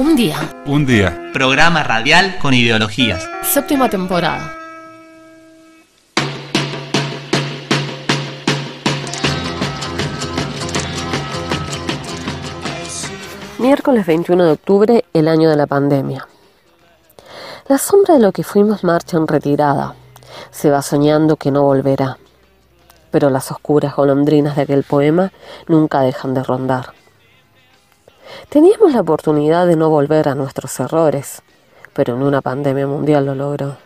Un día. Un día. Programa radial con ideologías. Séptima temporada. Miércoles 21 de octubre, el año de la pandemia. La sombra de lo que fuimos marcha en retirada. Se va soñando que no volverá. Pero las oscuras golondrinas de aquel poema nunca dejan de rondar. Teníamos la oportunidad de no volver a nuestros errores, pero en una pandemia mundial lo logró.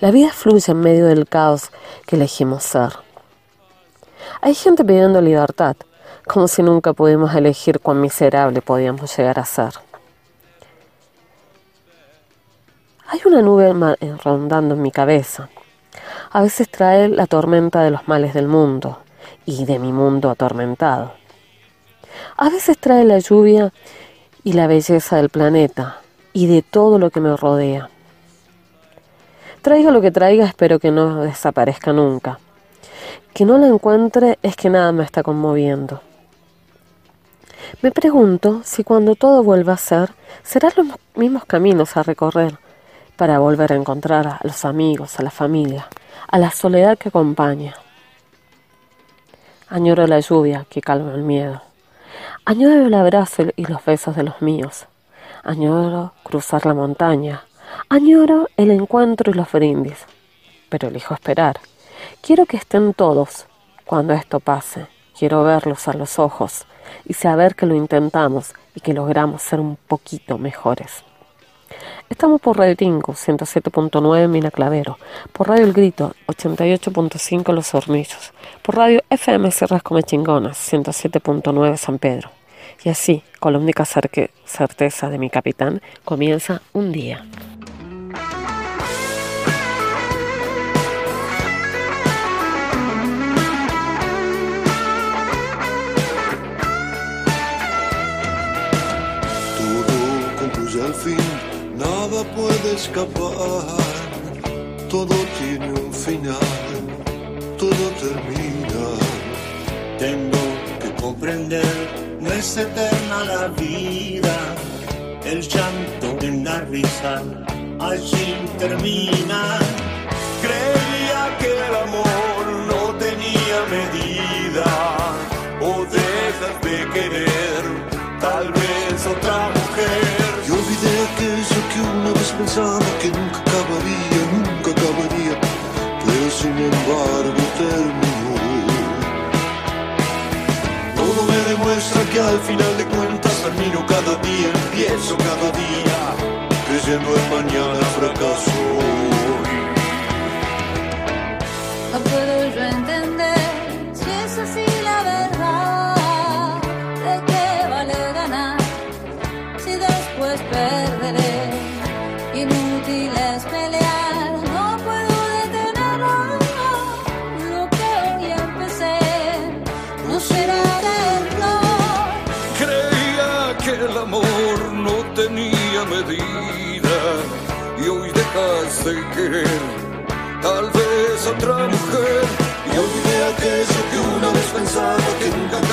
La vida fluye en medio del caos que elegimos ser. Hay gente pidiendo libertad, como si nunca pudimos elegir cuán miserable podíamos llegar a ser. Hay una nube eh, rondando en mi cabeza. A veces trae la tormenta de los males del mundo y de mi mundo atormentado. A veces trae la lluvia y la belleza del planeta y de todo lo que me rodea. Traiga lo que traiga, espero que no desaparezca nunca. Que no la encuentre es que nada me está conmoviendo. Me pregunto si cuando todo vuelva a ser, serán los mismos caminos a recorrer para volver a encontrar a los amigos, a la familia, a la soledad que acompaña. Añoro la lluvia que calma el miedo. Añoro el abrazo y los besos de los míos. Añoro cruzar la montaña. Añoro el encuentro y los brindis. Pero elijo esperar. Quiero que estén todos cuando esto pase. Quiero verlos a los ojos y saber que lo intentamos y que logramos ser un poquito mejores. Estamos por Radio Tingo 107.9 Mina Clavero, por Radio El Grito 88.5 Los Hornillos, por Radio FM Sierras Come Chingonas 107.9 San Pedro. Y así, con la única certeza de mi capitán, comienza un día. Escapar. Todo tiene un final, todo termina. Tengo que comprender no es eterna la vida, el llanto en la risa allí termina. Creía que el amor no tenía medida, pensaba que nunca acabaría, nunca acabaría, pero sin embargo terminó. Todo me demuestra que al final de cuentas termino cada día, empiezo cada día, creyendo en mañana fracaso vez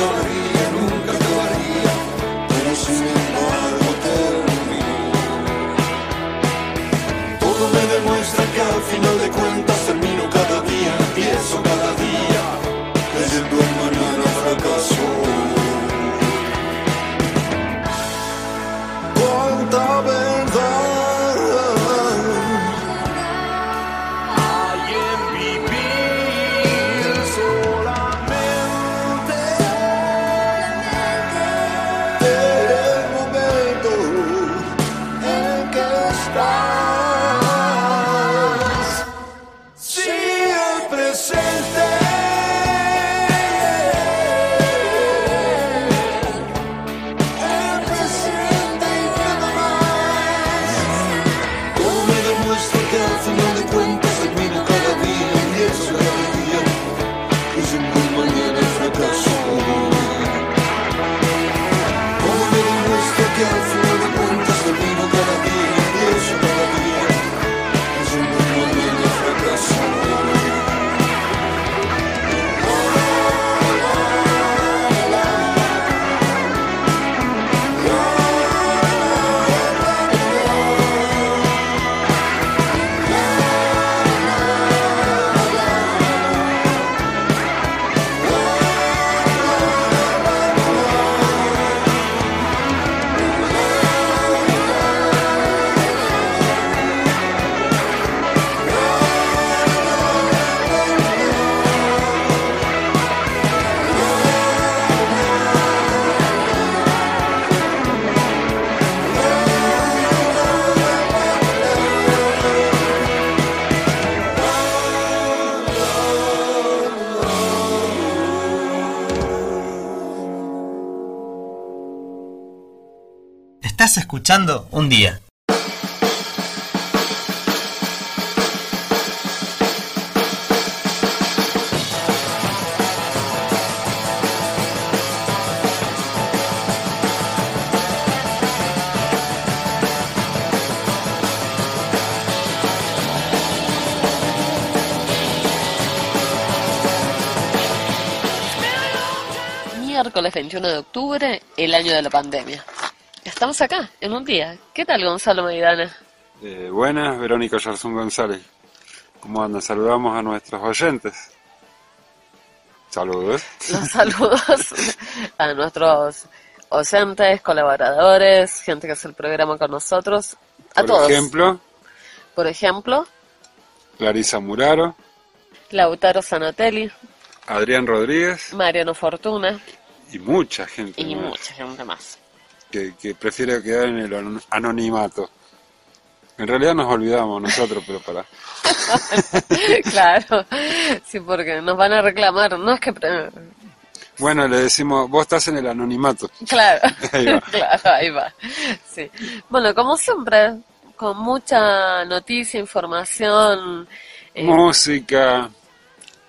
un día. Miércoles 21 de octubre, el año de la pandemia. Estamos acá, en un día. ¿Qué tal, Gonzalo Maidana? Eh, buenas, Verónica Yarzún González. ¿Cómo andan? Saludamos a nuestros oyentes. Saludos. Los saludos a nuestros oyentes, colaboradores, gente que hace el programa con nosotros. A Por todos. ejemplo, Por ejemplo, Clarisa Muraro, Lautaro Sanatelli, Adrián Rodríguez Mariano Fortuna y mucha gente y más mucha gente más. Que, que prefiere quedar en el an- anonimato. En realidad nos olvidamos nosotros, pero para... claro, sí, porque nos van a reclamar. No es que. Bueno, le decimos, vos estás en el anonimato. Claro, Ahí va. claro, ahí va. Sí. Bueno, como siempre, con mucha noticia, información eh, Música,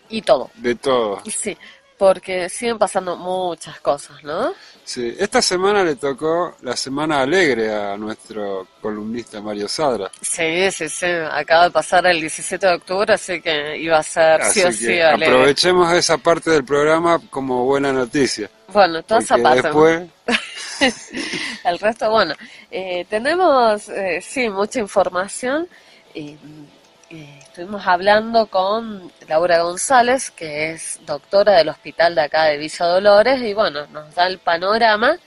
y todo. de todo. Sí, porque siguen pasando muchas cosas, ¿no? Sí, esta semana le tocó la semana alegre a nuestro columnista Mario Sadra. Sí, sí, sí. Acaba de pasar el 17 de octubre, así que iba a ser sí o Así sí alegre. aprovechemos esa parte del programa como buena noticia. Bueno, toda esa parte. después, El resto, bueno, eh, tenemos, eh, sí, mucha información. y, eh, estuvimos hablando con Laura González, que es doctora del hospital de acá de Villa Dolores, y bueno, nos da el panorama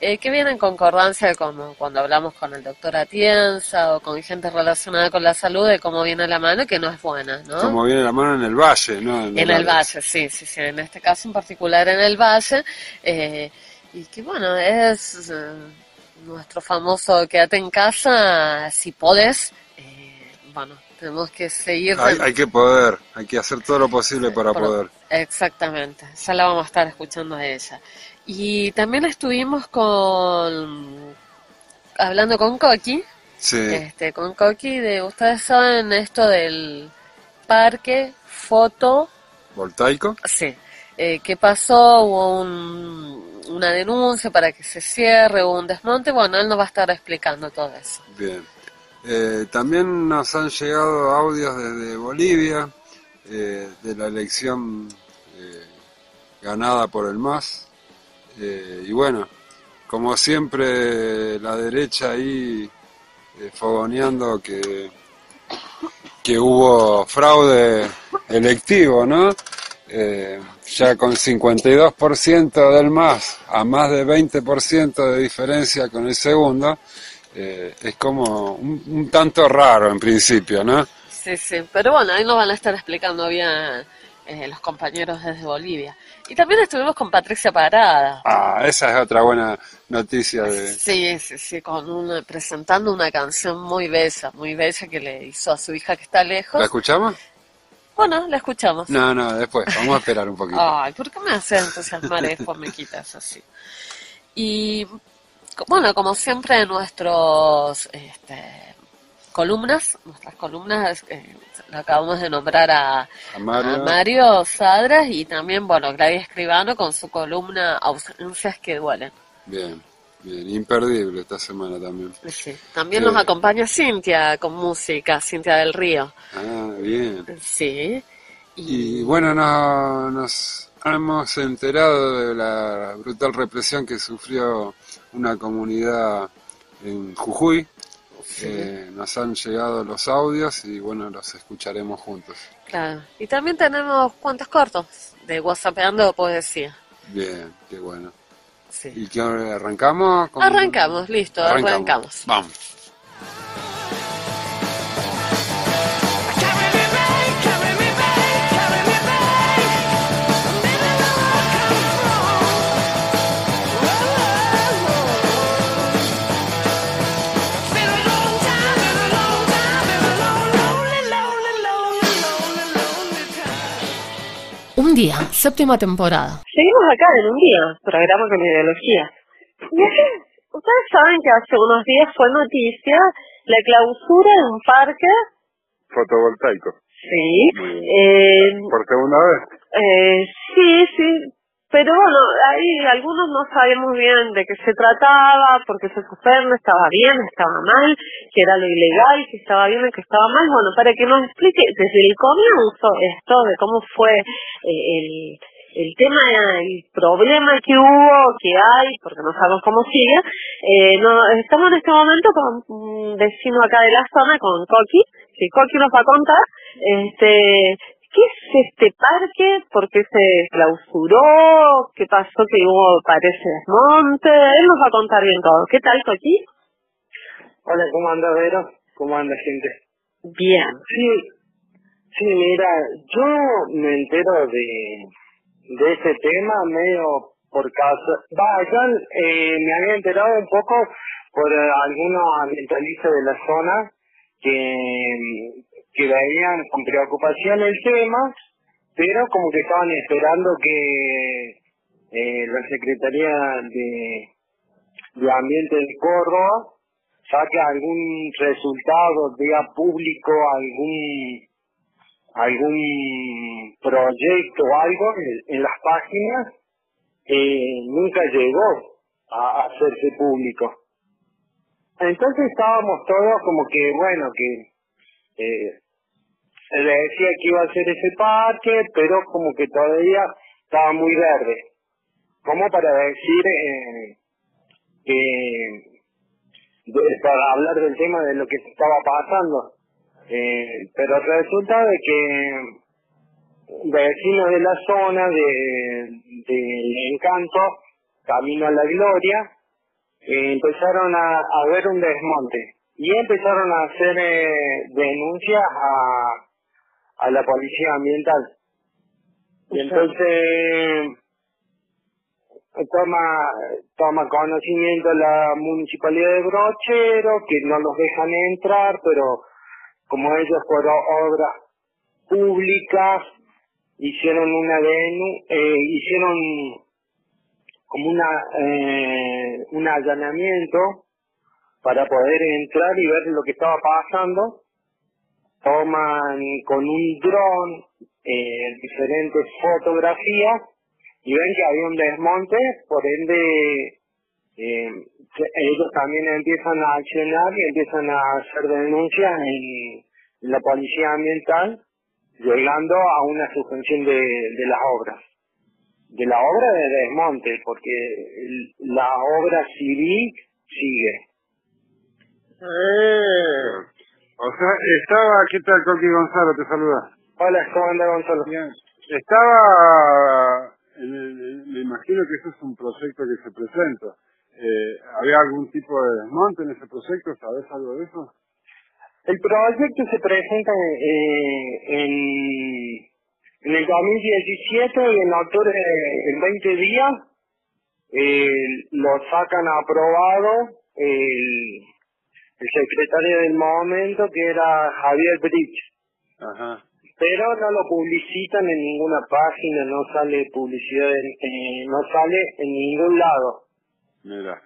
eh, que viene en concordancia como cuando hablamos con el doctor Atienza o con gente relacionada con la salud, de cómo viene la mano, que no es buena, ¿no? como viene la mano en el valle, ¿no? En el valle, sí, sí, sí, en este caso en particular en el valle, eh, y que bueno, es eh, nuestro famoso quédate en casa si podés, eh, bueno, tenemos que seguir... Hay, hay que poder, hay que hacer todo lo posible para Por- poder. Exactamente, ya la vamos a estar escuchando a ella. Y también estuvimos con... hablando con Coqui, Sí, este, con Coqui de, ustedes saben esto del parque, foto, voltaico. Sí. Eh, ¿Qué pasó? Hubo un- una denuncia para que se cierre, hubo un desmonte. Bueno, él nos va a estar explicando todo eso. Bien. Eh, también nos han llegado audios desde Bolivia, eh, de la elección eh, ganada por el MAS. Y bueno, como siempre, la derecha ahí fogoneando que, que hubo fraude electivo, ¿no? Ya con 52% del MAS a más de 20% de diferencia con el segundo, eh, es como un, un tanto raro en principio, ¿no? Sí, sí. Pero bueno, ahí nos van a estar explicando bien eh, los compañeros desde Bolivia. Y también estuvimos con Patricia Parada. Ah, esa es otra buena noticia de... Sí, sí, sí, con una, presentando una canción muy bella, muy bella que le hizo a su hija que está lejos. ¿La escuchamos? Bueno, la escuchamos. No, no, después, vamos a esperar un poquito. Ay, ¿por qué me haces entusiasmar y después me quitas así? Y bueno, como siempre, nuestros este, columnas, nuestras columnas, eh, lo acabamos de nombrar a, A Mario. a Mario Sadras y también, bueno, Gladys Escribano con su columna Ausencias que duelen. Bien, bien, imperdible esta semana también. Sí. También nos acompaña Cintia con música, Cintia del Río. Ah, bien. Sí. Y bueno, no- nos hemos enterado de la brutal represión que sufrió una comunidad en Jujuy. Eh, nos han llegado los audios y bueno, los escucharemos juntos. Claro. Y también tenemos cuantos cortos de WhatsAppeando poesía. Bien, qué bueno. Sí. ¿Y qué arrancamos? con- Arrancamos, listo, arrancamos. Vamos. Día, séptima temporada. Seguimos acá en un día, programa con ideología. Y así, usted ustedes saben que hace unos días fue noticia la clausura de un parque. Fotovoltaico. Sí. Eh, ¿Por segunda vez? eh, sí, sí. Pero bueno, ahí algunos no sabíamos bien de qué se trataba, porque se suspende, estaba bien, estaba mal, que era lo ilegal, que estaba bien y que estaba mal. Bueno, para que nos explique desde el comienzo esto de cómo fue eh, el, el tema, el problema que hubo, que hay, porque no sabemos cómo sigue. Eh, no, estamos en este momento con un vecino acá de la zona, con Coqui, si Coqui nos va a contar, este, ¿qué es este parque? ¿Por qué se clausuró? ¿Qué pasó que hubo, parece, desmonte? Él nos va a contar bien todo. ¿Qué tal, Coqui? Hola, ¿cómo anda, Vero? ¿Cómo anda, gente? Bien. Sí, sí, mira, yo me entero de, de este tema medio por caso. Va, yo eh, me había enterado un poco por eh, algunos ambientalistas de la zona que, que veían con preocupación el tema, pero como que estaban esperando que eh, la Secretaría de, de Ambiente de Córdoba saque algún resultado, diga público, algún algún proyecto o algo en, las páginas, eh, nunca llegó a hacerse público. Entonces estábamos todos como que, bueno, que eh, le decía que iba a ser ese parque, pero como que todavía estaba muy verde. Como para decir eh, que, para hablar del tema de lo que estaba pasando. Eh, pero resulta de que vecinos de la zona de, de Encanto, camino a la Gloria, eh, empezaron a, ver un desmonte y empezaron a hacer denuncias a, a la policía ambiental. Y entonces toma toma conocimiento la municipalidad de Brochero que no los dejan entrar, pero como ellos por obras públicas hicieron una denu eh, hicieron como una eh, un allanamiento para poder entrar y ver lo que estaba pasando toman con un dron eh, diferentes fotografías y ven que había un desmonte, por ende eh, ellos también empiezan a accionar y empiezan a hacer denuncias en la policía ambiental, llegando a una suspensión de, las obras. De la obra de desmonte, porque la obra civil sigue. Ah, O sea, estaba, ¿qué tal Coqui Gonzalo? Te saluda. Hola, ¿cómo anda Gonzalo? Bien. Estaba, en el- me imagino que eso es un proyecto que se presenta. Eh, ¿Había algún tipo de desmonte en ese proyecto? ¿Sabes algo de eso? El proyecto se presenta eh, en, en el 2017 y en octubre, en 20 días, eh, lo sacan aprobado el, el secretario del momento, que era Javier Bridge. Ajá. Pero no lo publicitan en ninguna página, no sale publicidad, en- eh, no sale en ningún lado. Mira.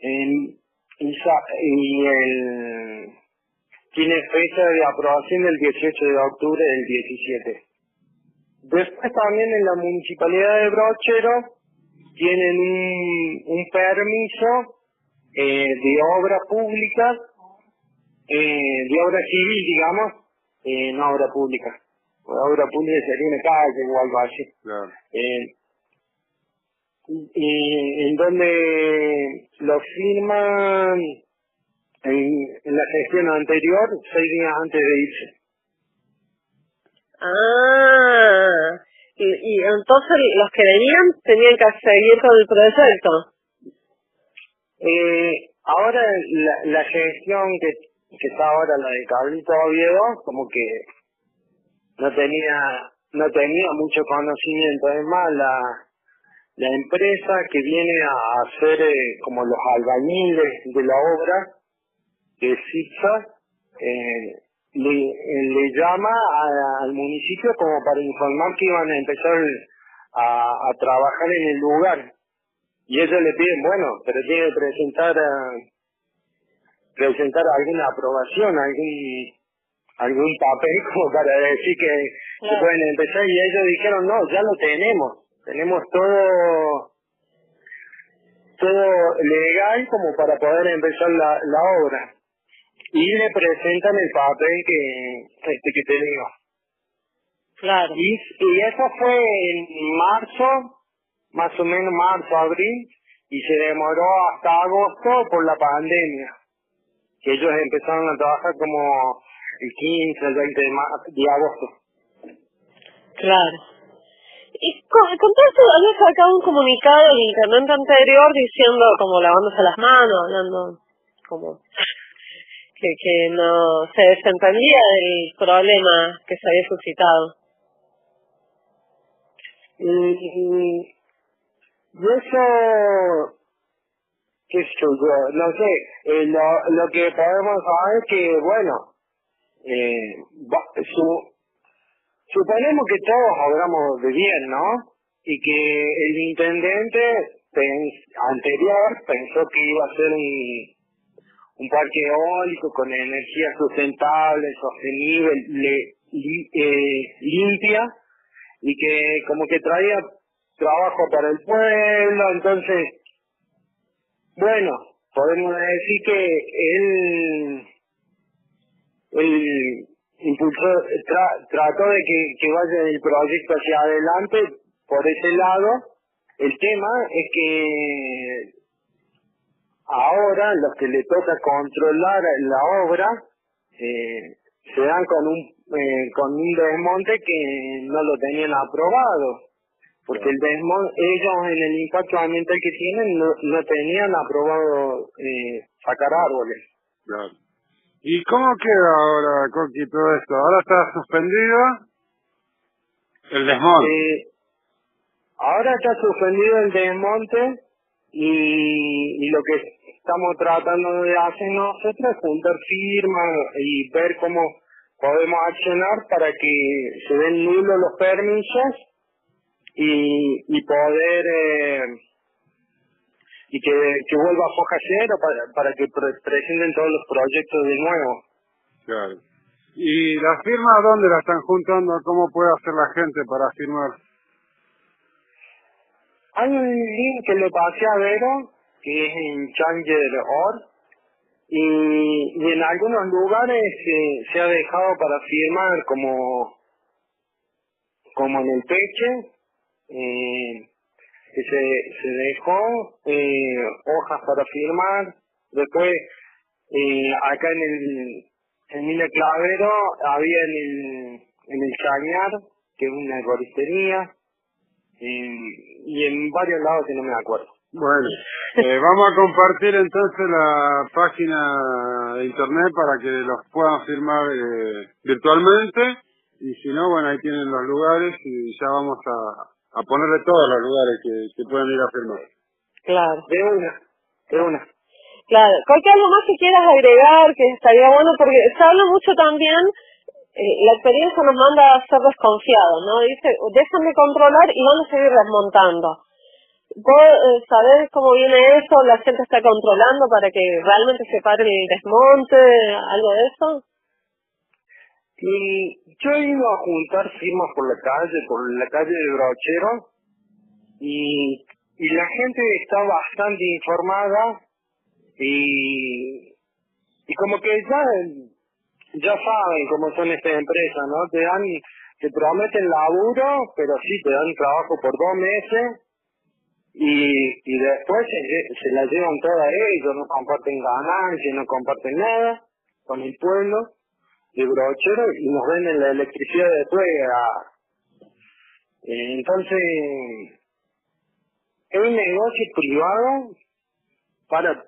En- y, el, tiene fecha de aprobación el 18 de octubre del 17. Después también en la municipalidad de Brochero tienen un, un permiso eh, de obra pública, eh, de obra civil, digamos, eh, no obra pública. Obra pública sería una calle o algo así. Claro. Eh, y en donde lo firman en, en la gestión anterior, seis días antes de irse. ah. Y, y entonces los que venían tenían que seguir con el proyecto. Eh, ahora la, la gestión que, que está ahora, la de Cabrito Oviedo, como que no tenía no tenía mucho conocimiento. Es más, la, la empresa que viene a hacer eh, como los albañiles de la obra, que es CIPSA, eh, le, llama al municipio como para informar que iban a empezar a trabajar en el lugar. Y ellos le piden, bueno, pero tiene que presentar presentar alguna aprobación, algún algún papel como para decir que, que pueden empezar y ellos dijeron, no, ya lo tenemos, tenemos todo todo legal como para poder empezar la, la obra y le presentan el papel que este que te digo. Claro. Y, y eso fue en marzo, más o menos marzo, abril, y se demoró hasta agosto por la pandemia. Que ellos empezaron a trabajar como el 15, el 20 de, de agosto. Claro. Y con, con todo esto había sacado un comunicado en internet anterior diciendo como lavándose las manos, hablando como que, que no se desentendía del problema que se había suscitado. Mm, Y eso, qué sé no sé, eh, lo, lo que podemos saber es que, bueno, eh, su- suponemos que todos obramos de bien, ¿no? Y que el intendente anterior pensó que iba a ser un, un parque eólico con energía sustentable, sostenible, le- eh, limpia, y que como que traía trabajo para el pueblo, entonces, bueno, podemos decir que él, él impulsó, tra- trató de que, que vaya el proyecto hacia adelante por ese lado. El tema es que ahora los que le toca controlar la obra eh, se dan con un eh, con un desmonte que no lo tenían aprobado porque el desmonte ellos en el impacto ambiental que tienen no, no tenían aprobado eh, sacar árboles Claro. ¿Y cómo queda ahora, Coqui, todo esto? ¿Ahora está suspendido el desmonte? Eh, ahora está suspendido el desmonte y, y lo que estamos tratando de hacer nosotros es juntar firmas y ver cómo podemos accionar para que se den nulos los permisos y, y poder eh, y que, que vuelva a foja cero para, para que pre- presenten todos los proyectos de nuevo. Claro. ¿Y las firmas dónde las están juntando? ¿Cómo puede hacer la gente para firmar? Hay un link que le pasé a Vero, que es en Changer.org, y, y en algunos lugares eh, se ha dejado para firmar como, como en el peche, eh, que se, se dejó eh, hojas para firmar, después eh, acá en el en Mina Clavero había en el, en el Chañar, que es una arboristería, eh, y en varios lados que no me acuerdo. Bueno, eh, vamos a compartir entonces la página de internet para que los puedan firmar eh, virtualmente y si no, bueno, ahí tienen los lugares y ya vamos a, a ponerle todos los lugares que, que pueden ir a firmar. Claro. De una, de una. Claro, cualquier algo más que quieras agregar, que estaría bueno, porque se habla mucho también, eh, la experiencia nos manda a ser desconfiados, ¿no? Dice, déjame controlar y van a seguir desmontando. ¿Vos eh, sabés cómo viene eso? ¿La gente está controlando para que realmente se pare el desmonte? ¿Algo de eso? Y yo he ido a juntar firmas por la calle, por la calle de Brochero, y, y la gente está bastante informada y, y como que ya, ya saben cómo son estas empresas, ¿no? Te dan, te prometen laburo, pero sí te dan trabajo por dos meses y, y después se, se la llevan toda ellos, no comparten ganancias, no comparten nada con el pueblo de brochero y nos venden la electricidad después a... Eh, Entonces, es un negocio privado para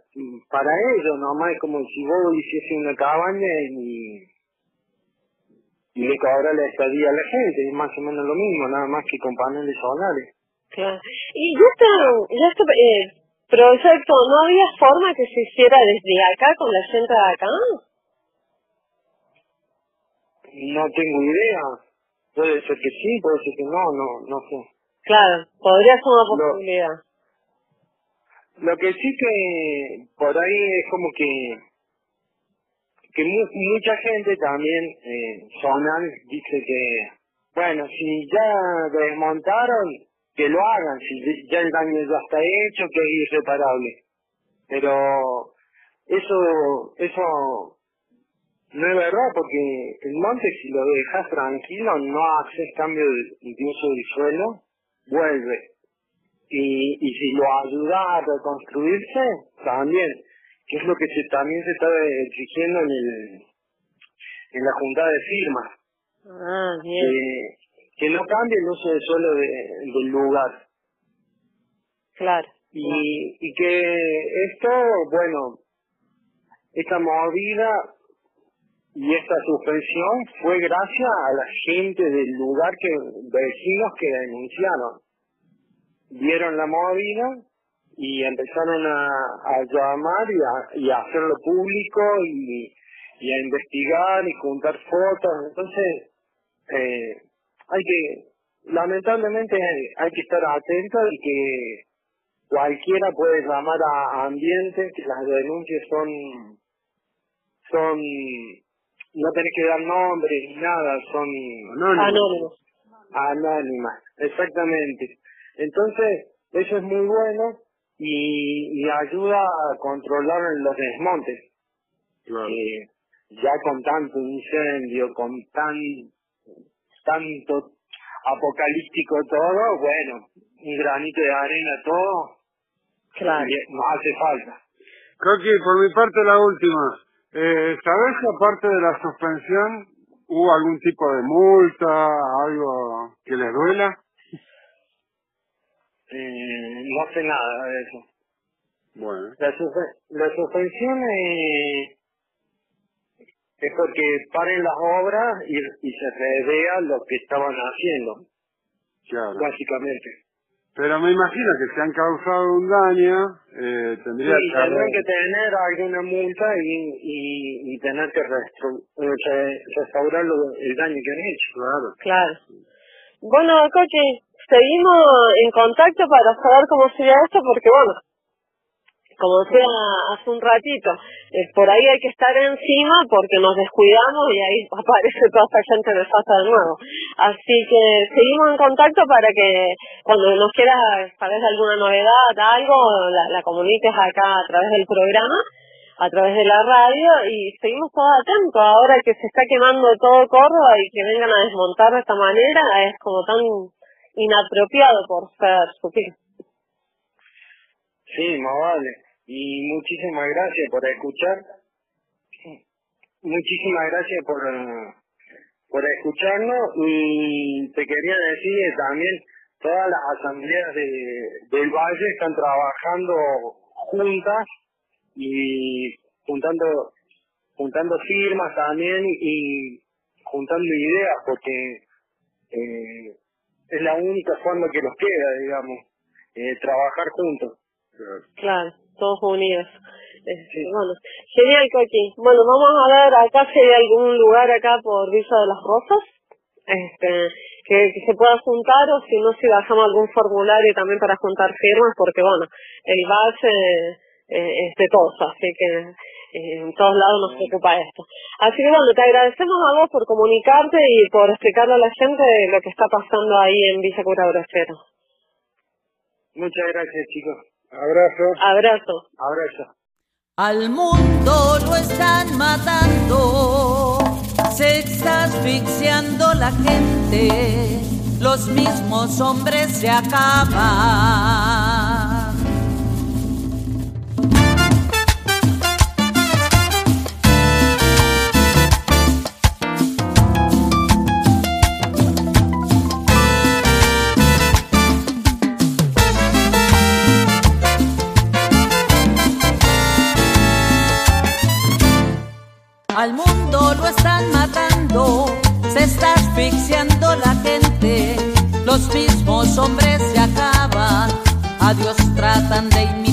para ellos, nomás es como si vos hiciese una cabaña y, y le cobras la estadía a la gente, es más o menos lo mismo, nada más que con paneles solares. Claro. Y ya este, ya este eh, proyecto, ¿no había forma que se hiciera desde acá con la gente de acá? No tengo idea, puede ser que sí, puede ser que no, no, no sé. Claro, podría ser una posibilidad. Lo que sí que por ahí es como que que mu- mucha gente también eh, zonal dice que bueno si ya desmontaron que lo hagan si ya el daño ya está hecho que es irreparable pero eso eso no es verdad porque el monte si lo dejas tranquilo no haces cambio de, de uso del suelo vuelve y, y si lo ayuda a reconstruirse, también, que es lo que se, también se está exigiendo en, el, en la junta de firmas, Ah, bien. que, que no cambie el uso del suelo de- del lugar. Claro. Y, y que esto, bueno, esta movida y esta suspensión fue gracias a la gente del lugar, que vecinos que denunciaron. Vieron la movida y empezaron a, llamar y a, hacerlo público y, a investigar y juntar fotos. Entonces, eh, hay que, lamentablemente hay que estar atentos y que cualquiera puede llamar a, a ambiente, que las denuncias son, son, no tenés que dar nombre ni nada, son Anónimos. anónimas, exactamente. Entonces, eso es muy bueno y, y ayuda a controlar los desmontes. Claro. que ya con tanto incendio, con tan tanto apocalíptico todo, bueno, un granito de arena todo, Claro. y no hace falta. Coqui, por mi parte la última. Eh, ¿Sabés si aparte de la suspensión hubo algún tipo de multa, algo que les duela? Eh, no sé nada de eso. Bueno, La, suspe- la suspensión eh, es porque paren las obras y, y se revea lo que estaban haciendo, claro. básicamente. Pero me imagino que si han causado un daño, eh, Sí, tendría que tendrán haber... que tener alguna multa y, y, y tener que eh, re- restaurar lo- el daño que han hecho. Claro. Claro. Bueno, Coqui, seguimos en contacto para saber cómo sigue esto, porque bueno, como decía hace un ratito, eh, por ahí hay que estar encima porque nos descuidamos y ahí aparece toda esta gente nefasta de nuevo. Así que seguimos en contacto para que cuando nos quieras saber de alguna novedad, algo, la, la comuniques acá a través del programa, a través de la radio y seguimos todos atentos. Ahora que se está quemando todo Córdoba y que vengan a desmontar de esta manera es como tan inapropiado por ser sutil. Sí, más vale. Y muchísimas gracias por escuchar. Muchísimas gracias por, por escucharnos y te quería decir que también todas las asambleas de, del Valle están trabajando juntas y juntando juntando firmas también y juntando ideas porque eh, es la única forma que nos queda, digamos, eh, trabajar juntos. Claro, todos unidos. Este, Bueno, genial, Coqui. Bueno, vamos a ver acá si hay algún lugar acá por Villa de las Rosas este, que, que se pueda juntar o si no, si bajamos algún formulario también para juntar firmas, porque bueno, el base eh, es de todos, así que eh, en todos lados nos preocupa esto. Así que bueno, te agradecemos a vos por comunicarte y por explicarle a la gente lo que está pasando ahí en Villa Cura Brochero. Muchas gracias, chicos. Abrazo. Abrazo. Abrazo. Al mundo lo están matando, se está asfixiando la gente, los mismos hombres se acaban. Al mundo lo están matando, se está asfixiando la gente, los mismos hombres se acaban, a Dios tratan de imitar,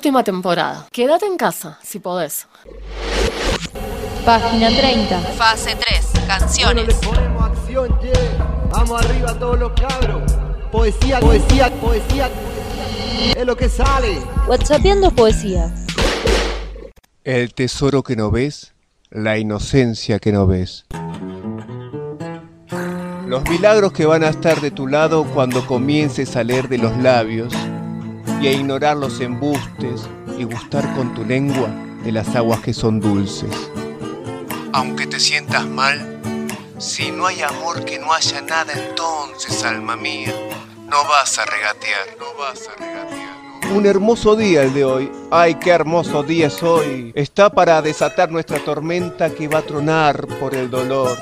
séptima temporada. Quédate en casa, si podés. Página 30. Fase 3, canciones. ponemos acción, yeah. Vamos arriba todos los cabros. Poesía, poesía, poesía. Es lo que sale. Whatsappeando poesía. El tesoro que no ves, la inocencia que no ves. Los milagros que van a estar de tu lado cuando comiences a leer de los labios y a ignorar los embustes y gustar con tu lengua de las aguas que son dulces. Aunque te sientas mal, si no hay amor que no haya nada entonces, alma mía, no vas a regatear, no vas a regatear. Un hermoso día el de hoy. Ay, qué hermoso día es hoy. Está para desatar nuestra tormenta que va a tronar por el dolor.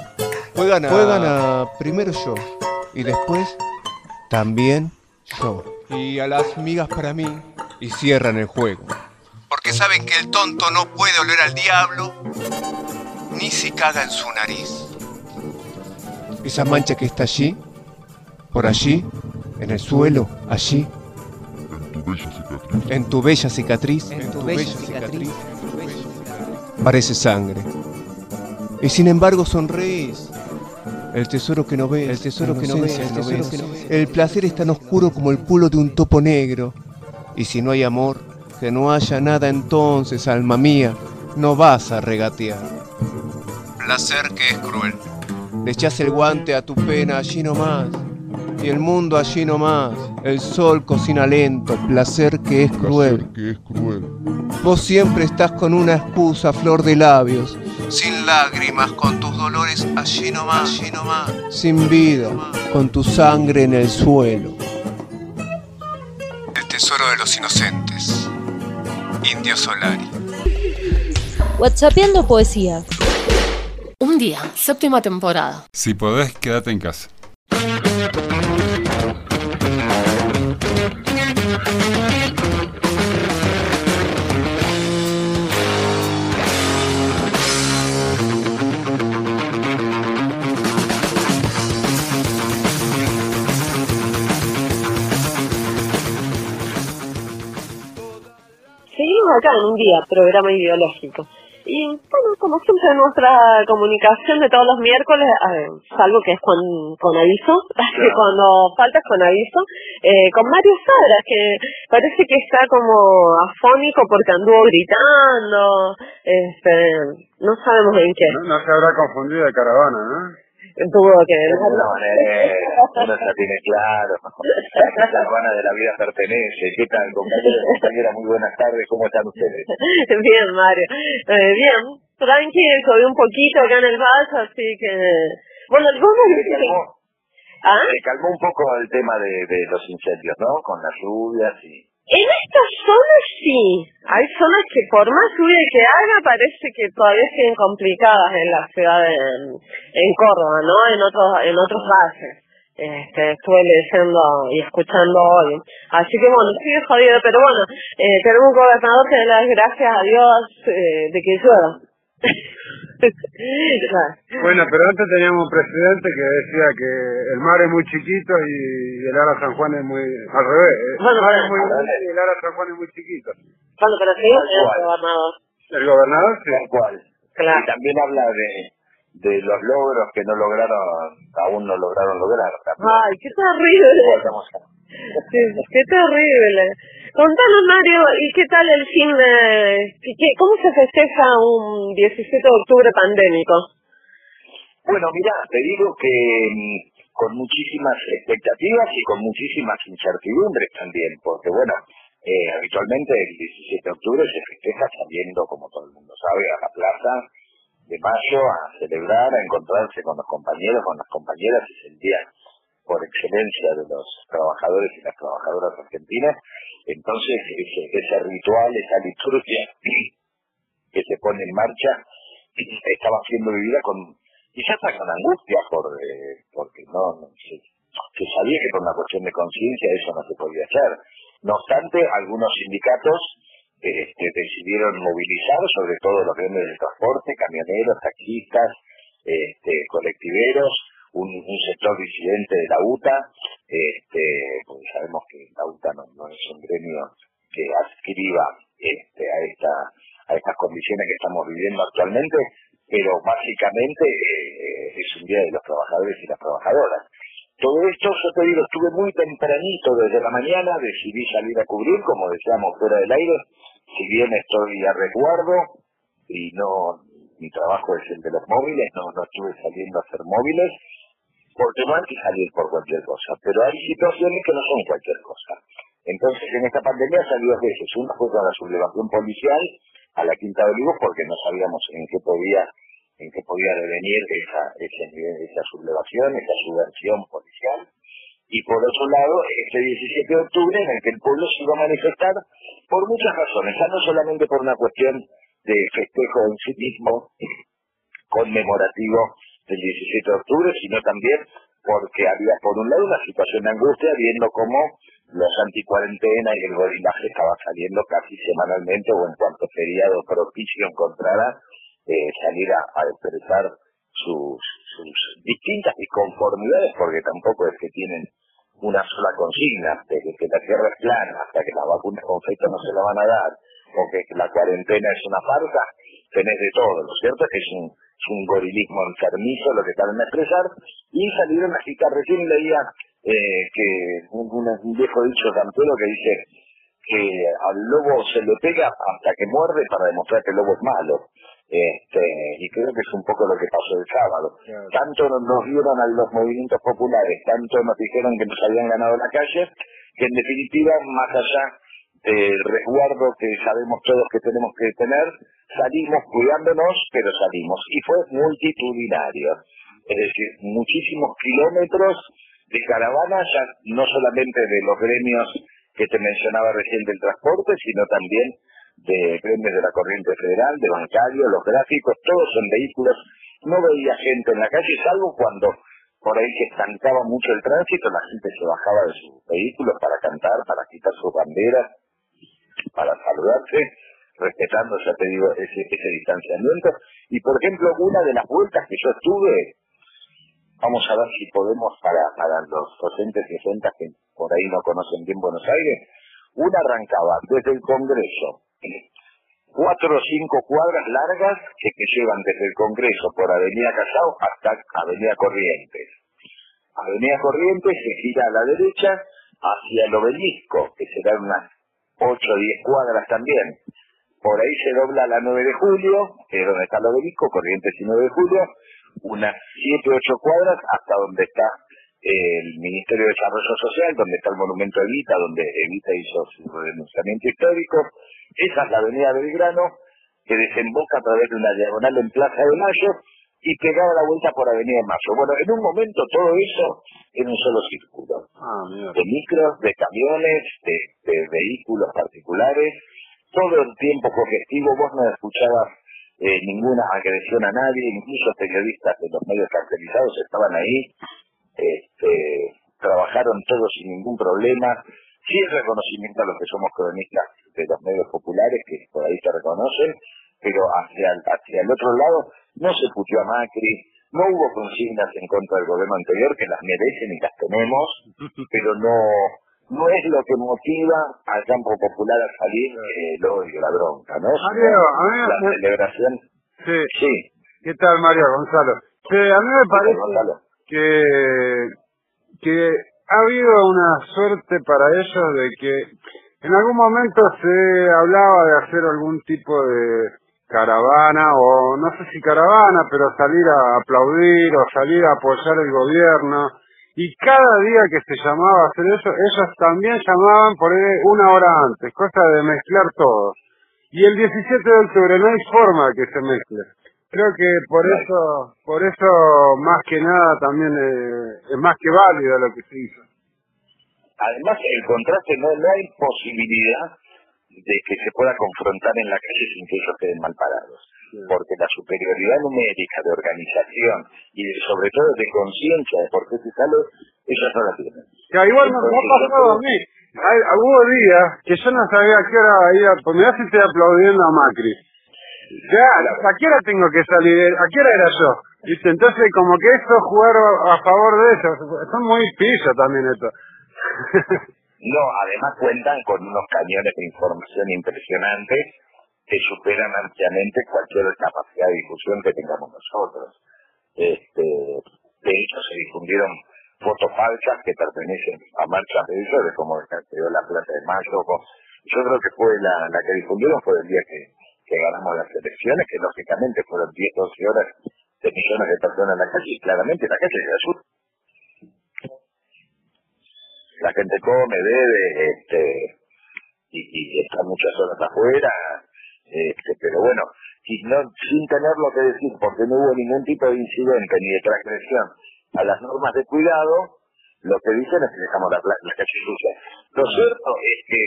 Juegan a, juegan a primero yo y después también yo. Y a las migas para mí y cierran el juego. Porque saben que el tonto no puede oler al diablo ni si caga en su nariz. Esa mancha que está allí, por allí, en el suelo, allí, en tu bella cicatriz, en tu bella cicatriz, parece sangre. Y sin embargo sonreís. El tesoro que no ves, el tesoro que no ves, el tesoro que no ves. El placer es tan oscuro como el culo de un topo negro. Y si no hay amor, que no haya nada entonces, alma mía, no vas a regatear. Placer que es cruel. Le echas el guante a tu pena allí nomás. Y el mundo allí nomás. El sol cocina lento, placer que es cruel. que es cruel. Vos siempre estás con una excusa, flor de labios. Sin lágrimas, con tus dolores allí nomás, allí nomás. Sin vida, con tu sangre en el suelo. El tesoro de los inocentes. Indio Solari. Whatsappeando poesía. Un día, séptima temporada. Si podés, quédate en casa. Acá en un día, programa ideológico. Y bueno, como siempre nuestra comunicación de todos los miércoles, eh, salvo que es con, aviso, cuando falta es con aviso, eh, con Mario Sabras, que parece que está como afónico porque anduvo gritando, este, no sabemos en qué. No, no se habrá confundido de caravana, ¿no? Tuvo que... De alguna manera, uno ya tiene claro. La hermana de la vida pertenece. ¿Qué tal, compañeros y compañeras? Muy buenas tardes. ¿Cómo están ustedes? Bien, Mario. Eh, bien, tranqui, subí un poquito acá en el vaso, así que... Bueno, calmó, ¿Ah? se calmó un poco el tema de, de los incendios, ¿no? Con las lluvias y... En estas zonas sí, hay zonas que por más lluvia que haga parece que todavía siguen complicadas en la ciudad de, en Córdoba, ¿no? En otros en otros valles. Este, estuve leyendo y escuchando hoy. Así que bueno, sigue jodido, pero bueno, eh, un gobernador que da las gracias a Dios eh, de que llueva. Bueno, pero antes teníamos un presidente que decía que el mar es muy chiquito y el Ara San Juan es muy... al revés. ¿eh? Bueno, el mar es muy grande y el Ara San Juan es muy chiquito. Bueno, pero sí, cual. gobernador. El gobernador sí. Tal cual. Claro. Y también habla de, de los logros que no lograron, aún no lograron lograr. también. Ay, qué terrible. Qué terrible. Contanos, Mario, ¿y qué tal el fin de... ¿Cómo se festeja un 17 de octubre pandémico? Bueno, mira, te digo que mm, con muchísimas expectativas y con muchísimas incertidumbres también, porque bueno, eh, habitualmente el 17 de octubre se festeja saliendo, como todo el mundo sabe, a la plaza de Mayo a celebrar, a encontrarse con los compañeros, con las compañeras, el día por excelencia de los trabajadores y las trabajadoras argentinas. Entonces, ese, ritual, esa liturgia que se pone en marcha, estaba siendo vivida con, quizás con angustia, por, porque no, se, sabía que por una cuestión de conciencia eso no se podía hacer. No obstante, algunos sindicatos este, decidieron movilizar, sobre todo los gremios del transporte, camioneros, taxistas, este, colectiveros, un, sector disidente de la UTA, este, porque sabemos que la UTA no, es un gremio que adscriba este, a estas condiciones que estamos viviendo actualmente, pero básicamente eh, es un día de los trabajadores y las trabajadoras. Todo esto, yo te digo, estuve muy tempranito desde la mañana, decidí salir a cubrir, como decíamos, fuera del aire, si bien estoy a resguardo y no, mi trabajo es el de los móviles, no, estuve saliendo a hacer móviles, porque no hay que salir por cualquier cosa, pero hay situaciones que no son cualquier cosa. Entonces, en esta pandemia salió dos veces. Una fue con la sublevación policial a la Quinta de Olivos porque no sabíamos en qué podía en qué podía devenir esa, esa, esa sublevación, esa subversión policial. Y por otro lado, este 17 de octubre en el que el pueblo se iba a manifestar por muchas razones, ya no solamente por una cuestión de festejo en sí mismo, conmemorativo del 17 de octubre, sino también porque había por un lado una situación de angustia viendo cómo los anticuarentena y el gorilaje estaba saliendo casi semanalmente o en cuanto feriado propicio encontrara eh, salir a, expresar sus, sus distintas disconformidades porque tampoco es que tienen una sola consigna, desde que la tierra es plana hasta que las vacunas con no se la van a dar, o que la cuarentena es una farsa, tenés de todo, ¿no es cierto? Es un, es un gorilismo enfermizo lo que de expresar, y salieron a citar, recién leía eh, que un, viejo dicho campero que dice que al lobo se le pega hasta que muerde para demostrar que el lobo es malo. Este, y creo que es un poco lo que pasó el sábado. Tanto nos nos dieron a los movimientos populares, tanto nos dijeron que nos habían ganado la calle, que en definitiva, más allá del resguardo que sabemos todos que tenemos que tener, salimos cuidándonos, pero salimos. Y fue multitudinario. Es decir, muchísimos kilómetros de caravana, ya no solamente de los gremios que te mencionaba recién del transporte, sino también de gremios de la corriente federal, de bancarios, los gráficos, todos en vehículos. No veía gente en la calle, salvo cuando por ahí se estancaba mucho el tránsito, la gente se bajaba de sus vehículos para cantar, para quitar sus banderas, para saludarse, respetando, ya te digo, ese, distanciamiento. Y por ejemplo, una de las vueltas que yo estuve, vamos a ver si podemos para, para los docentes y docentes que por ahí no conocen bien Buenos Aires, una arrancaba desde el Congreso, cuatro o cinco cuadras largas que, llevan desde el Congreso por Avenida Callao hasta Avenida Corrientes. Avenida Corrientes se gira a la derecha hacia el obelisco, que serán unas 8 o 10 cuadras también. Por ahí se dobla la 9 de julio, que es donde está el obelisco, Corrientes y 9 de julio, unas siete, ocho cuadras hasta donde está el Ministerio de Desarrollo Social, donde está el monumento Evita, donde Evita hizo su denunciamiento histórico. Esa es la avenida Belgrano, que desemboca a través de una diagonal en Plaza de Mayo y pegaba la vuelta por Avenida Mayo. Bueno, en un momento todo eso en un solo círculo. de micros, de camiones, de, de vehículos particulares, todo el tiempo congestivo, vos no escuchabas eh, ninguna agresión a nadie, incluso periodistas de los medios cartelizados estaban ahí, este, trabajaron todos sin ningún problema, sin reconocimiento a los que somos cronistas de los medios populares, que por ahí se reconocen, pero hacia el, hacia el otro lado no se puteó a Macri, no hubo consignas en contra del gobierno anterior, que las merecen y las tenemos, pero no no es lo que motiva al campo popular a salir eh, el odio, la bronca, ¿no? Mario, a mí la me- celebración. Sí. Sí. ¿Qué tal, Mario Gonzalo? Sí, a mí me parece que, que ha habido una suerte para ellos de que en algún momento se hablaba de hacer algún tipo de caravana o no sé si caravana, pero salir a aplaudir o salir a apoyar el gobierno. Y cada día que se llamaba a hacer eso, ellos también llamaban por una hora antes, cosa de mezclar todo. Y el 17 de octubre no hay forma que se mezcle. Creo que por eso, por eso más que nada también eh, es más que válido lo que se hizo. Además, el contraste, no, no hay posibilidad de que se pueda confrontar en la calle sin que ellos queden mal parados. Porque la superioridad numérica de organización y de- sobre todo de conciencia de por qué se sale, ellos no la tienen. Ya, igual me ha pasado a mí. Hay, hubo días que yo no sabía a qué hora iba, pues mirá si estoy aplaudiendo a Macri. Ya, ¿a qué hora tengo que salir? ¿A qué hora era yo? ¿Viste? Entonces, como que eso jugar a favor de ellos, son muy pillos también esto. No, además cuentan con unos cañones de información impresionantes que superan ampliamente cualquier capacidad de difusión que tengamos nosotros. Este, de hecho, se difundieron fotos falsas que pertenecen a marchas de ellos, de cómo quedó la Plaza de Mayo. Yo creo que fue la, que difundieron fue el día que, ganamos las elecciones, que lógicamente fueron 10, 12 horas de millones de personas en la calle, y claramente la calle es azul. La gente come, bebe, este, y, y está muchas horas afuera, este, pero bueno, si no, sin tener lo que decir, porque no hubo ningún tipo de incidente ni de transgresión a las normas de cuidado, lo que dicen es que dejamos la, pla- la calle sucia. Lo cierto es que,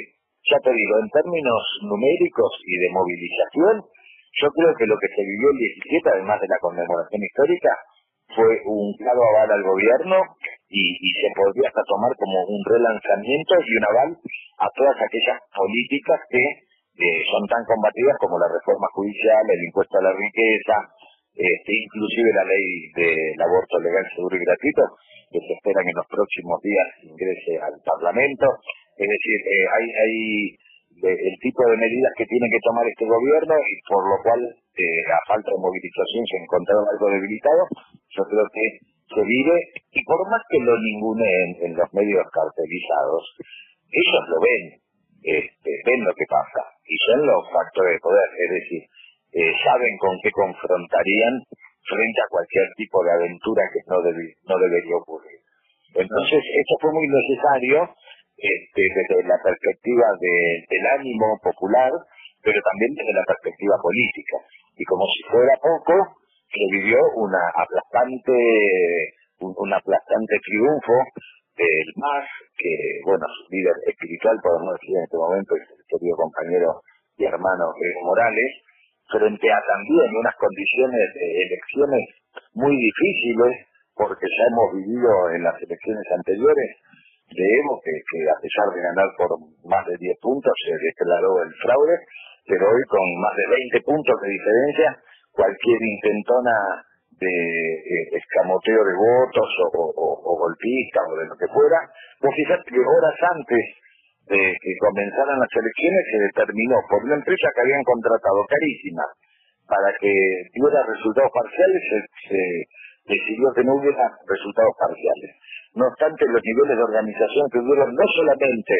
ya te digo, en términos numéricos y de movilización, yo creo que lo que se vivió el 17, además de la conmemoración histórica, fue un claro aval al gobierno y, se podría hasta tomar como un relanzamiento y un aval a todas aquellas políticas que eh, son tan combatidas como la reforma judicial, el impuesto a la riqueza, este, inclusive la ley del aborto legal, seguro y gratuito, que se espera que en los próximos días ingrese al Parlamento. Es decir, eh, hay, de- el tipo de medidas que tiene que tomar este gobierno y por lo cual, eh, a falta de movilización, se encontraron algo debilitado. Yo creo que se vive, y por más que lo ninguneen en los medios cartelizados, ellos lo ven, este, ven lo que pasa, y son los factores de poder, es decir, eh, saben con qué confrontarían frente a cualquier tipo de aventura que no, debi- no debería ocurrir. Entonces, esto fue muy necesario este, desde la perspectiva de- del ánimo popular, pero también desde la perspectiva política. Y como si fuera poco, se vivió una aplastante, un, aplastante triunfo del MAS, que, bueno, su líder espiritual, podemos decir en este momento, es el querido compañero y hermano Evo Morales, frente a también unas condiciones de elecciones muy difíciles, porque ya hemos vivido en las elecciones anteriores de Evo, que, que a pesar de ganar por más de 10 puntos, se declaró el fraude, pero hoy con más de 20 puntos de diferencia, cualquier intentona de eh, escamoteo de votos o, o- o- golpista o de lo que fuera, vos fijate que horas antes de que comenzaran las elecciones se determinó por una empresa que habían contratado carísima para que diera resultados parciales, se, se decidió que no hubiera resultados parciales. No obstante, los niveles de organización que hubieron no solamente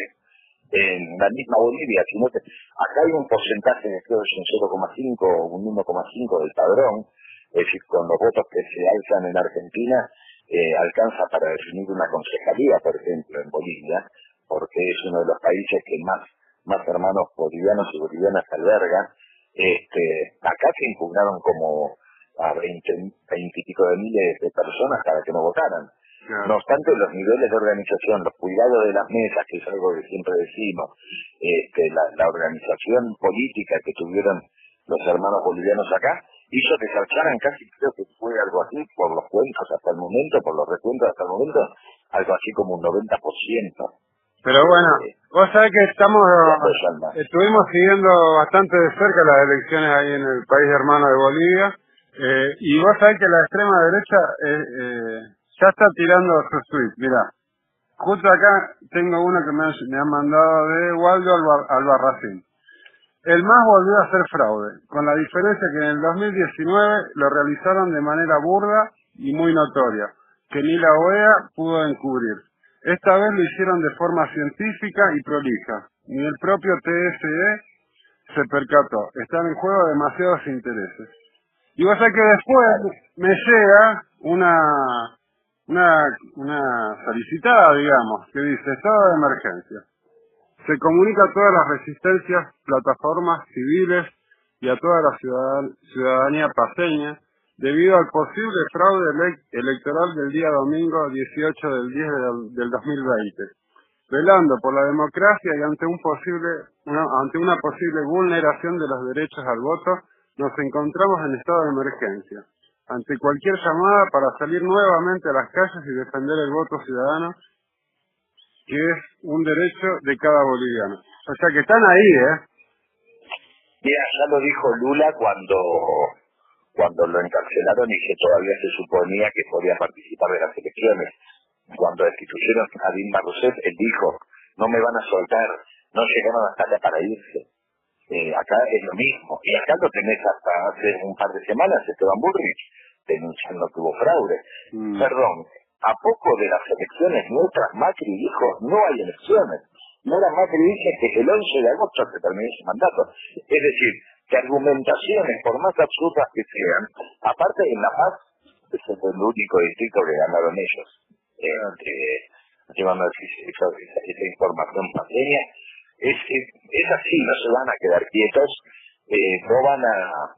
en la misma Bolivia, sino que acá hay un porcentaje, creo que un 0,5 o un 1,5 del padrón, Es decir, con los votos que se alzan en Argentina, eh, alcanza para definir una concejalía, por ejemplo, en Bolivia, porque es uno de los países que más, más hermanos bolivianos y bolivianas alberga. Este, acá se impugnaron como a 20, 20 y pico de miles de personas para que no votaran. No obstante, los niveles de organización, los cuidados de las mesas, que es algo que siempre decimos, este, la, la organización política que tuvieron los hermanos bolivianos acá, hizo que se alzaran casi, creo que fue algo así, por los cuentos hasta el momento, por los recuentos hasta el momento, algo así como un 90%. Pero bueno, vos sabés que estamos, estuvimos siguiendo bastante de cerca las elecciones ahí en el país hermano de Bolivia, eh, y vos sabés que la extrema derecha eh, eh, ya está tirando sus tweets, mirá. Justo acá tengo uno que me, han- mandado de Waldo Alba- Albarracín. El MAS volvió a hacer fraude, con la diferencia que en el 2019 lo realizaron de manera burda y muy notoria, que ni la OEA pudo encubrir. Esta vez lo hicieron de forma científica y prolija. Ni el propio TSE se percató. Están en juego demasiados intereses. Y vos sabés que después me llega una, una, una solicitada, digamos, que dice estado de emergencia. Se comunica a todas las resistencias, plataformas civiles y a toda la ciudadan- ciudadanía paseña debido al posible fraude elec- electoral del día domingo 18 del 10 del, del 2020, velando por la democracia y ante un posible ante una posible vulneración de los derechos al voto, nos encontramos en estado de emergencia. Ante cualquier llamada para salir nuevamente a las calles y defender el voto ciudadano, que es un derecho de cada boliviano. O sea que están ahí, ¿eh? Mira, ya lo dijo Lula cuando, cuando lo encarcelaron y que todavía se suponía que podía participar de las elecciones. Cuando destituyeron a Dilma Rousseff, él dijo, no me van a soltar, no llegaron hasta acá para irse. Eh, acá es lo mismo. Y acá lo tenés hasta hace un par de semanas, Esteban Bullrich, denunciando que hubo fraude. Perdón, a poco de las elecciones nuestras, Macri dijo, no hay elecciones. Y ahora Macri dice que el 11 de agosto se terminó su mandato. Es decir, que argumentaciones, por más absurdas que sean, aparte en La Paz, ese fue el único distrito que ganaron ellos. Eh, llevando así esa, esa, esa información paseña, es, así, no se van a quedar quietos, eh, no van a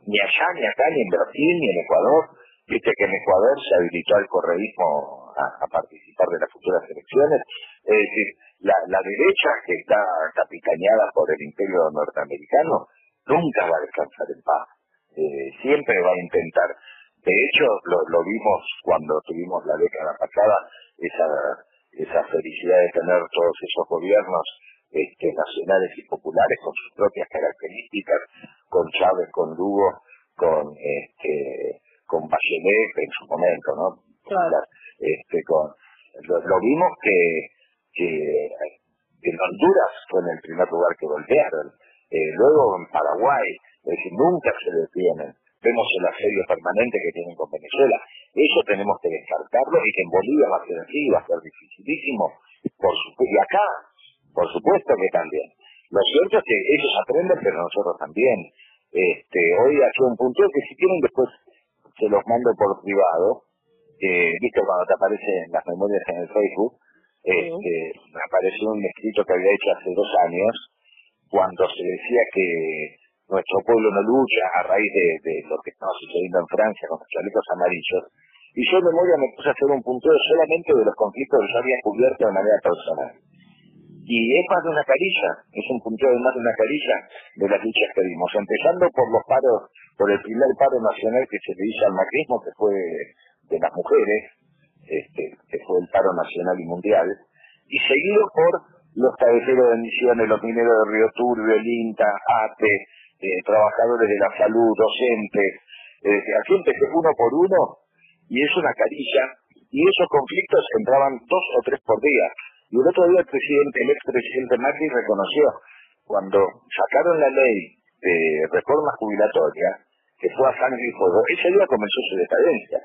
ni allá, ni acá, ni en Brasil, ni en Ecuador. Viste que en Ecuador se habilitó al correísmo a, participar de las futuras elecciones. Es decir, la, la derecha que está capitaneada por el imperio norteamericano nunca va a descansar en paz. Eh, siempre va a intentar. De hecho, lo, lo vimos cuando tuvimos la década pasada, esa, esa felicidad de tener todos esos gobiernos este, nacionales y populares con sus propias características, con Chávez, con Lugo, con este, con Bachelet en su momento, ¿no? La- Este, con, lo, lo vimos que, que en Honduras fue en el primer lugar que golpearon, eh, luego en Paraguay, es decir, nunca se detienen. Vemos el asedio permanente que tienen con Venezuela. Eso tenemos que descartarlo y que en Bolivia va a ser así, va a ser dificilísimo. Por y acá, por supuesto que también. Lo cierto es que ellos aprenden, pero nosotros también. Este, hoy aquí un punto que si quieren después se los mando por privado. Eh, Viste cuando te aparecen las memorias en el Facebook, este, me apareció un escrito que había hecho hace dos años, cuando se decía que nuestro pueblo no lucha a raíz de, de lo que estaba sucediendo en Francia con los chalecos amarillos. Y yo en memoria me puse a hacer un punteo solamente de los conflictos que yo había cubierto de manera personal. Y es más de una carilla, es un punteo de más de una carilla de las luchas que dimos, empezando por los paros, por el primer paro nacional que se le hizo al macrismo, que fue de las mujeres, este, que fue el paro nacional y mundial, y seguido por los cabeceros de misiones, los mineros de Río Turbio, el INTA, ATE, eh, trabajadores de la salud, docentes, eh, así empecé uno por uno, y es una carilla, y esos conflictos entraban dos o tres por día. Y el otro día el presidente, el expresidente Macri reconoció, cuando sacaron la ley de reforma jubilatoria, que fue a sangre y fuego, ese día comenzó su decadencia.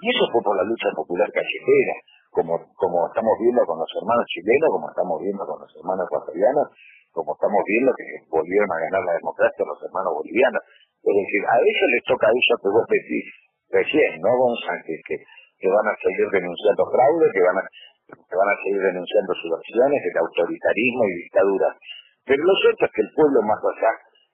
Y eso fue por la lucha popular callejera, como, estamos viendo con los hermanos chilenos, como estamos viendo con los hermanos ecuatorianos, como estamos viendo que volvieron a ganar la democracia los hermanos bolivianos. Es decir, a ellos les toca eso que vos decís, recién, ¿no, Gonzalo? Que, que, que van a seguir denunciando fraude, que van a, que van a seguir denunciando subversiones, el autoritarismo y dictadura. Pero lo cierto es que el pueblo, más allá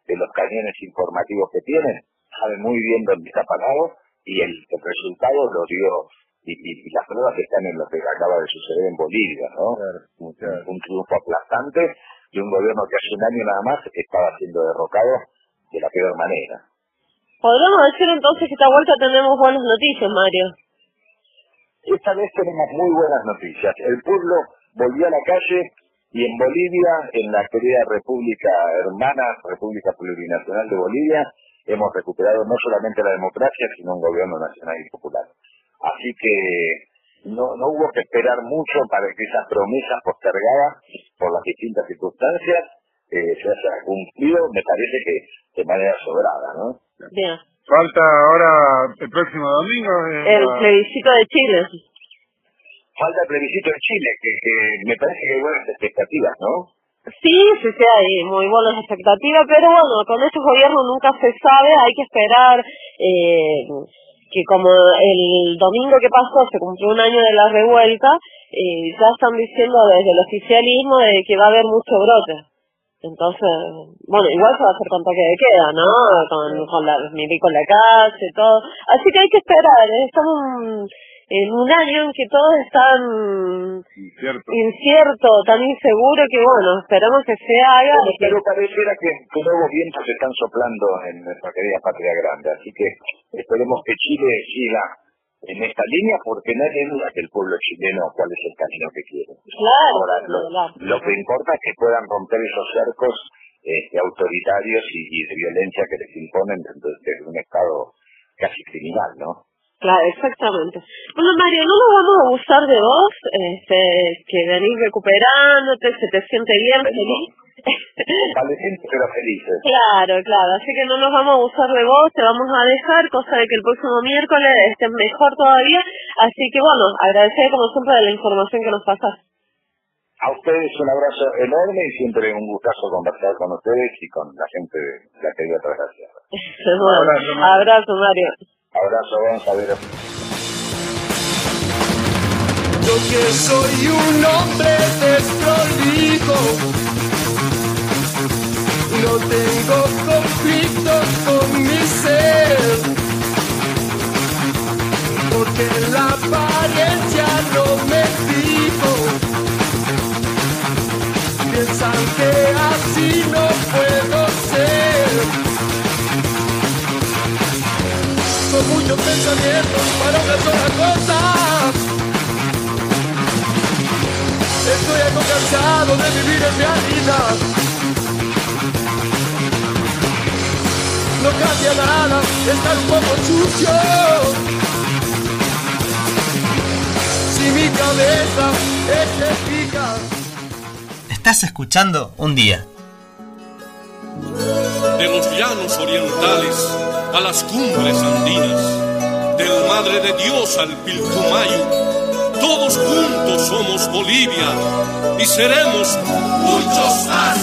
de los cañones informativos que tienen, sabe muy bien dónde está parado y el, el resultado lo dio y, y, y, las pruebas están en lo que acaba de suceder en Bolivia, ¿no? Un, un, triunfo aplastante de un gobierno que hace un año nada más estaba siendo derrocado de la peor manera. Podríamos decir entonces que esta vuelta tenemos buenas noticias, Mario. Esta vez tenemos muy buenas noticias. El pueblo volvió a la calle y en Bolivia, en la querida República Hermana, República Plurinacional de Bolivia, hemos recuperado no solamente la democracia, sino un gobierno nacional y popular. Así que no, hubo que esperar mucho para que esas promesas postergadas por las distintas circunstancias eh, se hayan cumplido, me parece que de manera sobrada, ¿no? Bien. Falta ahora el próximo domingo. Eh, el plebiscito de Chile. Falta el plebiscito de Chile, que, que me parece que hay buenas expectativas, ¿no? Sí, sí, sí, hay muy buenas expectativas, pero bueno, con estos gobiernos nunca se sabe, hay que esperar eh, que como el domingo que pasó se cumplió un año de la revuelta, eh, ya están diciendo desde el oficialismo de que va a haber mucho brote. Entonces, bueno, igual se va a hacer con toque de queda, ¿no? Con, con la, con la calle, todo. Así que hay que esperar, ¿eh? estamos en un año en que todos están incierto, incierto tan inseguro que bueno, esperamos que se haga. Pero, pero pareciera que, que, nuevos vientos se están soplando en nuestra querida patria grande, así que esperemos que Chile siga en esta línea porque hay duda que el pueblo chileno cuál es el camino que quiere. Claro, Ahora, lo, claro. lo que importa es que puedan romper esos cercos este, autoritarios y, y, de violencia que les imponen dentro de un estado casi criminal, ¿no? Claro, exactamente. Bueno, Mario, no nos vamos a abusar de vos, este, que venís recuperándote, se te siente bien, feliz. Pero felices. Claro, claro, así que no nos vamos a abusar de vos, te vamos a dejar, cosa de que el próximo miércoles estés mejor todavía, así que bueno, agradecer como siempre de la información que nos pasas. A ustedes un abrazo enorme y siempre un gustazo conversar con ustedes y con la gente de la que otras gracias. bueno, abrazo, Mario. abrazo, Mario. Abrazo, Gonzalo. Yo que soy un hombre desprolijo, no tengo conflictos con mi ser, porque la apariencia no me fijo. Piensan que así no puedo pensamientos para una sola cosa. Estoy algo cansado de vivir en realidad. No cambia nada, estar un poco sucio. Si mi cabeza es fija. Estás escuchando un día. De los llanos orientales a las cumbres andinas, del Madre de Dios al Pilcomayo todos juntos somos Bolivia y seremos muchos más.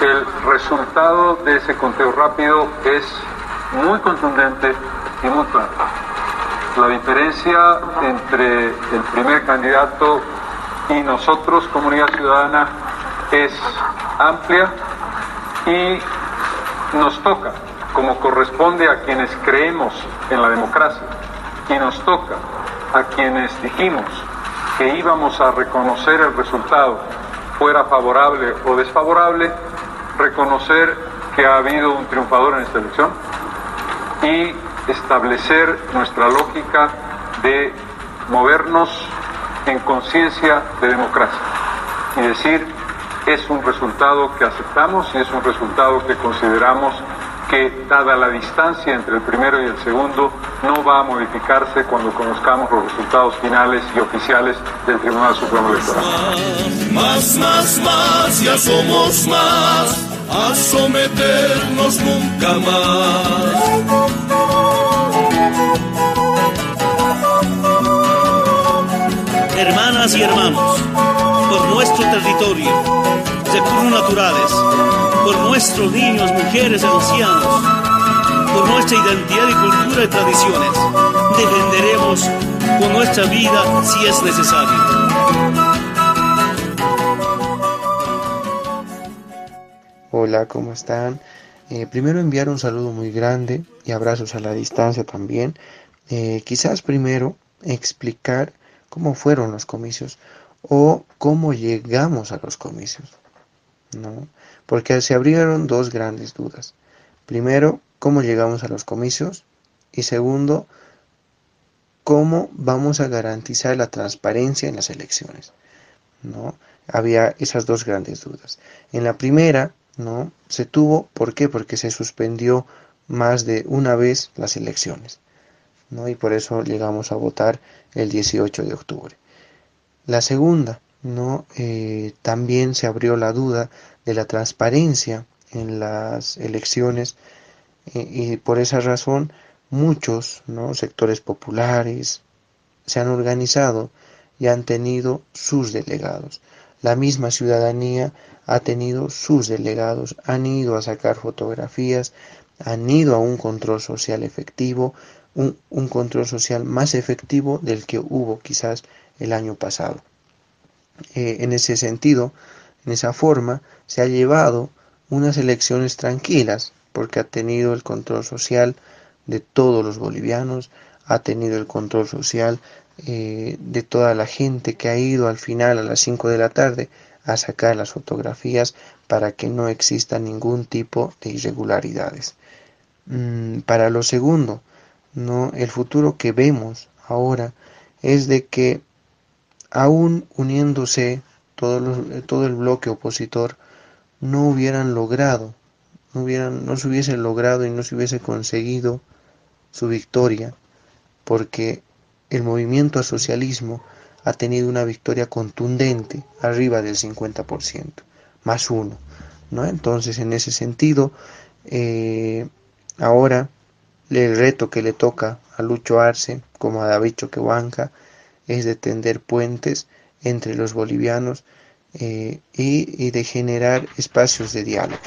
El resultado de ese conteo rápido es muy contundente y muy claro. La diferencia entre el primer candidato y nosotros, comunidad ciudadana, es amplia y nos toca, como corresponde a quienes creemos en la democracia, y nos toca a quienes dijimos que íbamos a reconocer el resultado, fuera favorable o desfavorable, reconocer que ha habido un triunfador en esta elección y establecer nuestra lógica de movernos en conciencia de democracia y decir es un resultado que aceptamos y es un resultado que consideramos que, dada la distancia entre el primero y el segundo, no va a modificarse cuando conozcamos los resultados finales y oficiales del Tribunal Supremo Electoral. Más, más, más, ya somos más, a someternos nunca más. Hermanas y hermanos por nuestro territorio, recursos naturales, por nuestros niños, mujeres ancianos, por nuestra identidad y cultura y tradiciones. Defenderemos con nuestra vida si es necesario. Hola, ¿cómo están? Eh, primero enviar un saludo muy grande y abrazos a la distancia también. Eh, quizás primero explicar cómo fueron los comicios o cómo llegamos a los comicios, ¿no? Porque se abrieron dos grandes dudas. Primero, cómo llegamos a los comicios y segundo, cómo vamos a garantizar la transparencia en las elecciones, ¿no? Había esas dos grandes dudas. En la primera, ¿no? Se tuvo, ¿por qué? Porque se suspendió más de una vez las elecciones, ¿no? Y por eso llegamos a votar el 18 de octubre. La segunda, ¿no? Eh, también se abrió la duda de la transparencia en las elecciones eh, y por esa razón muchos ¿no? sectores populares se han organizado y han tenido sus delegados. La misma ciudadanía ha tenido sus delegados, han ido a sacar fotografías, han ido a un control social efectivo, un, un control social más efectivo del que hubo quizás el año pasado. Eh, en ese sentido, en esa forma, se ha llevado unas elecciones tranquilas, porque ha tenido el control social de todos los bolivianos, ha tenido el control social eh, de toda la gente que ha ido al final a las 5 de la tarde a sacar las fotografías para que no exista ningún tipo de irregularidades. Mm, para lo segundo, no el futuro que vemos ahora es de que aún uniéndose todo, todo el bloque opositor, no hubieran logrado, no, hubieran, no se hubiese logrado y no se hubiese conseguido su victoria, porque el movimiento al socialismo ha tenido una victoria contundente, arriba del 50%, más uno. ¿no? Entonces, en ese sentido, eh, ahora el reto que le toca a Lucho Arce, como a David Choquehuanca, es de tender puentes entre los bolivianos eh, y, de generar espacios de diálogo.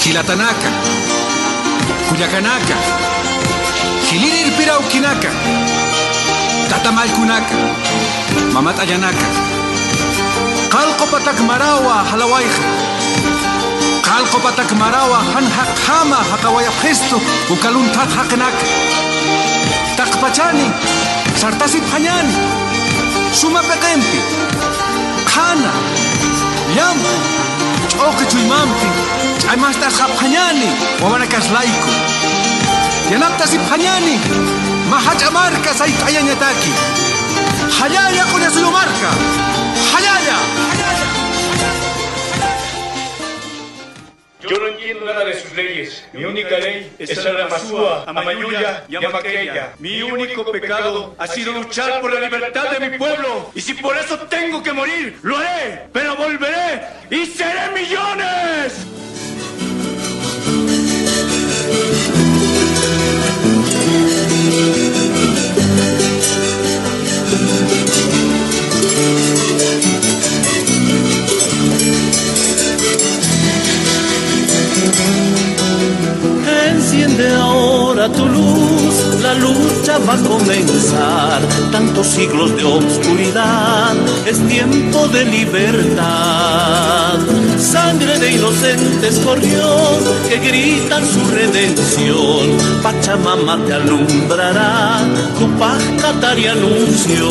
Gilatanaka, Cuyacanaca, Gilirir Pirauquinaca, Tatamalcunaca, Mamatayanaca, Calcopatak Marawa, Halawaija, Calcopatak Marawa, Hanhak Hama, Hakawayajesto, Ukaluntak Hakanaka, Takpachani, Sartasi Pañani, Suma Pequempi, Kana, Yampu, Choque Chuimampi, Chaimasta Japanyani, Wabanakas Laiko, Yanapta Sipanyani, Mahacha Marca Saitayanyataki, Hayaya con Yo no entiendo nada de sus leyes. Mi única ley es la Masúa, Amayuya y Amaqueya. Mi único pecado ha sido luchar por la libertad de mi pueblo. Y si por eso tengo que morir, lo haré. Pero volveré y seré millones. Enciende ahora tu luz, la lucha va a comenzar. Tantos siglos de obscuridad, es tiempo de libertad. Sangre de inocentes corrió, que gritan su redención. Pachamama te alumbrará, tu paz y anunció.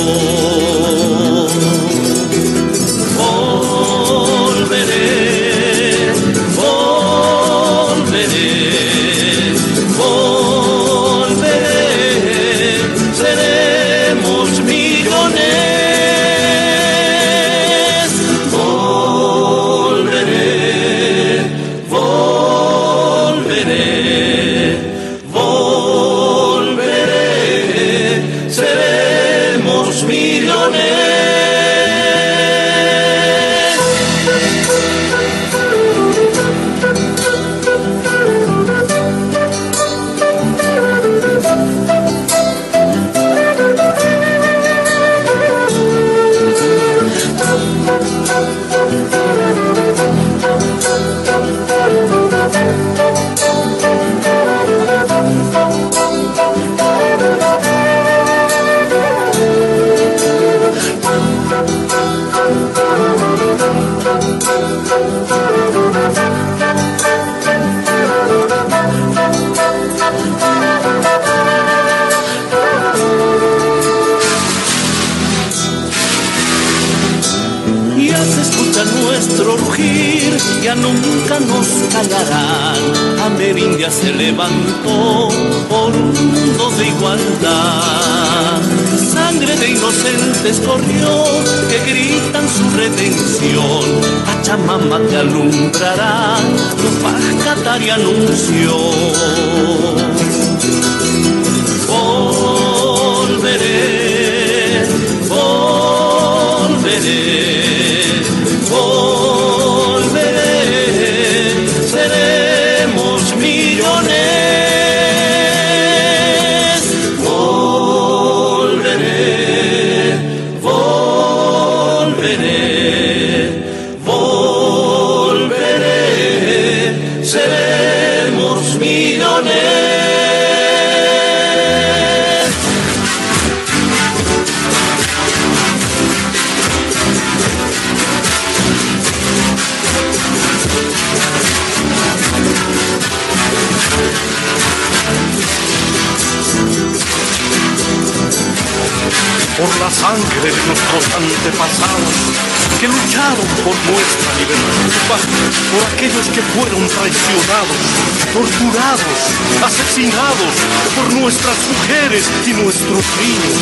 Nuestro rugir, ya nunca nos callarán. Amerindia se levantó por un mundo de igualdad. Sangre de inocentes corrió, que gritan su redención. Pachamama te alumbrará, tu paz anunció. Nuestros antepasados que lucharon por nuestra libertad, por aquellos que fueron traicionados, torturados, asesinados, por nuestras mujeres y nuestros niños,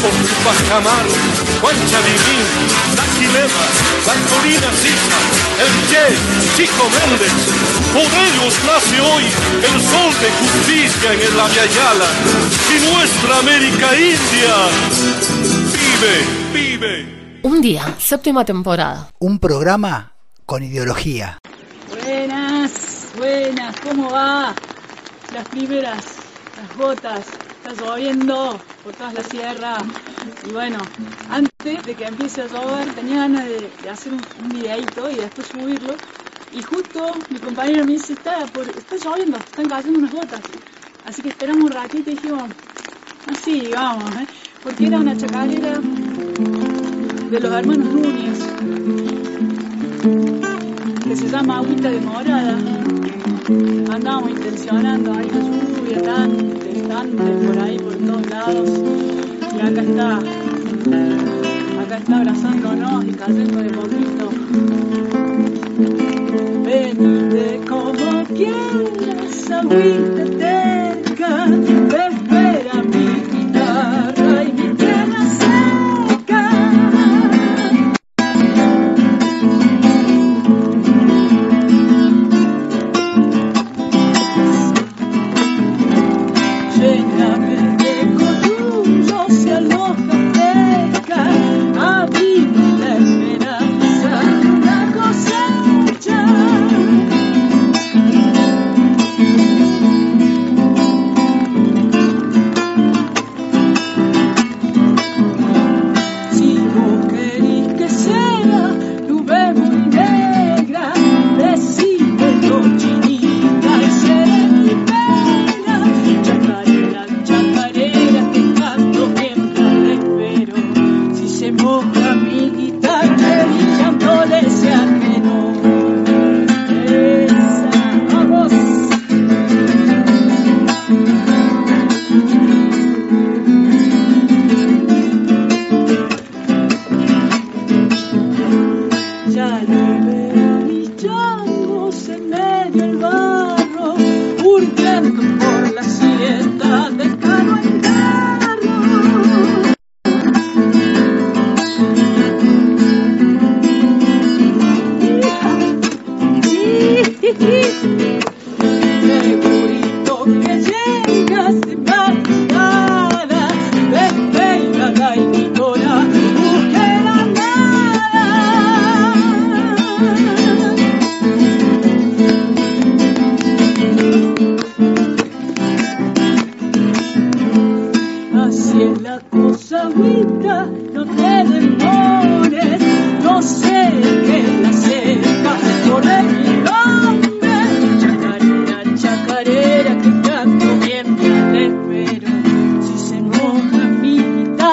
por Tupac Amaru, Juan Chavivín, Daquilema, Bartolina Sisa, el Che, Chico Méndez, por ellos nace hoy el sol de justicia en el Yala y nuestra América India vive, vive. Un día, séptima temporada. Un programa con ideología. Buenas, buenas, ¿cómo va? Las primeras, las gotas, está lloviendo por toda la sierra. Y bueno, antes de que empiece a llover tenía ganas de, de hacer un, un videíto y después subirlo. Y justo mi compañero me dice, está, por, está lloviendo, están cayendo unas gotas. Así que esperamos un ratito y dijimos, así, vamos, ¿eh? Porque era una chacarera de los hermanos Núñez, que se llama Agüita de Morada. Andábamos intencionando ahí la lluvia tan intestante por ahí, por todos lados. Y acá está, acá está abrazándonos y cayendo de poquito. Venite como quieras, agüita terca,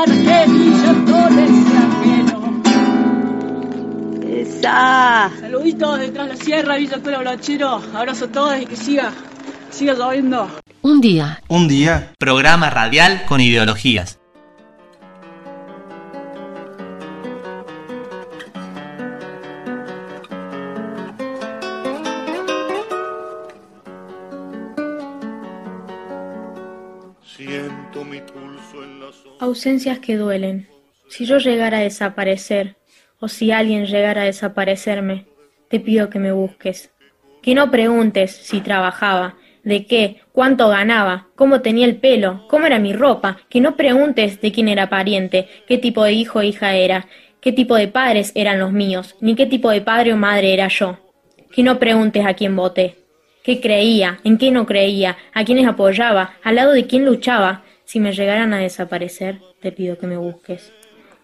guitarra, que mi llanto le sea ajeno. Esa. Saluditos detrás de la sierra, Villa Cuero Blochero. Abrazo a todos y que siga, siga lloviendo. Un día. Un día. Programa radial con ideologías. Ausencias que duelen. Si yo llegara a desaparecer, o si alguien llegara a desaparecerme, te pido que me busques. Que no preguntes si trabajaba, de qué, cuánto ganaba, cómo tenía el pelo, cómo era mi ropa, que no preguntes de quién era pariente, qué tipo de hijo o hija era, qué tipo de padres eran los míos, ni qué tipo de padre o madre era yo. Que no preguntes a quién voté, qué creía, en qué no creía, a quiénes apoyaba, al lado de quién luchaba. Si me llegaran a desaparecer, te pido que me busques.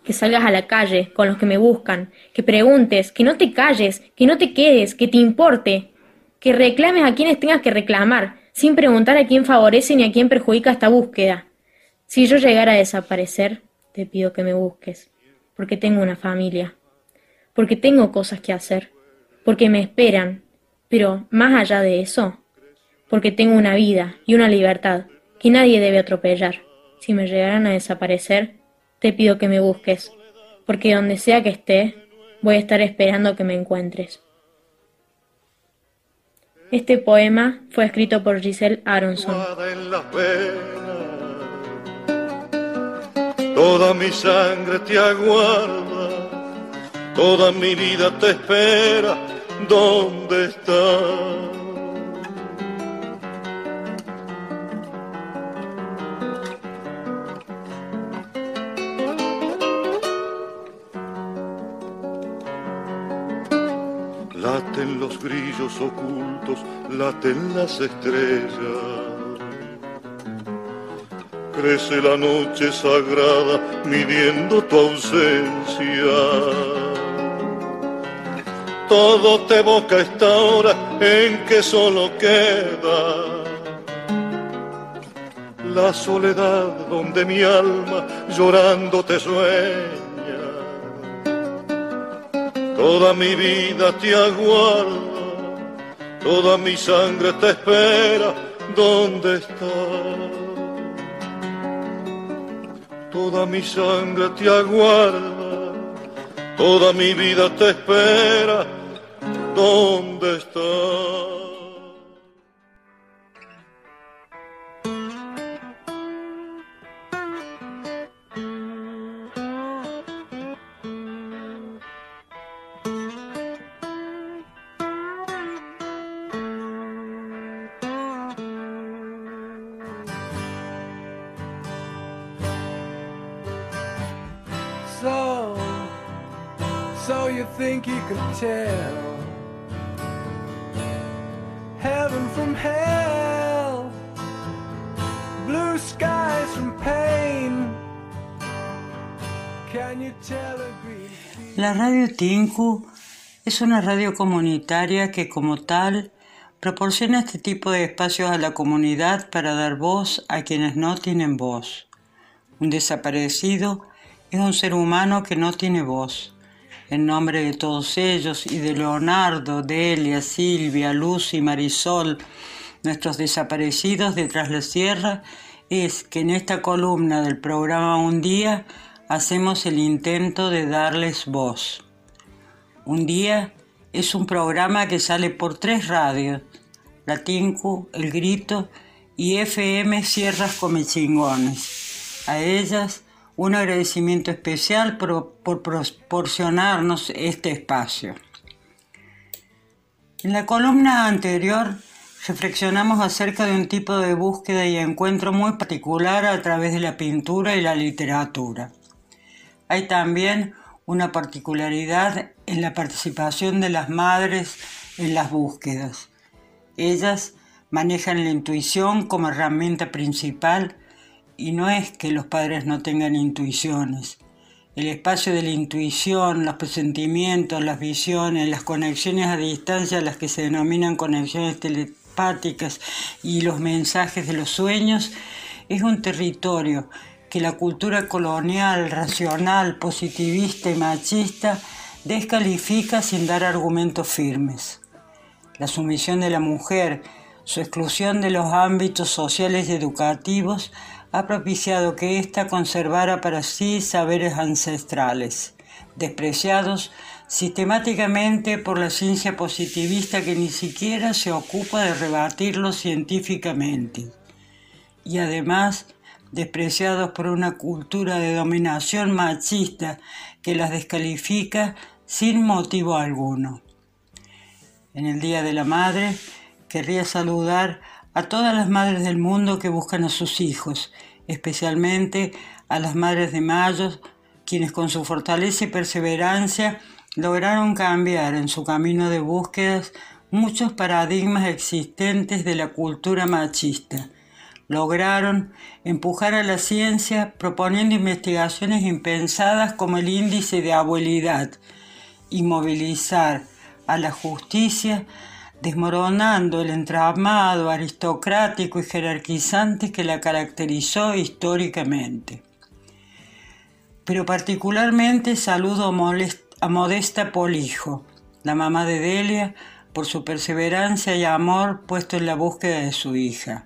Que salgas a la calle con los que me buscan, que preguntes, que no te calles, que no te quedes, que te importe, que reclames a quienes tengas que reclamar, sin preguntar a quién favorece ni a quién perjudica esta búsqueda. Si yo llegara a desaparecer, te pido que me busques porque tengo una familia, porque tengo cosas que hacer, porque me esperan, pero más allá de eso, porque tengo una vida y una libertad que nadie debe atropellar. Si me llegaran a desaparecer, te pido que me busques, porque donde sea que esté, voy a estar esperando que me encuentres. Este poema fue escrito por Giselle Aronson. Toda mi sangre te aguarda, toda mi vida te espera. ¿Dónde estás? Laten los grillos ocultos, laten las estrellas crece la noche sagrada midiendo tu ausencia. Todo te evoca esta hora en que solo queda la soledad donde mi alma llorando te sueña. Toda mi vida te aguarda, toda mi sangre te espera. ¿Dónde estás? Toda mi sangre te aguarda, toda mi vida te espera. ¿Dónde estás? La radio Tinku es una radio comunitaria que como tal proporciona este tipo de espacios a la comunidad para dar voz a quienes no tienen voz. Un desaparecido es un ser humano que no tiene voz. En nombre de todos ellos y de Leonardo, Delia, Silvia, Lucy, Marisol, nuestros desaparecidos de Tras la Sierra, es que en esta columna del programa Un Día hacemos el intento de darles voz. Un día es un programa que sale por tres radios, La Tinku, El Grito y FM Sierras Comechingones. A ellas un agradecimiento especial por, por proporcionarnos este espacio. En la columna anterior reflexionamos acerca de un tipo de búsqueda y encuentro muy particular a través de la pintura y la literatura. Hay también una particularidad en la participación de las madres en las búsquedas. Ellas manejan la intuición como herramienta principal y no es que los padres no tengan intuiciones. El espacio de la intuición, los presentimientos, las visiones, las conexiones a distancia, las que se denominan conexiones telepáticas y los mensajes de los sueños, es un territorio que la cultura colonial, racional, positivista y machista descalifica sin dar argumentos firmes. La sumisión de la mujer, su exclusión de los ámbitos sociales y educativos ha propiciado que ésta conservara para sí saberes ancestrales, despreciados sistemáticamente por la ciencia positivista que ni siquiera se ocupa de rebatirlos científicamente. Y además despreciados por una cultura de dominación machista que las descalifica sin motivo alguno. En el Día de la Madre querría saludar a todas las madres del mundo que buscan a sus hijos, especialmente a las madres de Mayo, quienes con su fortaleza y perseverancia lograron cambiar en su camino de búsquedas muchos paradigmas existentes de la cultura machista. Lograron empujar a la ciencia proponiendo investigaciones impensadas como el índice de abuelidad y movilizar a la justicia desmoronando el entramado aristocrático y jerarquizante que la caracterizó históricamente. Pero particularmente saludo a Modesta Polijo, la mamá de Delia, por su perseverancia y amor puesto en la búsqueda de su hija.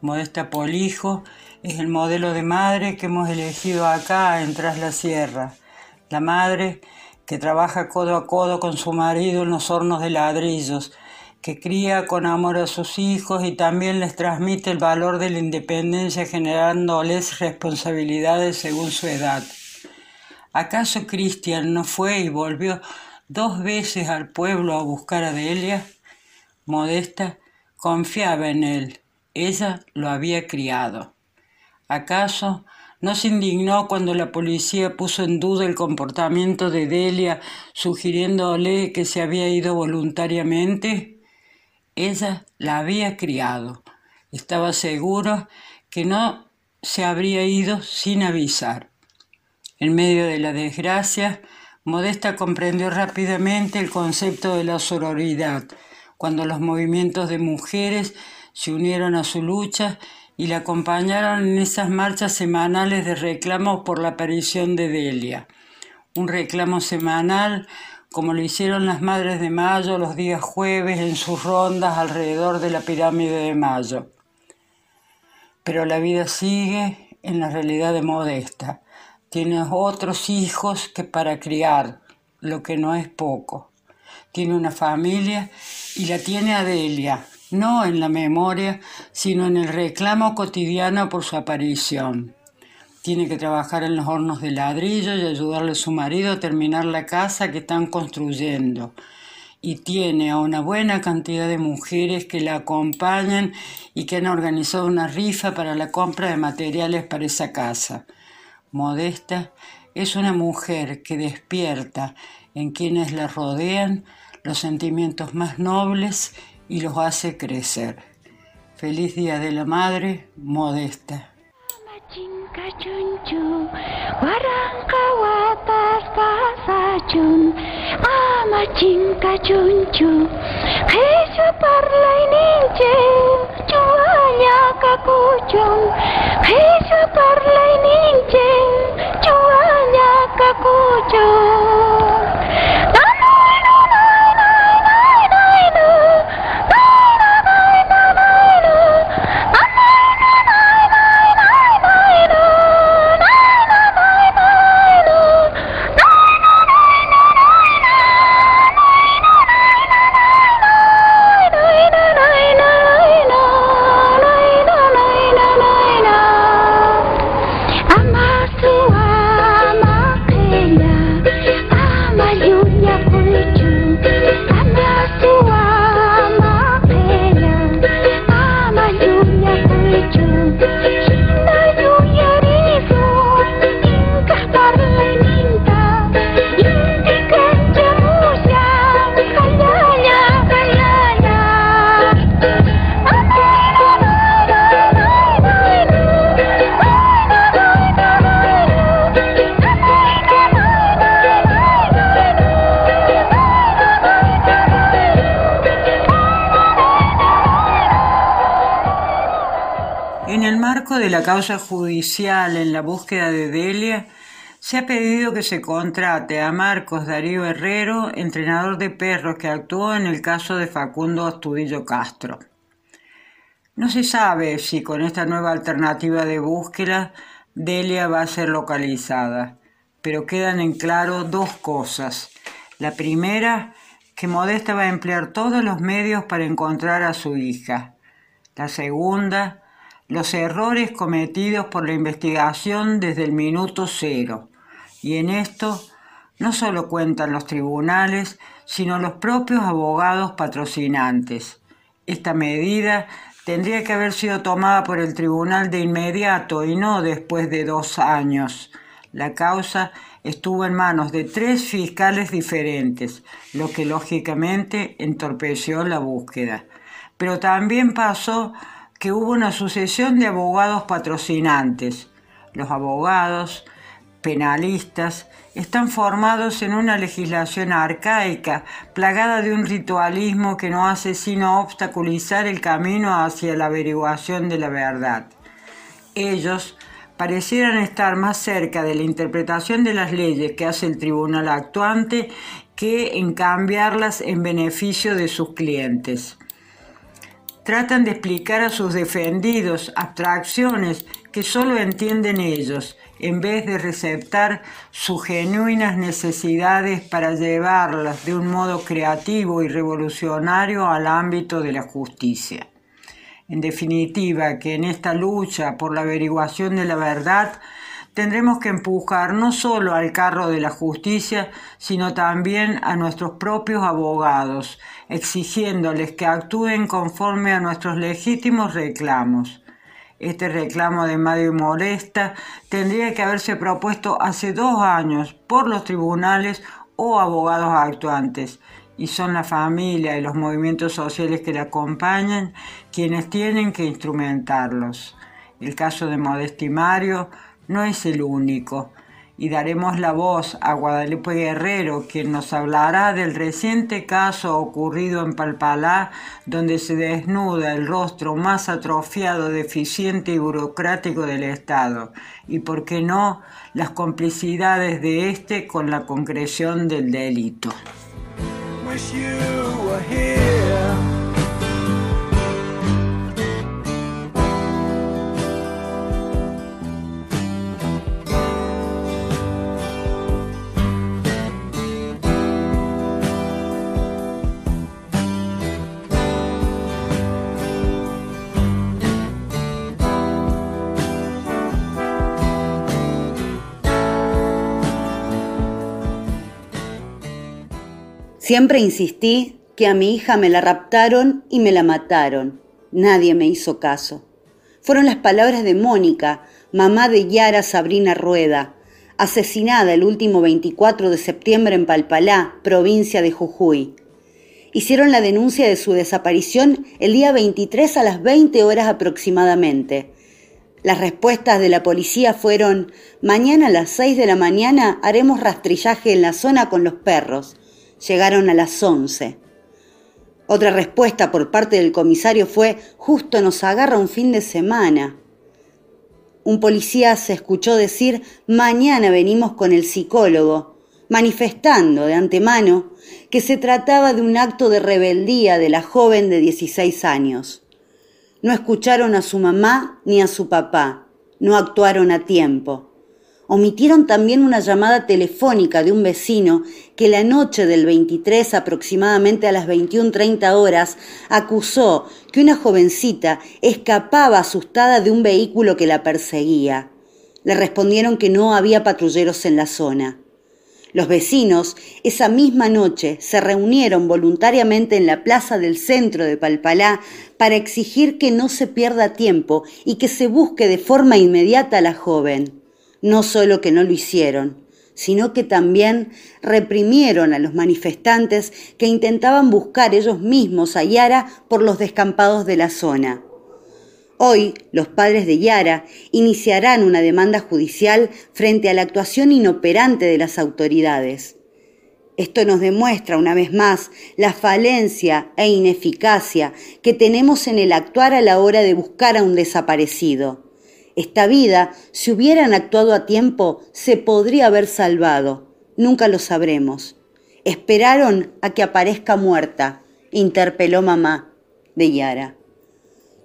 Modesta Polijo es el modelo de madre que hemos elegido acá en Tras la Sierra, la madre que trabaja codo a codo con su marido en los hornos de ladrillos, que cría con amor a sus hijos y también les transmite el valor de la independencia generándoles responsabilidades según su edad. ¿Acaso Cristian no fue y volvió dos veces al pueblo a buscar a Delia? Modesta confiaba en él, ella lo había criado. ¿Acaso no se indignó cuando la policía puso en duda el comportamiento de Delia, sugiriéndole que se había ido voluntariamente? Ella la había criado. Estaba seguro que no se habría ido sin avisar. En medio de la desgracia, Modesta comprendió rápidamente el concepto de la sororidad, cuando los movimientos de mujeres se unieron a su lucha y la acompañaron en esas marchas semanales de reclamos por la aparición de Delia. Un reclamo semanal como lo hicieron las Madres de Mayo los días jueves en sus rondas alrededor de la pirámide de Mayo. Pero la vida sigue en la realidad de Modesta. Tiene otros hijos que para criar, lo que no es poco. Tiene una familia y la tiene Adelia, no en la memoria, sino en el reclamo cotidiano por su aparición. Tiene que trabajar en los hornos de ladrillo y ayudarle a su marido a terminar la casa que están construyendo. Y tiene a una buena cantidad de mujeres que la acompañan y que han organizado una rifa para la compra de materiales para esa casa. Modesta es una mujer que despierta en quienes la rodean los sentimientos más nobles y los hace crecer. Feliz Día de la Madre, Modesta. Kacuncu, warang kawatas kasacun, ama cinta junjung hesu parlai ninjin cuanya kakujung. Hesu parlai ninjin cuanya kakujung. Causa judicial en la búsqueda de Delia, se ha pedido que se contrate a Marcos Darío Herrero, entrenador de perros que actuó en el caso de Facundo Astudillo Castro. No se sabe si con esta nueva alternativa de búsqueda Delia va a ser localizada, pero quedan en claro dos cosas. La primera, que Modesta va a emplear todos los medios para encontrar a su hija. La segunda, los errores cometidos por la investigación desde el minuto cero. Y en esto no solo cuentan los tribunales, sino los propios abogados patrocinantes. Esta medida tendría que haber sido tomada por el tribunal de inmediato y no después de dos años. La causa estuvo en manos de tres fiscales diferentes, lo que lógicamente entorpeció la búsqueda. Pero también pasó que hubo una sucesión de abogados patrocinantes. Los abogados penalistas están formados en una legislación arcaica, plagada de un ritualismo que no hace sino obstaculizar el camino hacia la averiguación de la verdad. Ellos parecieran estar más cerca de la interpretación de las leyes que hace el tribunal actuante que en cambiarlas en beneficio de sus clientes. Tratan de explicar a sus defendidos abstracciones que solo entienden ellos, en vez de receptar sus genuinas necesidades para llevarlas de un modo creativo y revolucionario al ámbito de la justicia. En definitiva, que en esta lucha por la averiguación de la verdad tendremos que empujar no solo al carro de la justicia, sino también a nuestros propios abogados, exigiéndoles que actúen conforme a nuestros legítimos reclamos. Este reclamo de Mario Molesta tendría que haberse propuesto hace dos años por los tribunales o abogados actuantes, y son la familia y los movimientos sociales que le acompañan quienes tienen que instrumentarlos. El caso de Modesti Mario no es el único. Y daremos la voz a Guadalupe Guerrero, quien nos hablará del reciente caso ocurrido en Palpalá, donde se desnuda el rostro más atrofiado, deficiente y burocrático del Estado, y por qué no las complicidades de este con la concreción del delito. Siempre insistí que a mi hija me la raptaron y me la mataron. Nadie me hizo caso. Fueron las palabras de Mónica, mamá de Yara Sabrina Rueda, asesinada el último 24 de septiembre en Palpalá, provincia de Jujuy. Hicieron la denuncia de su desaparición el día 23 a las 20 horas aproximadamente. Las respuestas de la policía fueron, mañana a las 6 de la mañana haremos rastrillaje en la zona con los perros. Llegaron a las 11. Otra respuesta por parte del comisario fue, justo nos agarra un fin de semana. Un policía se escuchó decir, mañana venimos con el psicólogo, manifestando de antemano que se trataba de un acto de rebeldía de la joven de 16 años. No escucharon a su mamá ni a su papá, no actuaron a tiempo omitieron también una llamada telefónica de un vecino que la noche del 23 aproximadamente a las 21.30 horas acusó que una jovencita escapaba asustada de un vehículo que la perseguía. Le respondieron que no había patrulleros en la zona. Los vecinos esa misma noche se reunieron voluntariamente en la plaza del centro de Palpalá para exigir que no se pierda tiempo y que se busque de forma inmediata a la joven no solo que no lo hicieron, sino que también reprimieron a los manifestantes que intentaban buscar ellos mismos a Yara por los descampados de la zona. Hoy, los padres de Yara iniciarán una demanda judicial frente a la actuación inoperante de las autoridades. Esto nos demuestra una vez más la falencia e ineficacia que tenemos en el actuar a la hora de buscar a un desaparecido. Esta vida, si hubieran actuado a tiempo, se podría haber salvado. Nunca lo sabremos. Esperaron a que aparezca muerta, interpeló mamá de Yara.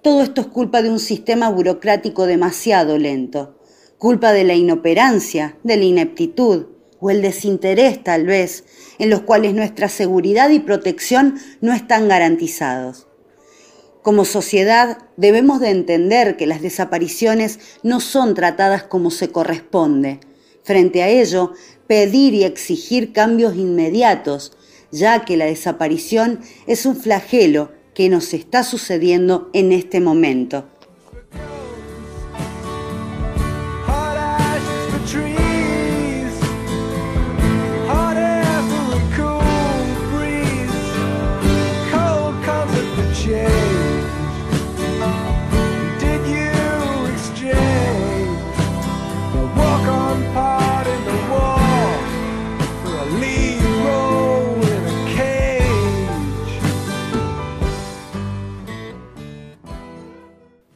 Todo esto es culpa de un sistema burocrático demasiado lento, culpa de la inoperancia, de la ineptitud o el desinterés tal vez, en los cuales nuestra seguridad y protección no están garantizados. Como sociedad debemos de entender que las desapariciones no son tratadas como se corresponde. Frente a ello, pedir y exigir cambios inmediatos, ya que la desaparición es un flagelo que nos está sucediendo en este momento.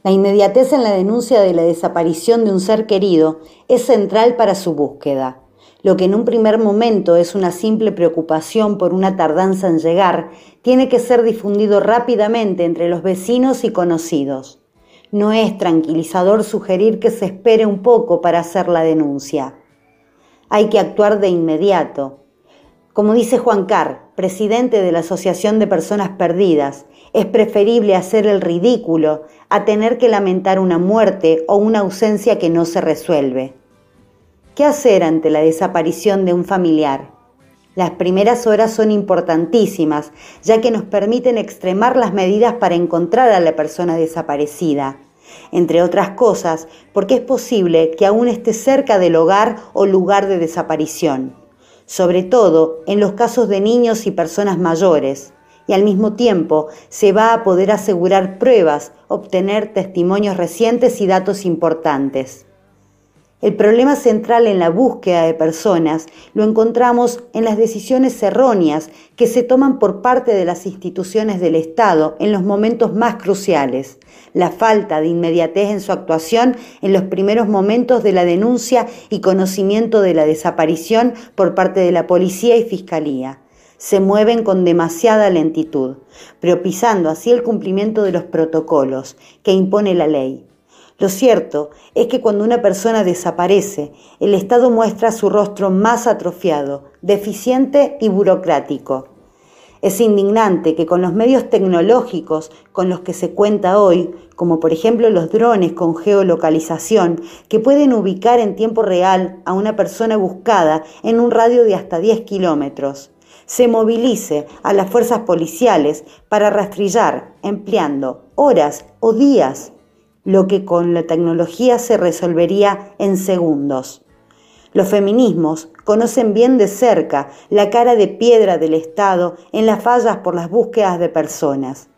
La inmediatez en la denuncia de la desaparición de un ser querido es central para su búsqueda. Lo que en un primer momento es una simple preocupación por una tardanza en llegar, tiene que ser difundido rápidamente entre los vecinos y conocidos. No es tranquilizador sugerir que se espere un poco para hacer la denuncia. Hay que actuar de inmediato. Como dice Juan Carr, presidente de la Asociación de Personas Perdidas, es preferible hacer el ridículo a tener que lamentar una muerte o una ausencia que no se resuelve. ¿Qué hacer ante la desaparición de un familiar? Las primeras horas son importantísimas, ya que nos permiten extremar las medidas para encontrar a la persona desaparecida. Entre otras cosas, porque es posible que aún esté cerca del hogar o lugar de desaparición, sobre todo en los casos de niños y personas mayores y al mismo tiempo se va a poder asegurar pruebas, obtener testimonios recientes y datos importantes. El problema central en la búsqueda de personas lo encontramos en las decisiones erróneas que se toman por parte de las instituciones del Estado en los momentos más cruciales, la falta de inmediatez en su actuación en los primeros momentos de la denuncia y conocimiento de la desaparición por parte de la policía y fiscalía se mueven con demasiada lentitud, propiciando así el cumplimiento de los protocolos que impone la ley. Lo cierto es que cuando una persona desaparece, el Estado muestra su rostro más atrofiado, deficiente y burocrático. Es indignante que con los medios tecnológicos con los que se cuenta hoy, como por ejemplo los drones con geolocalización, que pueden ubicar en tiempo real a una persona buscada en un radio de hasta 10 kilómetros, se movilice a las fuerzas policiales para rastrillar, empleando horas o días, lo que con la tecnología se resolvería en segundos. Los feminismos conocen bien de cerca la cara de piedra del Estado en las fallas por las búsquedas de personas.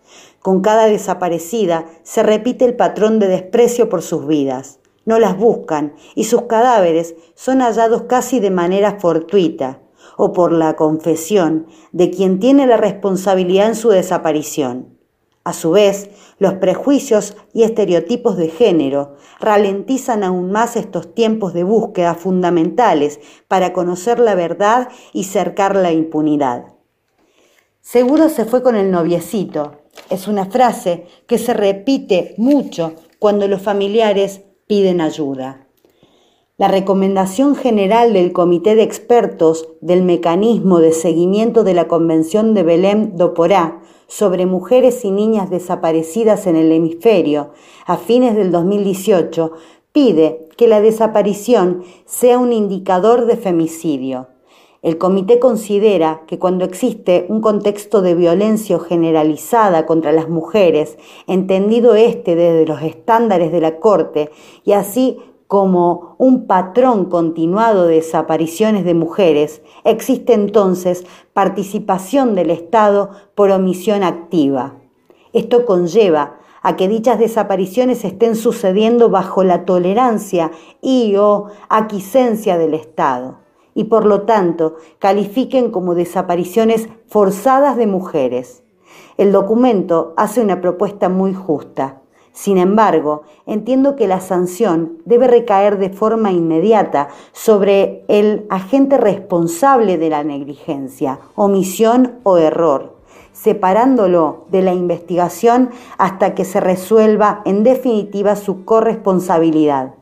Con cada desaparecida se repite el patrón de desprecio por sus vidas. No las buscan y sus cadáveres son hallados casi de manera fortuita o por la confesión de quien tiene la responsabilidad en su desaparición. A su vez, los prejuicios y estereotipos de género ralentizan aún más estos tiempos de búsqueda fundamentales para conocer la verdad y cercar la impunidad. Seguro se fue con el noviecito. Es una frase que se repite mucho cuando los familiares piden ayuda. La recomendación general del Comité de Expertos del Mecanismo de Seguimiento de la Convención de Belém do Porá sobre mujeres y niñas desaparecidas en el hemisferio a fines del 2018 pide que la desaparición sea un indicador de femicidio. El comité considera que cuando existe un contexto de violencia generalizada contra las mujeres, entendido este desde los estándares de la Corte y así como un patrón continuado de desapariciones de mujeres, existe entonces participación del Estado por omisión activa. Esto conlleva a que dichas desapariciones estén sucediendo bajo la tolerancia y o aquiescencia del Estado y por lo tanto califiquen como desapariciones forzadas de mujeres. El documento hace una propuesta muy justa sin embargo, entiendo que la sanción debe recaer de forma inmediata sobre el agente responsable de la negligencia, omisión o error, separándolo de la investigación hasta que se resuelva en definitiva su corresponsabilidad.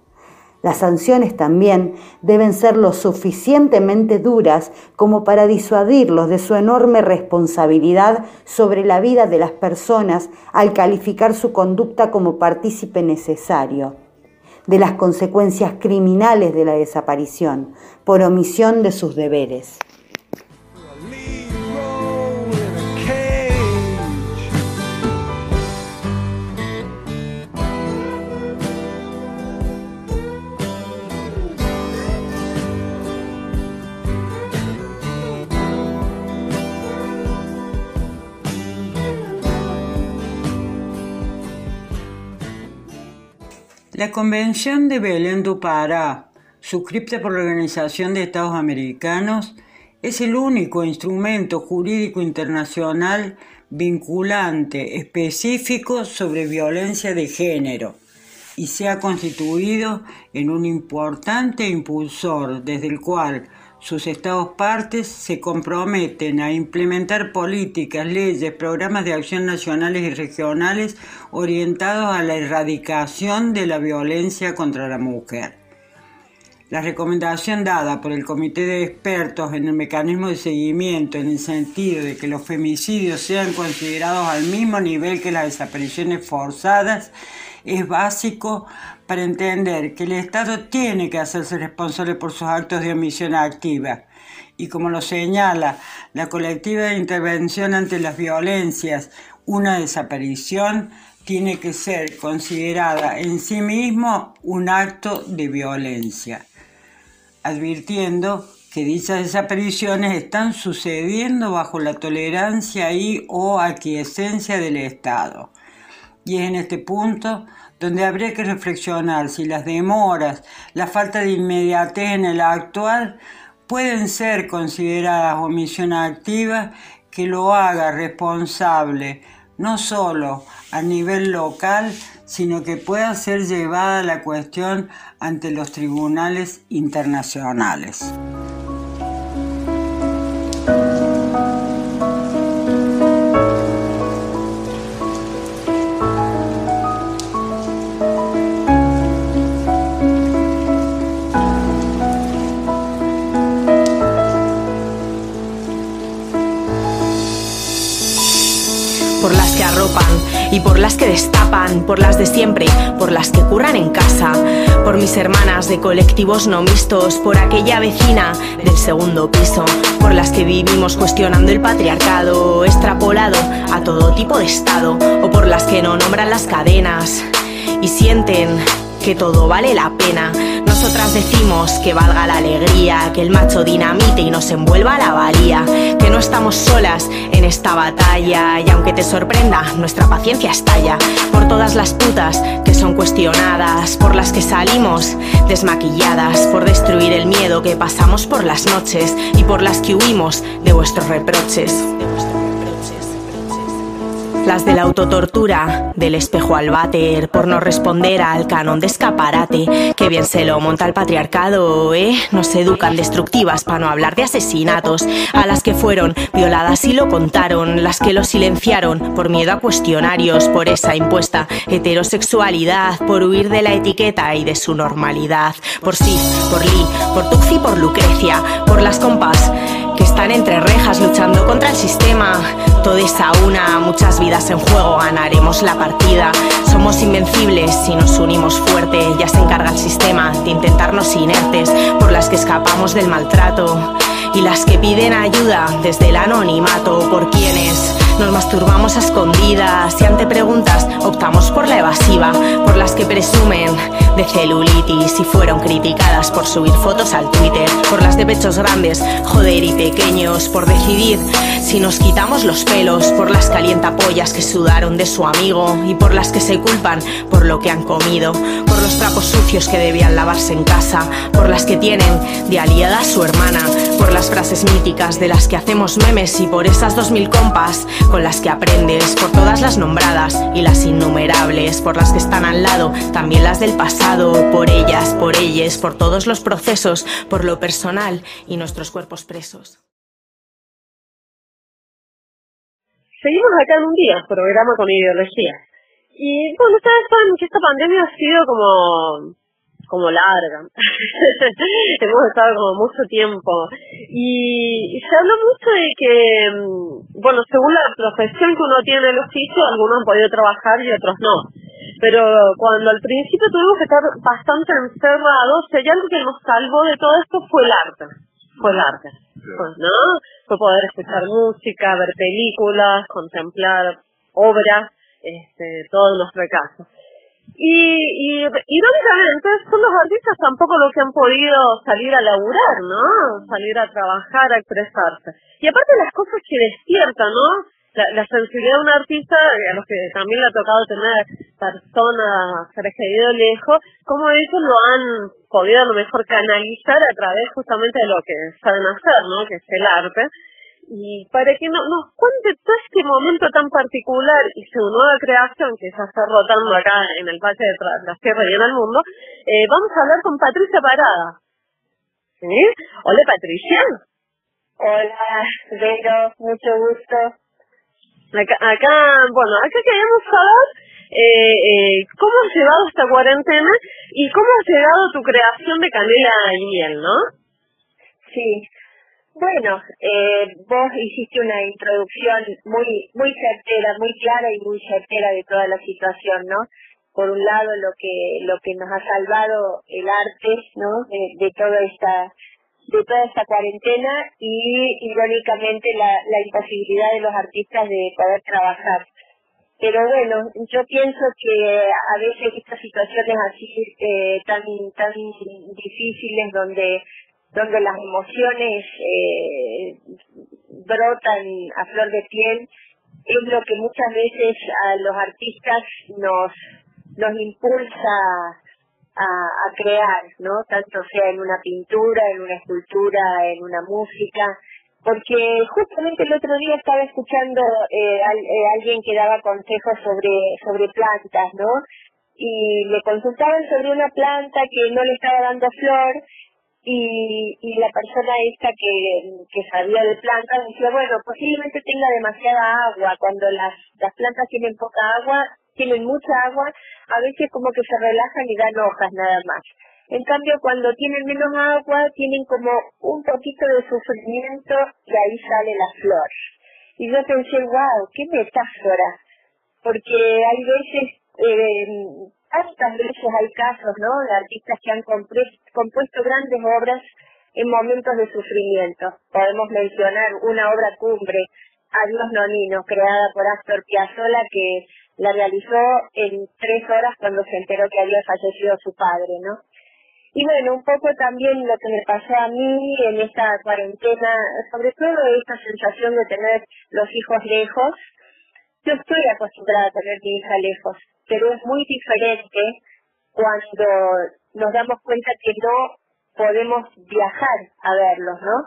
Las sanciones también deben ser lo suficientemente duras como para disuadirlos de su enorme responsabilidad sobre la vida de las personas al calificar su conducta como partícipe necesario de las consecuencias criminales de la desaparición por omisión de sus deberes. La Convención de Belén do Pará, suscrita por la Organización de Estados Americanos, es el único instrumento jurídico internacional vinculante específico sobre violencia de género y se ha constituido en un importante impulsor desde el cual sus estados partes se comprometen a implementar políticas, leyes, programas de acción nacionales y regionales orientados a la erradicación de la violencia contra la mujer. La recomendación dada por el Comité de Expertos en el mecanismo de seguimiento en el sentido de que los femicidios sean considerados al mismo nivel que las desapariciones forzadas es básico para entender que el Estado tiene que hacerse responsable por sus actos de omisión activa. Y como lo señala la colectiva de intervención ante las violencias, una desaparición tiene que ser considerada en sí mismo un acto de violencia, advirtiendo que dichas desapariciones están sucediendo bajo la tolerancia y o aquiescencia del Estado. Y es en este punto donde habría que reflexionar si las demoras, la falta de inmediatez en el actual pueden ser consideradas omisión activa que lo haga responsable no solo a nivel local, sino que pueda ser llevada la cuestión ante los tribunales internacionales. Que arropan y por las que destapan, por las de siempre, por las que curran en casa, por mis hermanas de colectivos no mixtos, por aquella vecina del segundo piso, por las que vivimos cuestionando el patriarcado extrapolado a todo tipo de estado, o por las que no nombran las cadenas y sienten que todo vale la pena. Nosotras decimos que valga la alegría, que el macho dinamite y nos envuelva la valía, que no estamos solas en esta batalla y aunque te sorprenda, nuestra paciencia estalla por todas las putas que son cuestionadas, por las que salimos desmaquilladas, por destruir el miedo que pasamos por las noches y por las que huimos de vuestros reproches. De la autotortura, del espejo al váter, por no responder al canon de escaparate. Que bien se lo monta el patriarcado, ¿eh? Nos educan destructivas para no hablar de asesinatos. A las que fueron violadas y lo contaron, las que lo silenciaron por miedo a cuestionarios, por esa impuesta heterosexualidad, por huir de la etiqueta y de su normalidad. Por sí, por Lee, por Tuxi, por Lucrecia, por las compas que están entre rejas luchando contra el sistema. Todo a una, muchas vidas en juego, ganaremos la partida. Somos invencibles si nos unimos fuerte, ya se encarga el sistema de intentarnos inertes, por las que escapamos del maltrato y las que piden ayuda desde el anonimato, por quienes nos masturbamos a escondidas y ante preguntas optamos por la evasiva, por las que presumen de celulitis y fueron criticadas por subir fotos al Twitter, por las de pechos grandes, joder y pequeños, por decidir si nos quitamos los pelos, por las calientapollas que sudaron de su amigo y por las que se culpan por lo que han comido, por los trapos sucios que debían lavarse en casa, por las que tienen de aliada a su hermana, por las frases míticas de las que hacemos memes y por esas dos mil compas con las que aprendes, por todas las nombradas y las innumerables, por las que están al lado, también las del pasado, por ellas, por ellas, por todos los procesos, por lo personal y nuestros cuerpos presos. Seguimos acá en un día, programa con ideología. Y bueno, ustedes saben que esta pandemia ha sido como, como larga. Hemos estado como mucho tiempo. Y, se habló mucho de que, mm, bueno, según la profesión que uno tiene en el oficio, algunos han podido trabajar y otros no. Pero cuando al principio tuvimos que estar bastante encerrados, si hay algo que nos salvó de todo esto fue el arte. Fue el arte. Pues, ¿no? Fue poder escuchar música, ver películas, contemplar obras, este, todo en nuestro caso. Y, y irónicamente son los artistas tampoco los que han podido salir a laburar, ¿no? Salir a trabajar, a expresarse. Y aparte las cosas que despiertan, ¿no? La, sensibilidad de un artista, a los que también le ha tocado tener personas seres queridos lejos, cómo ellos lo han podido a lo mejor canalizar a través justamente de lo que saben hacer, ¿no? Que es el arte y para que nos cuente todo este momento tan particular y su nueva creación que ya está rotando acá en el Valle de la Sierra y en el mundo, eh, vamos a hablar con Patricia Parada. ¿Sí? Hola Patricia. Hola, Vero, mucho gusto. Acá, acá bueno, acá queremos saber eh, eh, cómo has llegado esta cuarentena y cómo ha llegado tu creación de canela y miel, ¿no? Sí, bueno, eh, vos hiciste una introducción muy muy certera, muy clara y muy certera de toda la situación, ¿no? Por un lado, lo que lo que nos ha salvado el arte, ¿no? De, toda esta de toda esta cuarentena y irónicamente la, imposibilidad de los artistas de poder trabajar. Pero bueno, yo pienso que a veces estas situaciones así eh, tan tan difíciles donde donde las emociones eh, brotan a flor de piel, es lo que muchas veces a los artistas nos, nos impulsa a, a, crear, ¿no? Tanto sea en una pintura, en una escultura, en una música, porque justamente el otro día estaba escuchando eh, eh alguien que daba consejos sobre, sobre plantas, ¿no? Y le consultaban sobre una planta que no le estaba dando flor y, la persona esta que, que sabía de plantas decía, bueno, posiblemente tenga demasiada agua, cuando las, las plantas tienen poca agua, tienen mucha agua, a veces como que se relajan y dan hojas nada más. En cambio, cuando tienen menos agua, tienen como un poquito de sufrimiento y ahí sale la flor. Y yo pensé, wow, qué metáfora, porque hay veces eh, tantas veces hay casos, ¿no? De artistas que han compuesto grandes obras en momentos de sufrimiento. Podemos mencionar una obra cumbre, Adiós Nonino, creada por Astor Piazzolla, que la realizó en tres horas cuando se enteró que había fallecido su padre, ¿no? Y bueno, un poco también lo que me pasó a mí en esta cuarentena, sobre todo esta sensación de tener los hijos lejos. Yo estoy acostumbrada a tener mi hija lejos, pero es muy diferente cuando nos damos cuenta que no podemos viajar a verlos, ¿no?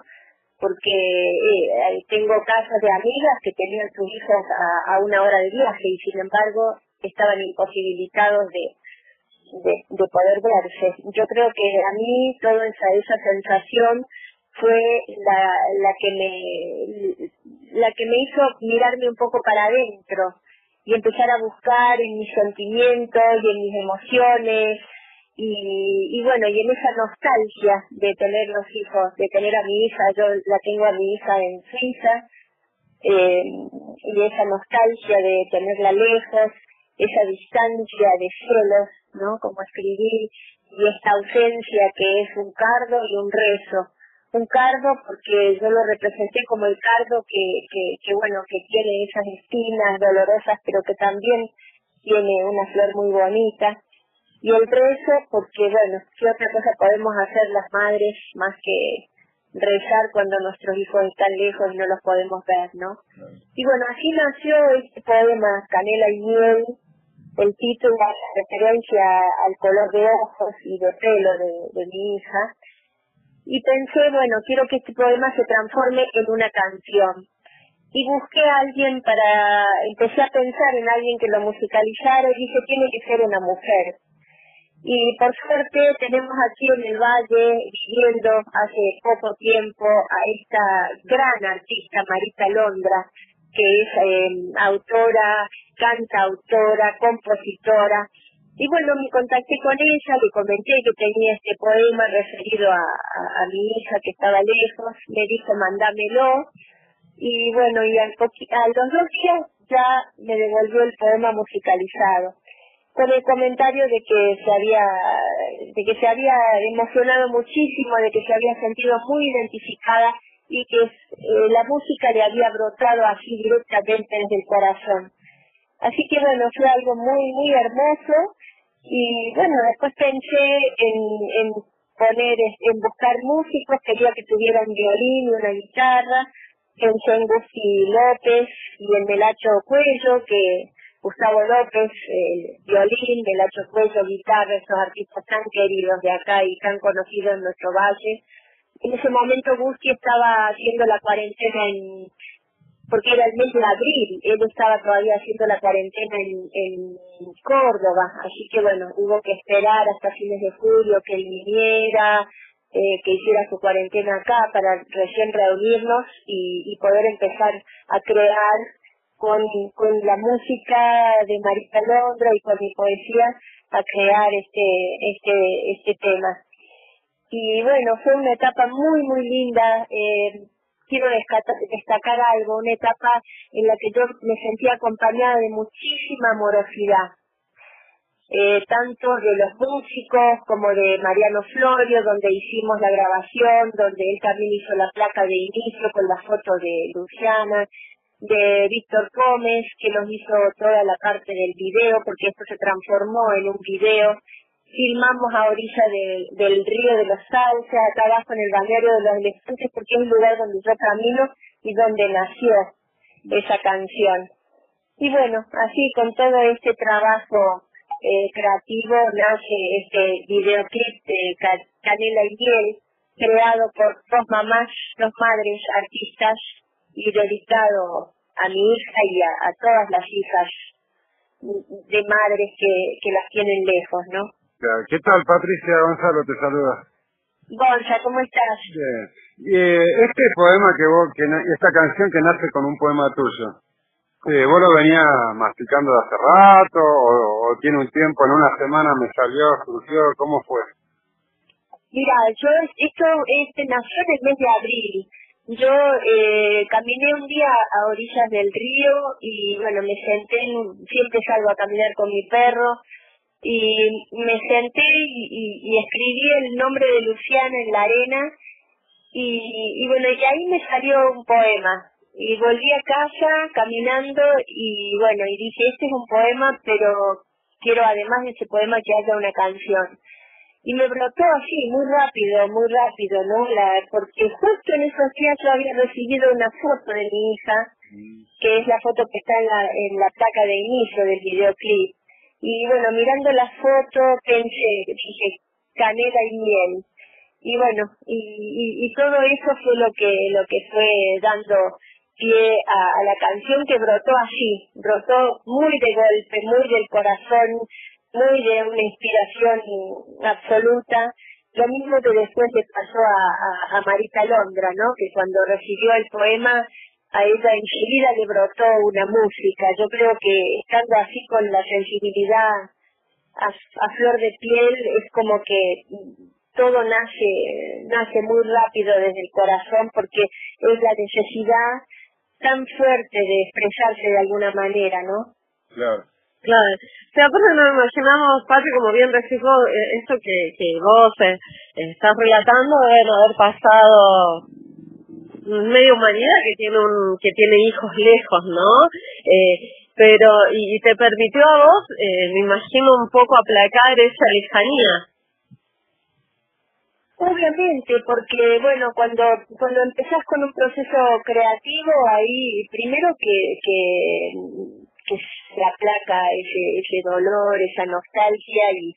Porque eh, tengo casos de amigas que tenían sus hijos a, una hora de viaje y sin embargo estaban imposibilitados de, de, poder verse. Yo creo que a mí toda esa, esa sensación fue la, la que me la que me hizo mirarme un poco para adentro y empezar a buscar en mis sentimientos y en mis emociones y, bueno, y en esa nostalgia de tener los hijos, de tener a mi hija, yo la tengo a mi hija en Suiza, eh, y esa nostalgia de tenerla lejos, esa distancia de celos, ¿no? Como escribir, y esta ausencia que es un cardo y un rezo un cardo porque yo lo representé como el cardo que, que, que, bueno, que tiene esas espinas dolorosas, pero que también tiene una flor muy bonita. Y el rezo porque, bueno, ¿qué otra cosa podemos hacer las madres más que rezar cuando nuestros hijos están lejos y no los podemos ver, ¿no? Y bueno, así nació este poema, Canela y Miel, el título hace referencia al color de ojos y de pelo de, de mi hija, y pensé, bueno, quiero que este poema se transforme en una canción. Y busqué a alguien para, empecé a pensar en alguien que lo musicalizara y dije, tiene que ser una mujer. Y por suerte tenemos aquí en el Valle, viviendo hace poco tiempo, a esta gran artista, Marita Londra, que es eh, autora, cantautora, compositora, Y bueno, me contacté con ella, le comenté que tenía este poema referido a, mi hija que estaba lejos, me dijo mandámelo, y bueno, y al a los dos días ya me devolvió el poema musicalizado con el comentario de que se había de que se había emocionado muchísimo, de que se había sentido muy identificada y que eh, la música le había brotado así directamente desde el corazón. Así que bueno, fue algo muy, muy hermoso y bueno, después pensé en, en poner, en buscar músicos, quería que tuvieran violín una guitarra, pensé en Gusti López y en Melacho Cuello, que Gustavo López, el violín, Melacho Cuello, guitarra, esos artistas tan queridos de acá y tan conocidos en nuestro valle. En ese momento Gusti estaba haciendo la cuarentena en porque era el mes de abril, él estaba todavía haciendo la cuarentena en, en Córdoba, así que bueno, hubo que esperar hasta fines de julio que él viniera, eh, que hiciera su cuarentena acá para recién reunirnos y, y poder empezar a crear con, con la música de Marita Londra y con mi poesía a crear este, este, este tema. Y bueno, fue una etapa muy, muy linda. Eh, quiero destacar algo, una etapa en la que yo me sentía acompañada de muchísima amorosidad, eh, tanto de los músicos como de Mariano Florio, donde hicimos la grabación, donde él también hizo la placa de inicio con la foto de Luciana, de Víctor Gómez, que nos hizo toda la parte del video, porque esto se transformó en un video filmamos a orilla del río de los Sauces, acá abajo en el balneario de los elefantes, porque es un lugar donde yo camino y donde nació esa canción. Y bueno, así con todo este trabajo eh, creativo nace este videoclip de Canela y Miel, creado por dos mamás, dos madres artistas y dedicado a mi hija y a, todas las hijas de madres que, que las tienen lejos, ¿no? ¿Qué tal, Patricia Gonzalo? Te saluda. Gonza, ¿cómo estás? Bien. Eh, este poema que vos, que esta canción que nace con un poema tuyo, eh, ¿vos lo venías masticando de hace rato o, tiene un tiempo, en una semana me salió, surgió, cómo fue? Mira, yo, esto este, nació en el mes de abril. Yo eh, caminé un día a orillas del río y bueno, me senté, siempre salgo a caminar con mi perro, y me senté y, escribí el nombre de Luciana en la arena y, bueno, y ahí me salió un poema. Y volví a casa caminando y bueno, y dije, este es un poema, pero quiero además de ese poema que haya una canción. Y me brotó así, muy rápido, muy rápido, ¿no? La, porque justo en esos días yo había recibido una foto de mi hija, que es la foto que está en la, en la placa de inicio del videoclip y bueno, mirando la foto pensé, dije, canela y miel. Y bueno, y, todo eso fue lo que, lo que fue dando pie a, la canción que brotó así, brotó muy de golpe, muy del corazón, muy de una inspiración absoluta. Lo mismo que después le pasó a, a, a Marita Londra, ¿no? Que cuando recibió el poema a ella enseguida le brotó una música. Yo creo que estando así con la sensibilidad a, flor de piel, es como que todo nace, nace muy rápido desde el corazón porque es la necesidad tan fuerte de expresarse de alguna manera, ¿no? Claro. Claro. O sea, aparte nos imaginamos, Patri, como bien decís eh, esto que, que vos eh, estás relatando deben haber pasado media humanidad que tiene un que tiene hijos lejos, ¿no? Eh, pero y, te permitió a vos, eh, me imagino un poco aplacar esa lejanía. Obviamente, porque bueno, cuando cuando empezás con un proceso creativo, ahí primero que que, que se aplaca ese ese dolor, esa nostalgia y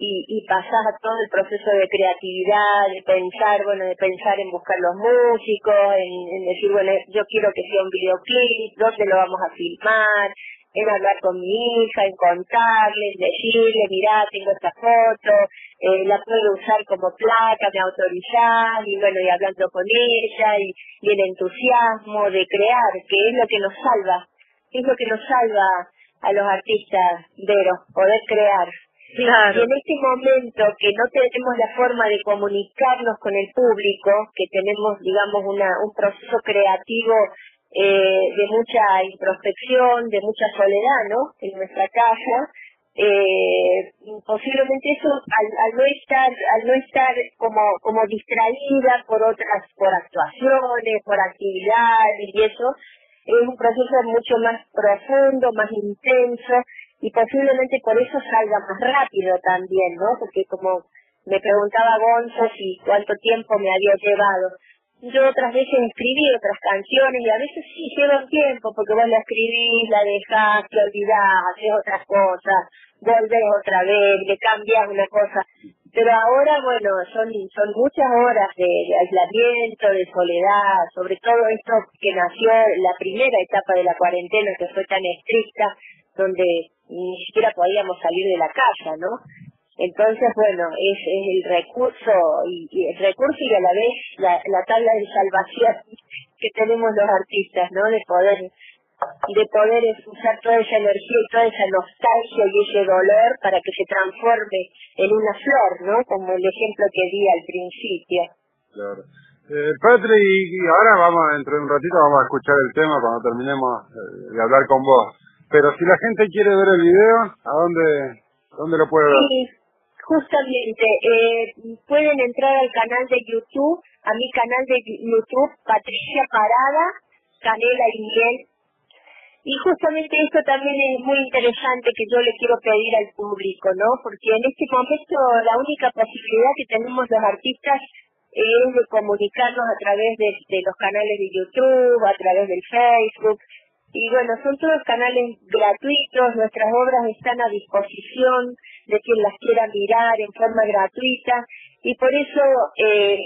y, y a todo el proceso de creatividad, de pensar, bueno, de pensar en buscar los músicos, en, decir, bueno, yo quiero que sea un videoclip, dónde lo vamos a filmar, en hablar con mi hija, en contarle, en decirle, mirá, tengo esta foto, eh, la puedo usar como placa, me autorizás, y bueno, y hablando con ella, y, y el entusiasmo de crear, que es lo que nos salva, es lo que nos salva a los artistas, Vero, poder crear Y en este momento que no tenemos la forma de comunicarnos con el público, que tenemos, digamos, una, un proceso creativo eh, de mucha introspección, de mucha soledad, ¿no? En nuestra casa, eh, posiblemente eso al, no estar al no estar como como distraída por otras por actuaciones por actividades y eso es un proceso mucho más profundo más intenso y posiblemente por eso salga más rápido también no porque como me preguntaba Gonzo si cuánto tiempo me había llevado yo otras veces escribí otras canciones y a veces sí lleva tiempo porque vos la escribís, la dejás, te olvidás, haces otras cosas, volvés otra vez, le cambias una cosa. Pero ahora, bueno, son, son muchas horas de, aislamiento, de soledad, sobre todo esto que nació la primera etapa de la cuarentena que fue tan estricta, donde ni siquiera podíamos salir de la casa, ¿no? Entonces, bueno, es, es el recurso y, el recurso y a la vez la, la tabla de salvación que tenemos los artistas, ¿no? De poder de poder usar toda esa energía y toda esa nostalgia y ese dolor para que se transforme en una flor, ¿no? Como el ejemplo que di al principio. Claro. Eh, Patri, y ahora vamos, dentro de un ratito vamos a escuchar el tema cuando terminemos eh, de hablar con vos. Pero si la gente quiere ver el video, ¿a dónde, dónde lo puede ver? Sí. Justamente, eh, pueden entrar al canal de YouTube, a mi canal de YouTube, Patricia Parada, Canela y Miel. Y justamente esto también es muy interesante que yo le quiero pedir al público, ¿no? Porque en este momento la única posibilidad que tenemos los artistas es de comunicarnos a través de, de los canales de YouTube, a través del Facebook, y bueno, son todos canales gratuitos, nuestras obras están a disposición de quien las quiera mirar en forma gratuita y por eso eh,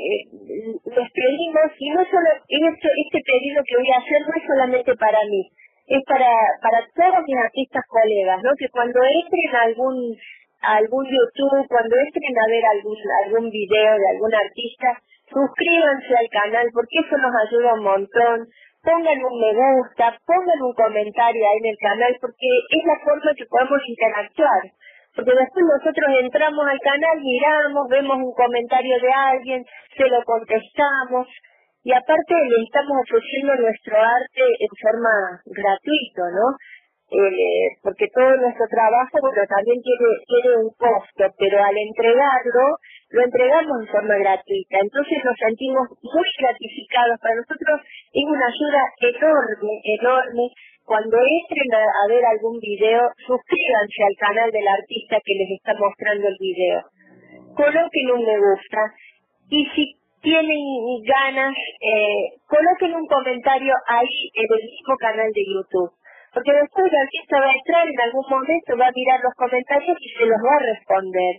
les pedimos, y no solo este, este pedido que voy a hacer no es solamente para mí, es para, para todos mis artistas colegas, ¿no? que cuando entren a algún, algún YouTube, cuando entren a ver algún, algún video de algún artista, suscríbanse al canal porque eso nos ayuda un montón pongan un me gusta, pongan un comentario ahí en el canal, porque es la forma que podemos interactuar. Porque después nosotros entramos al canal, miramos, vemos un comentario de alguien, se lo contestamos, y aparte le estamos ofreciendo nuestro arte en forma gratuito, ¿no? Eh, porque todo nuestro trabajo, bueno, también tiene, tiene un costo, pero al entregarlo, lo entregamos en forma gratuita. Entonces nos sentimos muy gratificados. Para nosotros es una ayuda enorme, enorme. Cuando entren a, ver algún video, suscríbanse al canal del artista que les está mostrando el video. Coloquen un me gusta. Y si tienen ganas, eh, coloquen un comentario ahí en el mismo canal de YouTube. Porque después el artista va a entrar en algún momento, va a mirar los comentarios y se los va a responder.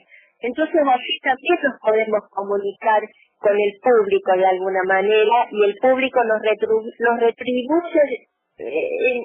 Entonces así también nos podemos comunicar con el público de alguna manera y el público nos, retribuye eh,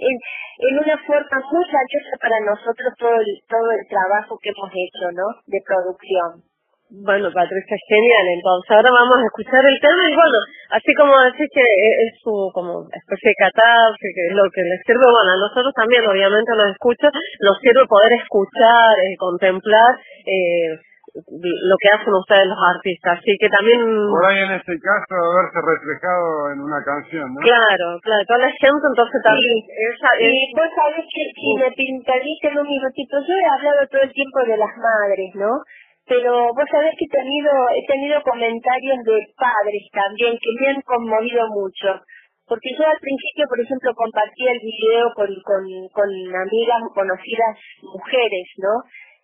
en, una forma muy valiosa para nosotros todo el, todo el trabajo que hemos hecho, ¿no? De producción. Bueno, Patricia, genial. Entonces, ahora vamos a escuchar el tema y bueno, así como decís que es su como especie de catarsis, que es lo que les sirve, bueno, a nosotros también obviamente nos escucha, nos sirve poder escuchar, eh, contemplar, eh, lo que hacen ustedes los artistas, así que también... Por ahí en este caso verse reflejado en una canción, ¿no? Claro, claro, toda la gente entonces también... Y vos sabés que si me permiten un minutito, yo he hablado todo el tiempo de las madres, ¿no? Pero vos sabés que he tenido, he tenido comentarios de padres también que me han conmovido mucho. Porque yo al principio, por ejemplo, compartí el video con, con, con amigas conocidas mujeres, ¿no?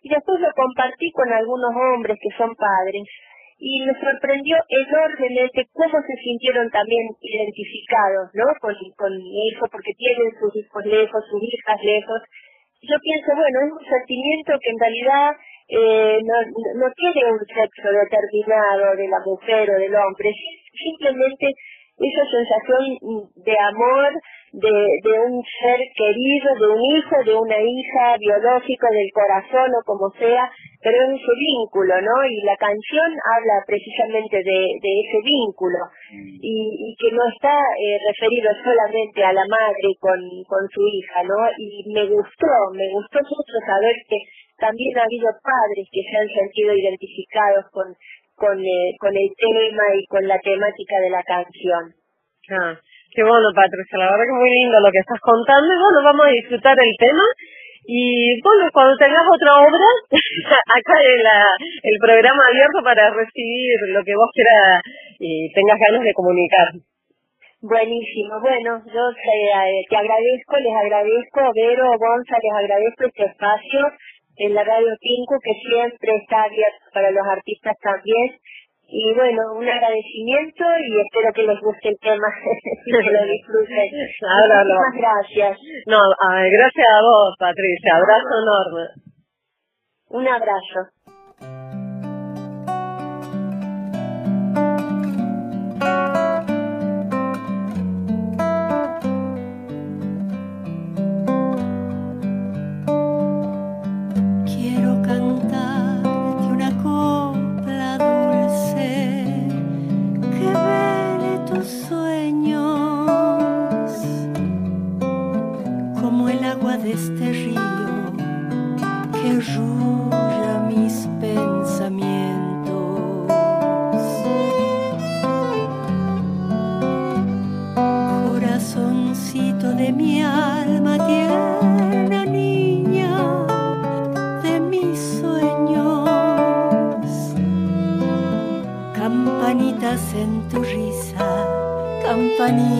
Y después lo compartí con algunos hombres que son padres y me sorprendió enormemente cómo se sintieron también identificados, ¿no? Con, con eso, porque tienen sus hijos lejos, sus hijas lejos. Yo pienso, bueno, es un sentimiento que en realidad eh, no, no tiene un sexo determinado de la mujer o del hombre, simplemente esa sensación de amor de, un ser querido, de un hijo, de una hija biológica, del corazón o como sea, pero es ese vínculo, ¿no? Y la canción habla precisamente de, ese vínculo y, y que no está eh, referido solamente a la madre con, con su hija, ¿no? Y me gustó, me gustó mucho saber que también ha habido padres que se han sentido identificados con, con, eh, con el tema y con la temática de la canción. Ah, qué bueno, Patricia, la verdad que muy lindo lo que estás contando y bueno, vamos a disfrutar el tema. Y bueno, cuando tengas otra obra, acá el, el programa abierto para recibir lo que vos quieras y tengas ganas de comunicar. Buenísimo, bueno, yo eh, te agradezco, les agradezco, Vero, Gonza, les agradezco este espacio en la Radio 5 que siempre está abierto para los artistas también y bueno, un agradecimiento y espero que les guste el tema y que lo disfruten. Ah, Muchas gracias. No, gracias a vos, Patricia. Abrazo enorme. Un abrazo. funny.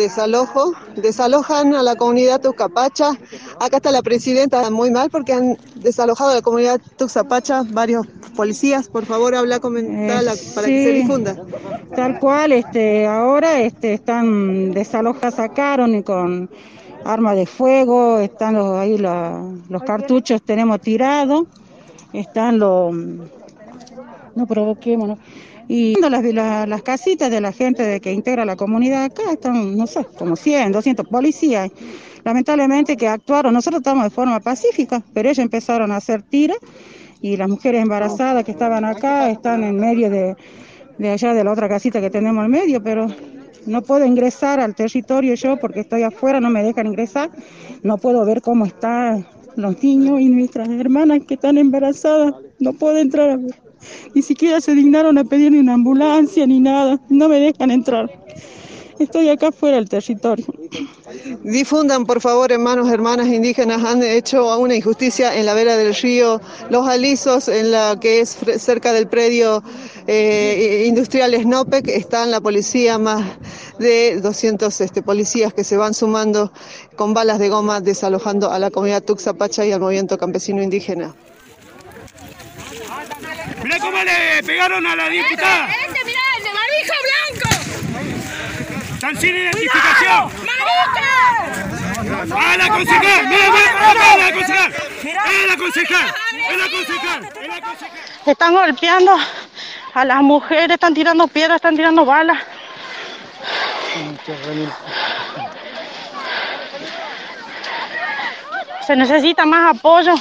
Desalojo. Desalojan a la comunidad Tuxapacha. Acá está la presidenta muy mal porque han desalojado a la comunidad Tuxapacha varios policías. Por favor, habla, comentala para que se difunda. Tal cual, este, ahora este, están desalojadas, sacaron y con armas de fuego, están los, ahí la- los cartuchos tenemos tirados, están los, no provoquemos, ¿no? Y las, las, casitas de la gente de que integra la comunidad acá están, no sé, como 100, 200 policías. Lamentablemente que actuaron, nosotros estamos de forma pacífica, pero ellos empezaron a hacer tiras y las mujeres embarazadas que estaban acá están en medio de, de allá de la otra casita que tenemos al medio, pero no puedo ingresar al territorio yo porque estoy afuera, no me dejan ingresar, no puedo ver cómo están los niños y nuestras hermanas que están embarazadas, no puedo entrar a ver. Ni siquiera se dignaron a pedir ni una ambulancia ni nada, no me dejan entrar. Estoy acá fuera del territorio. Difundan, por favor, hermanos, hermanas indígenas, han hecho una injusticia en la vera del río Los Alisos, en la que es cerca del predio eh, industrial Snopec, están la policía, más de 200 este, policías que se van sumando con balas de goma, desalojando a la comunidad Tuxapacha y al movimiento campesino indígena. Mirá cómo le pegaron a la diputada. Este, mirá, el de barbijo blanco. Están sin identificación. ¡Marica! ¡Ah, la concejal! ¡Mira, mira, mira, la concejal! ¡Es la concejal! ¡Es la concejal! ¡Es la concejal! Están golpeando a las mujeres, están tirando piedras, están tirando balas. Se necesita más apoyo.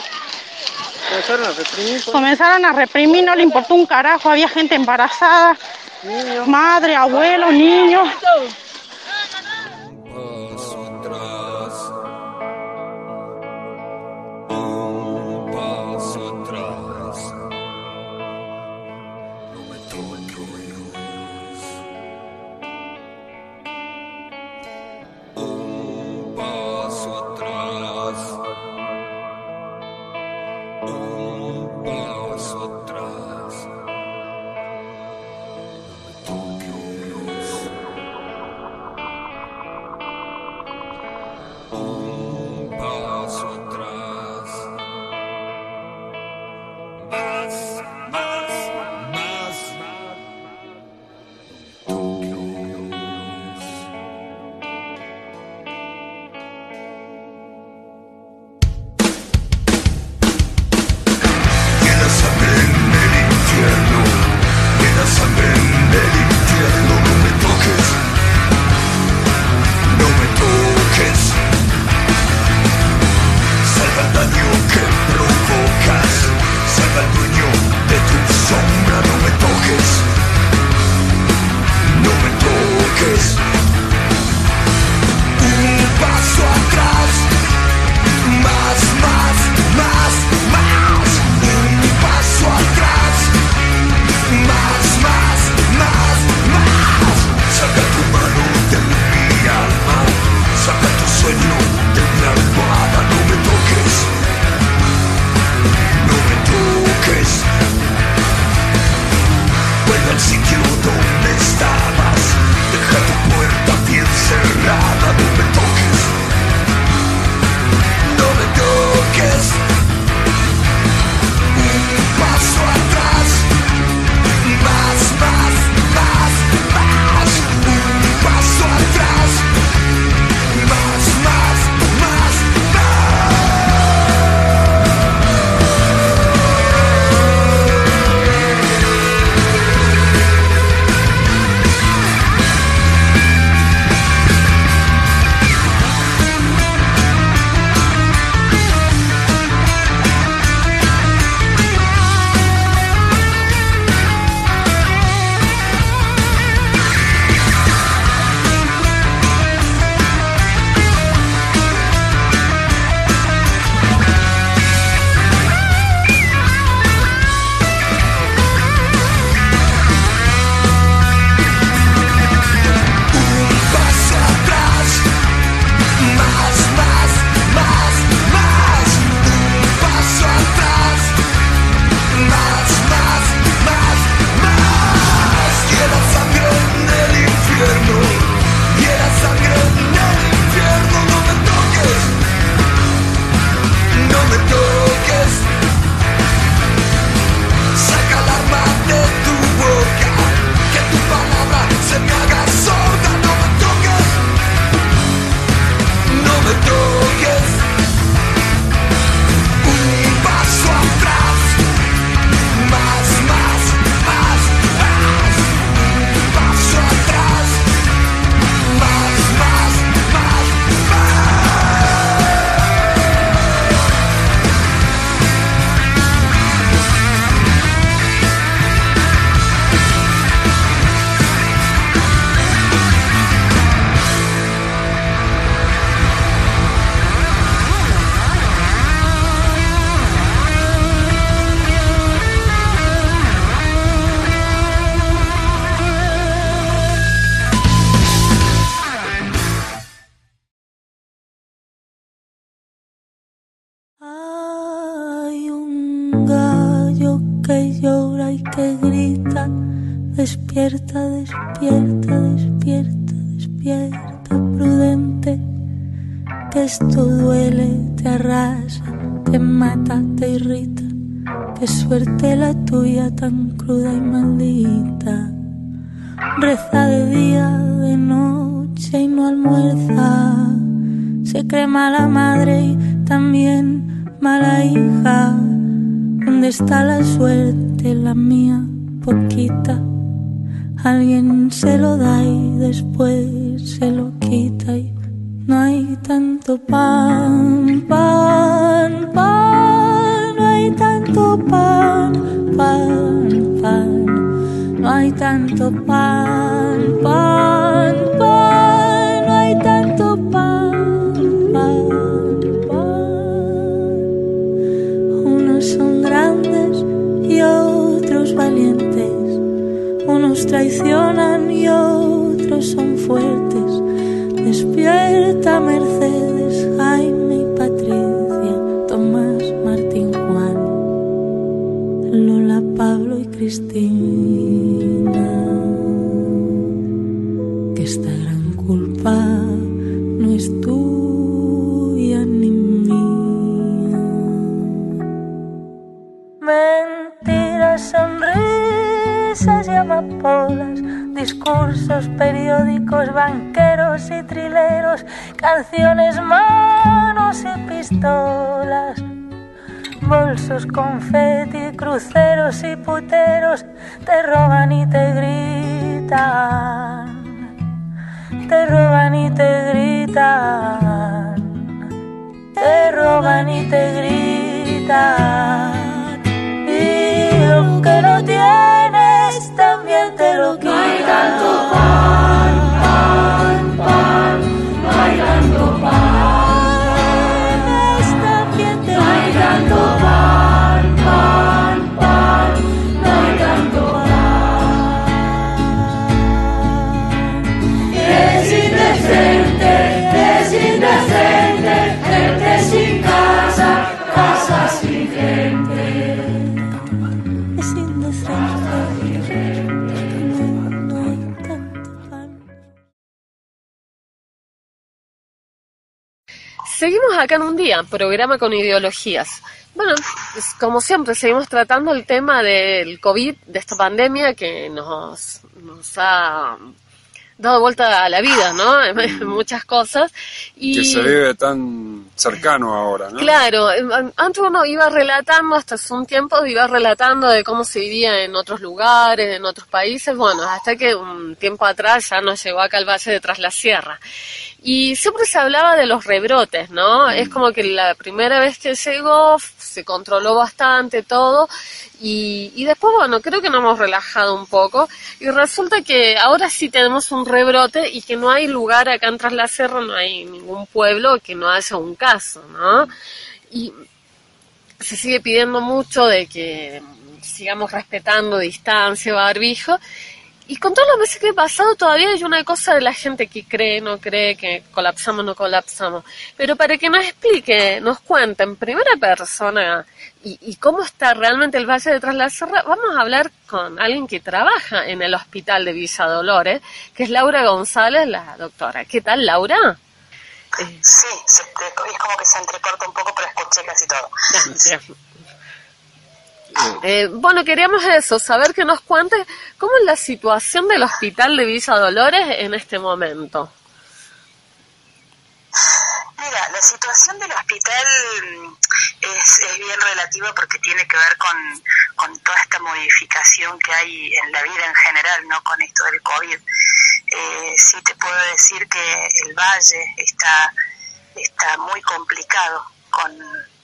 Comenzaron a reprimir, no le importó un carajo, había gente embarazada, madre, abuelo, niños. Tan cruda y maldita. Reza de día, de noche y no almuerza. Se cree mala madre y también mala hija. ¿Dónde está la suerte, la mía, poquita? Alguien se lo da y después se lo quita y no hay tanto pan, pan, pan, tanto pan, pan, pan, no hay tanto pan, pan, pan. Unos son grandes y otros valientes, unos traicionan y otros son fuertes. Despierta Mercedes, Jaime y Patricia, Tomás, Martín, Juan, Lola, Pablo y Cristina. Periódicos, banqueros y trileros, canciones, manos y pistolas, bolsos, confeti, cruceros y puteros, te roban y te gritan, te roban y te gritan, te roban y te gritan. Y lo que no tienes también te lo quitan. No hay Seguimos acá en un día, programa con ideologías. Bueno, pues, como siempre, seguimos tratando el tema del COVID, de esta pandemia que nos, nos ha dado vuelta a la vida, ¿no? Muchas cosas. Y... Que se vive tan cercano ahora, ¿no? Claro, eh, antes uno iba relatando, hasta hace un tiempo iba relatando de cómo se vivía en otros lugares, en otros países, bueno, hasta que un tiempo atrás ya nos llegó acá al Valle de Tras la Sierra. Y siempre se hablaba de los rebrotes, ¿no? Es como que la primera vez que llegó se controló bastante todo y, y después, bueno, creo que nos hemos relajado un poco y resulta que ahora sí tenemos un rebrote y que no hay lugar acá en Tras la Sierra, no hay ningún pueblo que no haya un caso, ¿no? Y se sigue pidiendo mucho de que sigamos respetando distancia, barbijo. Y con todos los meses que he pasado todavía hay una cosa de la gente que cree, no cree, que colapsamos, no colapsamos. Pero para que nos explique, nos cuente en primera persona y, y cómo está realmente el Valle de Tras la Sierra, vamos a hablar con alguien que trabaja en el hospital de Villa Dolores, que es Laura González, la doctora. ¿Qué tal, Laura? Sí, se, es como que se entrecorta un poco, pero escuché casi todo. Eh, bueno, queríamos eso, saber que nos cuente cómo es la situación del hospital de Villa Dolores en este momento. Mira, la situación del hospital mm, es, es bien relativa porque tiene que ver con, con toda esta modificación que hay en la vida en general, no con esto del COVID. Eh, sí te puedo decir que el valle está, está muy complicado con,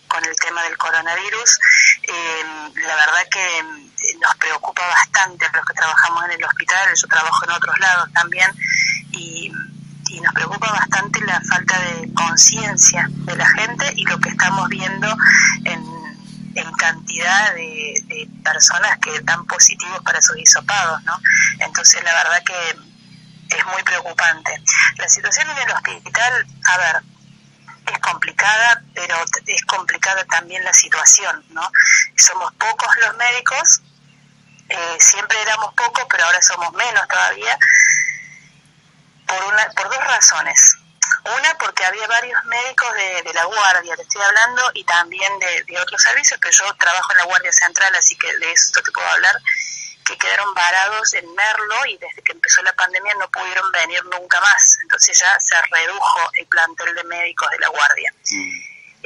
con el tema del coronavirus. Eh, la verdad que mm, nos preocupa bastante los que trabajamos en el hospital, yo trabajo en otros lados también, y, nos preocupa bastante la falta de conciencia de la gente y lo que estamos viendo en, cantidad de, de personas que dan positivos para sus hisopados, ¿no? Entonces la verdad que es muy preocupante. La situación en el hospital, a ver, es complicada, pero es complicada también la situación, ¿no? Somos pocos los médicos, eh, siempre éramos pocos, pero ahora somos menos todavía, por, una, por dos razones. Una, porque había varios médicos de, de la Guardia, te estoy hablando, y también de, de otros servicios, que yo trabajo en la Guardia Central, así que de esto te puedo hablar, que quedaron varados en Merlo y desde que empezó la pandemia no pudieron venir nunca más. Entonces ya se redujo el plantel de médicos de la Guardia.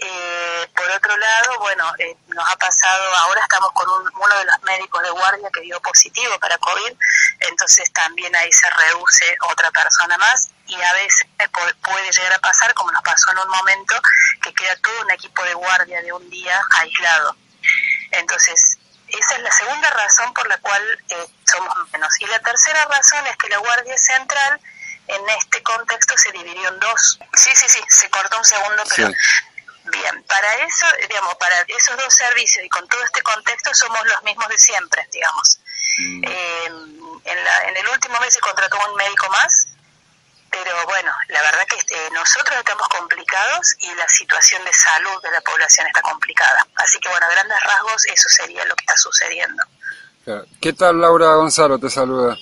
Eh, por otro lado, bueno, eh, nos ha pasado, ahora estamos con un- uno de los médicos de guardia que dio positivo para COVID, entonces también ahí se reduce otra persona más y a veces pu- puede llegar a pasar, como nos pasó en un momento, que queda todo un equipo de guardia de un día aislado. Entonces, esa es la segunda razón por la cual eh, somos menos. Y la tercera razón es que la Guardia Central en este contexto se dividió en dos. Sí, sí, sí, se cortó un segundo, pero bien, para eso, digamos, para esos dos servicios y con todo este contexto somos los mismos de siempre, digamos. Eh, en, la- en el último mes se contrató un médico más, pero bueno, la verdad que este, nosotros estamos complicados y la situación de salud de la población está complicada. Así que bueno, a grandes rasgos eso sería lo que está sucediendo. ¿Qué tal Laura Gonzalo? Te saluda.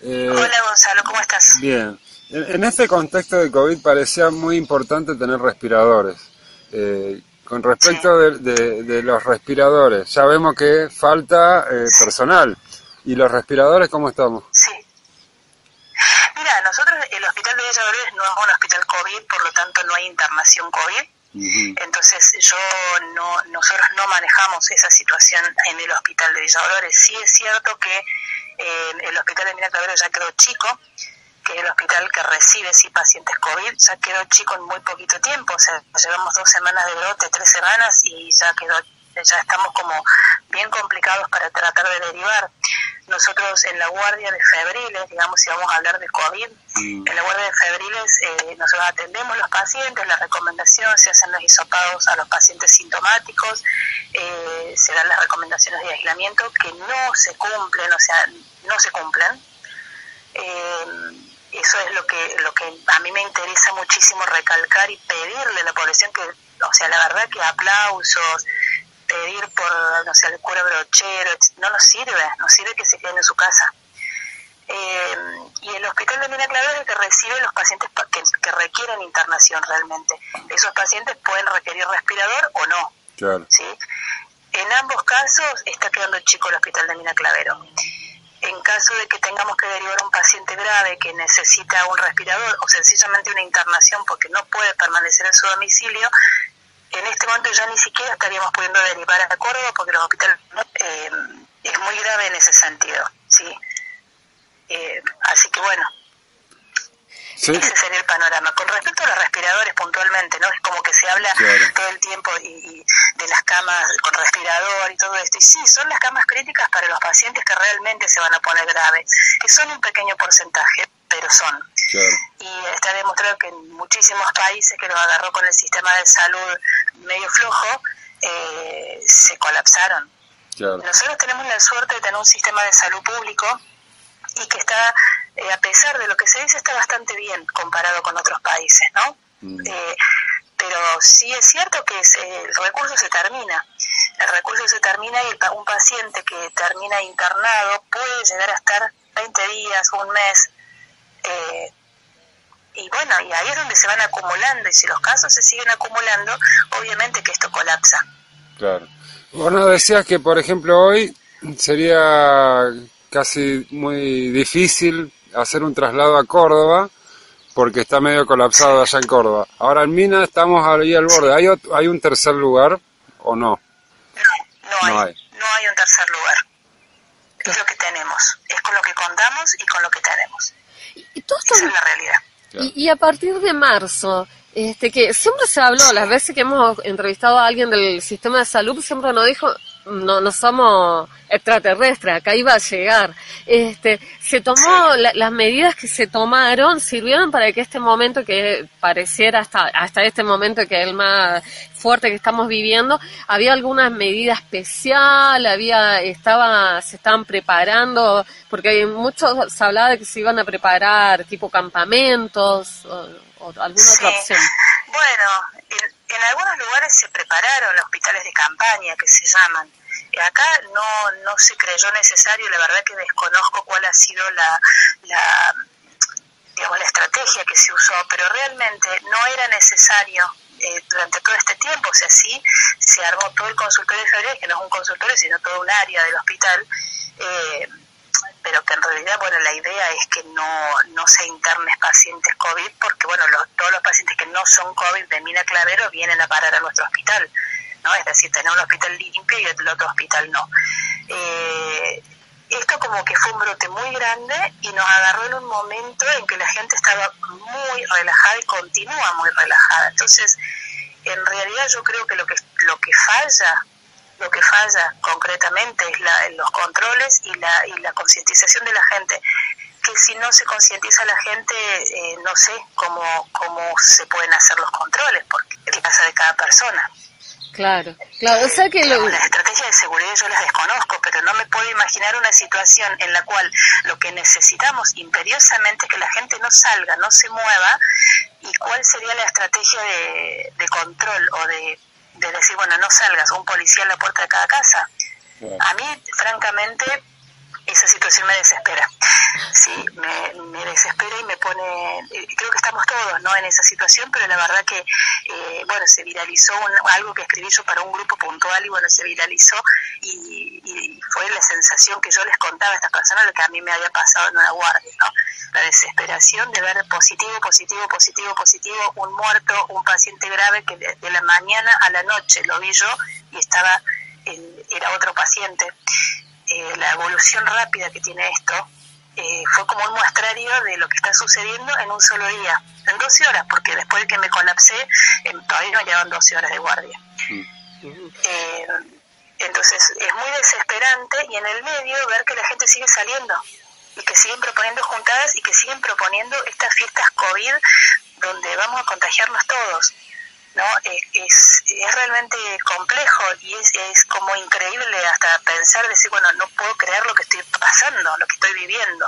Eh, Hola Gonzalo, ¿cómo estás? Bien. En, en este contexto de COVID parecía muy importante tener respiradores. Eh, con respecto de, de- de los respiradores, ya vemos que falta eh, personal. ¿Y los respiradores cómo estamos? Mira, nosotros, el Hospital de Villa Dolores no es un hospital COVID, por lo tanto no hay internación COVID. Entonces yo no, nosotros no manejamos esa situación en el hospital de Villa Dolores. Sí es cierto que eh, el hospital de Mina Clavero ya quedó chico, que es el hospital que recibe sí pacientes COVID, ya quedó chico en muy poquito tiempo, o sea, llevamos dos semanas de brote, tres semanas y ya quedó, ya estamos como bien complicados para tratar de derivar. Nosotros en la guardia de febriles, digamos, si vamos a hablar de COVID, en la guardia de febriles eh, nosotros atendemos los pacientes, la recomendación, se hacen los hisopados a los pacientes sintomáticos, eh, se dan las recomendaciones de aislamiento que no se cumplen, o sea, no se cumplen. Eh, eso es lo que lo que a mí me interesa muchísimo recalcar y pedirle a la población que, o sea, la verdad que aplausos, pedir por, no sé, el cura brochero, no nos sirve, nos sirve que se queden en su casa. Eh, y el hospital de Mina Clavero es el que recibe los pacientes pa- que, que requieren internación realmente. Esos pacientes pueden requerir respirador o no. Claro. ¿sí? En ambos casos está quedando chico el hospital de Mina Clavero. En caso de que tengamos que derivar a un paciente grave que necesita un respirador o sencillamente una internación porque no puede permanecer en su domicilio, en este momento ya ni siquiera estaríamos pudiendo derivar a Córdoba porque los hospitales eh, es muy grave en ese sentido, ¿sí? Eh, así que bueno, Sí. ese sería el panorama. Con respecto a los respiradores puntualmente, ¿no? Es como que se habla Claro. todo el tiempo y, y de las camas con respirador y todo esto. Y sí, son las camas críticas para los pacientes que realmente se van a poner graves, que son un pequeño porcentaje, pero son. Claro. Y está demostrado que en muchísimos países que los agarró con el sistema de salud medio flojo, eh, se colapsaron. Claro. Nosotros tenemos la suerte de tener un sistema de salud público y que está, eh, a pesar de lo que se dice, está bastante bien comparado con otros países, ¿no? Eh, pero sí es cierto que es- eh, el recurso se termina. El recurso se termina y el un paciente que termina internado puede llegar a estar 20 días, un mes. Eh, y bueno, y ahí es donde se van acumulando. Y si los casos se siguen acumulando, obviamente que esto colapsa. Claro. Vos nos decías que, por ejemplo, hoy sería casi muy difícil hacer un traslado a Córdoba porque está medio colapsado allá en Córdoba. Ahora en Mina estamos ahí al borde. ¿Hay, hay un tercer lugar o no? No hay. No hay un tercer lugar. Es lo que tenemos. Es con lo que contamos y con lo que tenemos. Y todo esto- Esa es la realidad. Y, y a partir de marzo, este que siempre se habló, las veces que hemos entrevistado a alguien del sistema de salud, siempre nos dijo, no, no somos extraterrestres, acá iba a llegar. Este, se tomó, la- las medidas que se tomaron sirvieron para que este momento que pareciera hasta, hasta este momento que es el más fuerte que estamos viviendo, había alguna medida especial, había, estaba, se estaban preparando, porque hay muchos se hablaba de que se iban a preparar tipo campamentos o, o alguna otra opción. Bueno, en, algunos lugares se prepararon hospitales de campaña que se llaman. Eh, Acá no, no se creyó necesario, la verdad que desconozco cuál ha sido la, la, digamos, la estrategia que se usó, pero realmente no era necesario eh, durante todo este tiempo, o sea, sí se armó todo el consultorio de febrero, que no es un consultorio, sino todo un área del hospital, eh, pero que en realidad, bueno, la idea es que no, no se internes pacientes COVID, porque, bueno, los- todos los pacientes que no son COVID de Mina Clavero vienen a parar a nuestro hospital, ¿no? Es decir, tener un hospital limpio y el otro hospital no. Eh, esto como que fue un brote muy grande y nos agarró en un momento en que la gente estaba muy relajada y continúa muy relajada. Entonces, en realidad yo creo que lo que lo que falla lo que falla concretamente es la, los controles y la, y la concientización de la gente que si no se concientiza la gente eh, no sé cómo cómo se pueden hacer los controles porque es casa de cada persona. Claro, claro, o sea que lo, las estrategias de seguridad yo las desconozco, pero no me puedo imaginar una situación en la cual lo que necesitamos imperiosamente es que la gente no salga, no se mueva, y cuál sería la estrategia de, de control o de, de decir, bueno, no salgas, un policía en la puerta de cada casa. A mí, francamente, esa situación me desespera. Sí, me, desespera y me pone. eh, Creo que estamos todos ¿no? en esa situación, pero la verdad que, eh, bueno, se viralizó un- algo que escribí yo para un grupo puntual y, bueno, se viralizó y, y fue la sensación que yo les contaba a estas personas lo que a mí me había pasado en una guardia, ¿no? La desesperación de ver positivo, positivo, positivo, positivo, un muerto, un paciente grave que de, de la mañana a la noche lo vi yo y estaba, en- era otro paciente eh, la evolución rápida que tiene esto eh, fue como un muestrario de lo que está sucediendo en un solo día, en 12 horas, porque después de que me colapsé, em, todavía no llevan 12 horas de guardia. Eh, entonces es muy desesperante y en el medio ver que la gente sigue saliendo y que siguen proponiendo juntadas y que siguen proponiendo estas fiestas COVID donde vamos a contagiarnos todos. ¿No? Eh, es, es realmente complejo y es, es como increíble hasta pensar, decir, bueno, no puedo creer lo que estoy pasando, lo que estoy viviendo.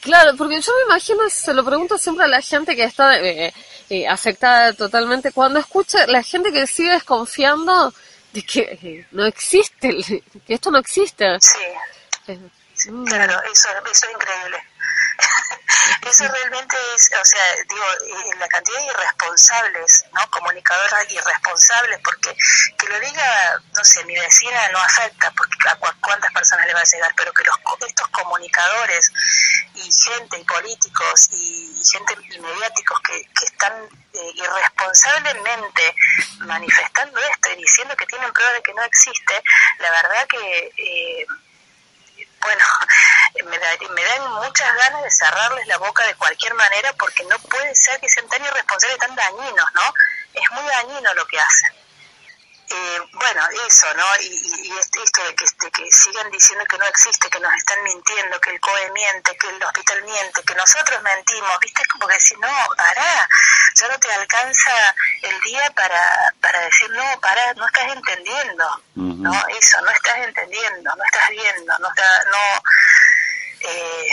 Claro, porque yo me imagino, se lo pregunto siempre a la gente que está eh, eh, afectada totalmente, cuando escucha la gente que sigue desconfiando de que eh, no existe, que esto no existe. Sí. Eh, mm, Claro, eso, eso es increíble. Eso realmente es, o sea, digo, eh, la cantidad de irresponsables, ¿no? Comunicadoras irresponsables, porque que lo diga, no sé, mi vecina no afecta, porque a cu- cuántas personas le va a llegar, pero que los, estos comunicadores y gente, y políticos, y, gente y mediáticos que, que están eh, irresponsablemente manifestando esto y diciendo que tienen pruebas de que no existe, la verdad que... eh, bueno, me, da, me dan muchas ganas de cerrarles la boca de cualquier manera porque no puede ser que sean tan irresponsables tan dañinos, ¿no? Es muy dañino lo que hacen. Eh, bueno, eso, ¿no? Y, y- y este- esto de que, de que sigan diciendo que no existe, que nos están mintiendo, que el COE miente, que el hospital miente, que nosotros mentimos, ¿viste? Es como que decir, no, pará, ya no te alcanza el día para, para decir, no, pará, no estás entendiendo, ¿no? Eso, no estás entendiendo, no estás viendo, no está, no... Eh,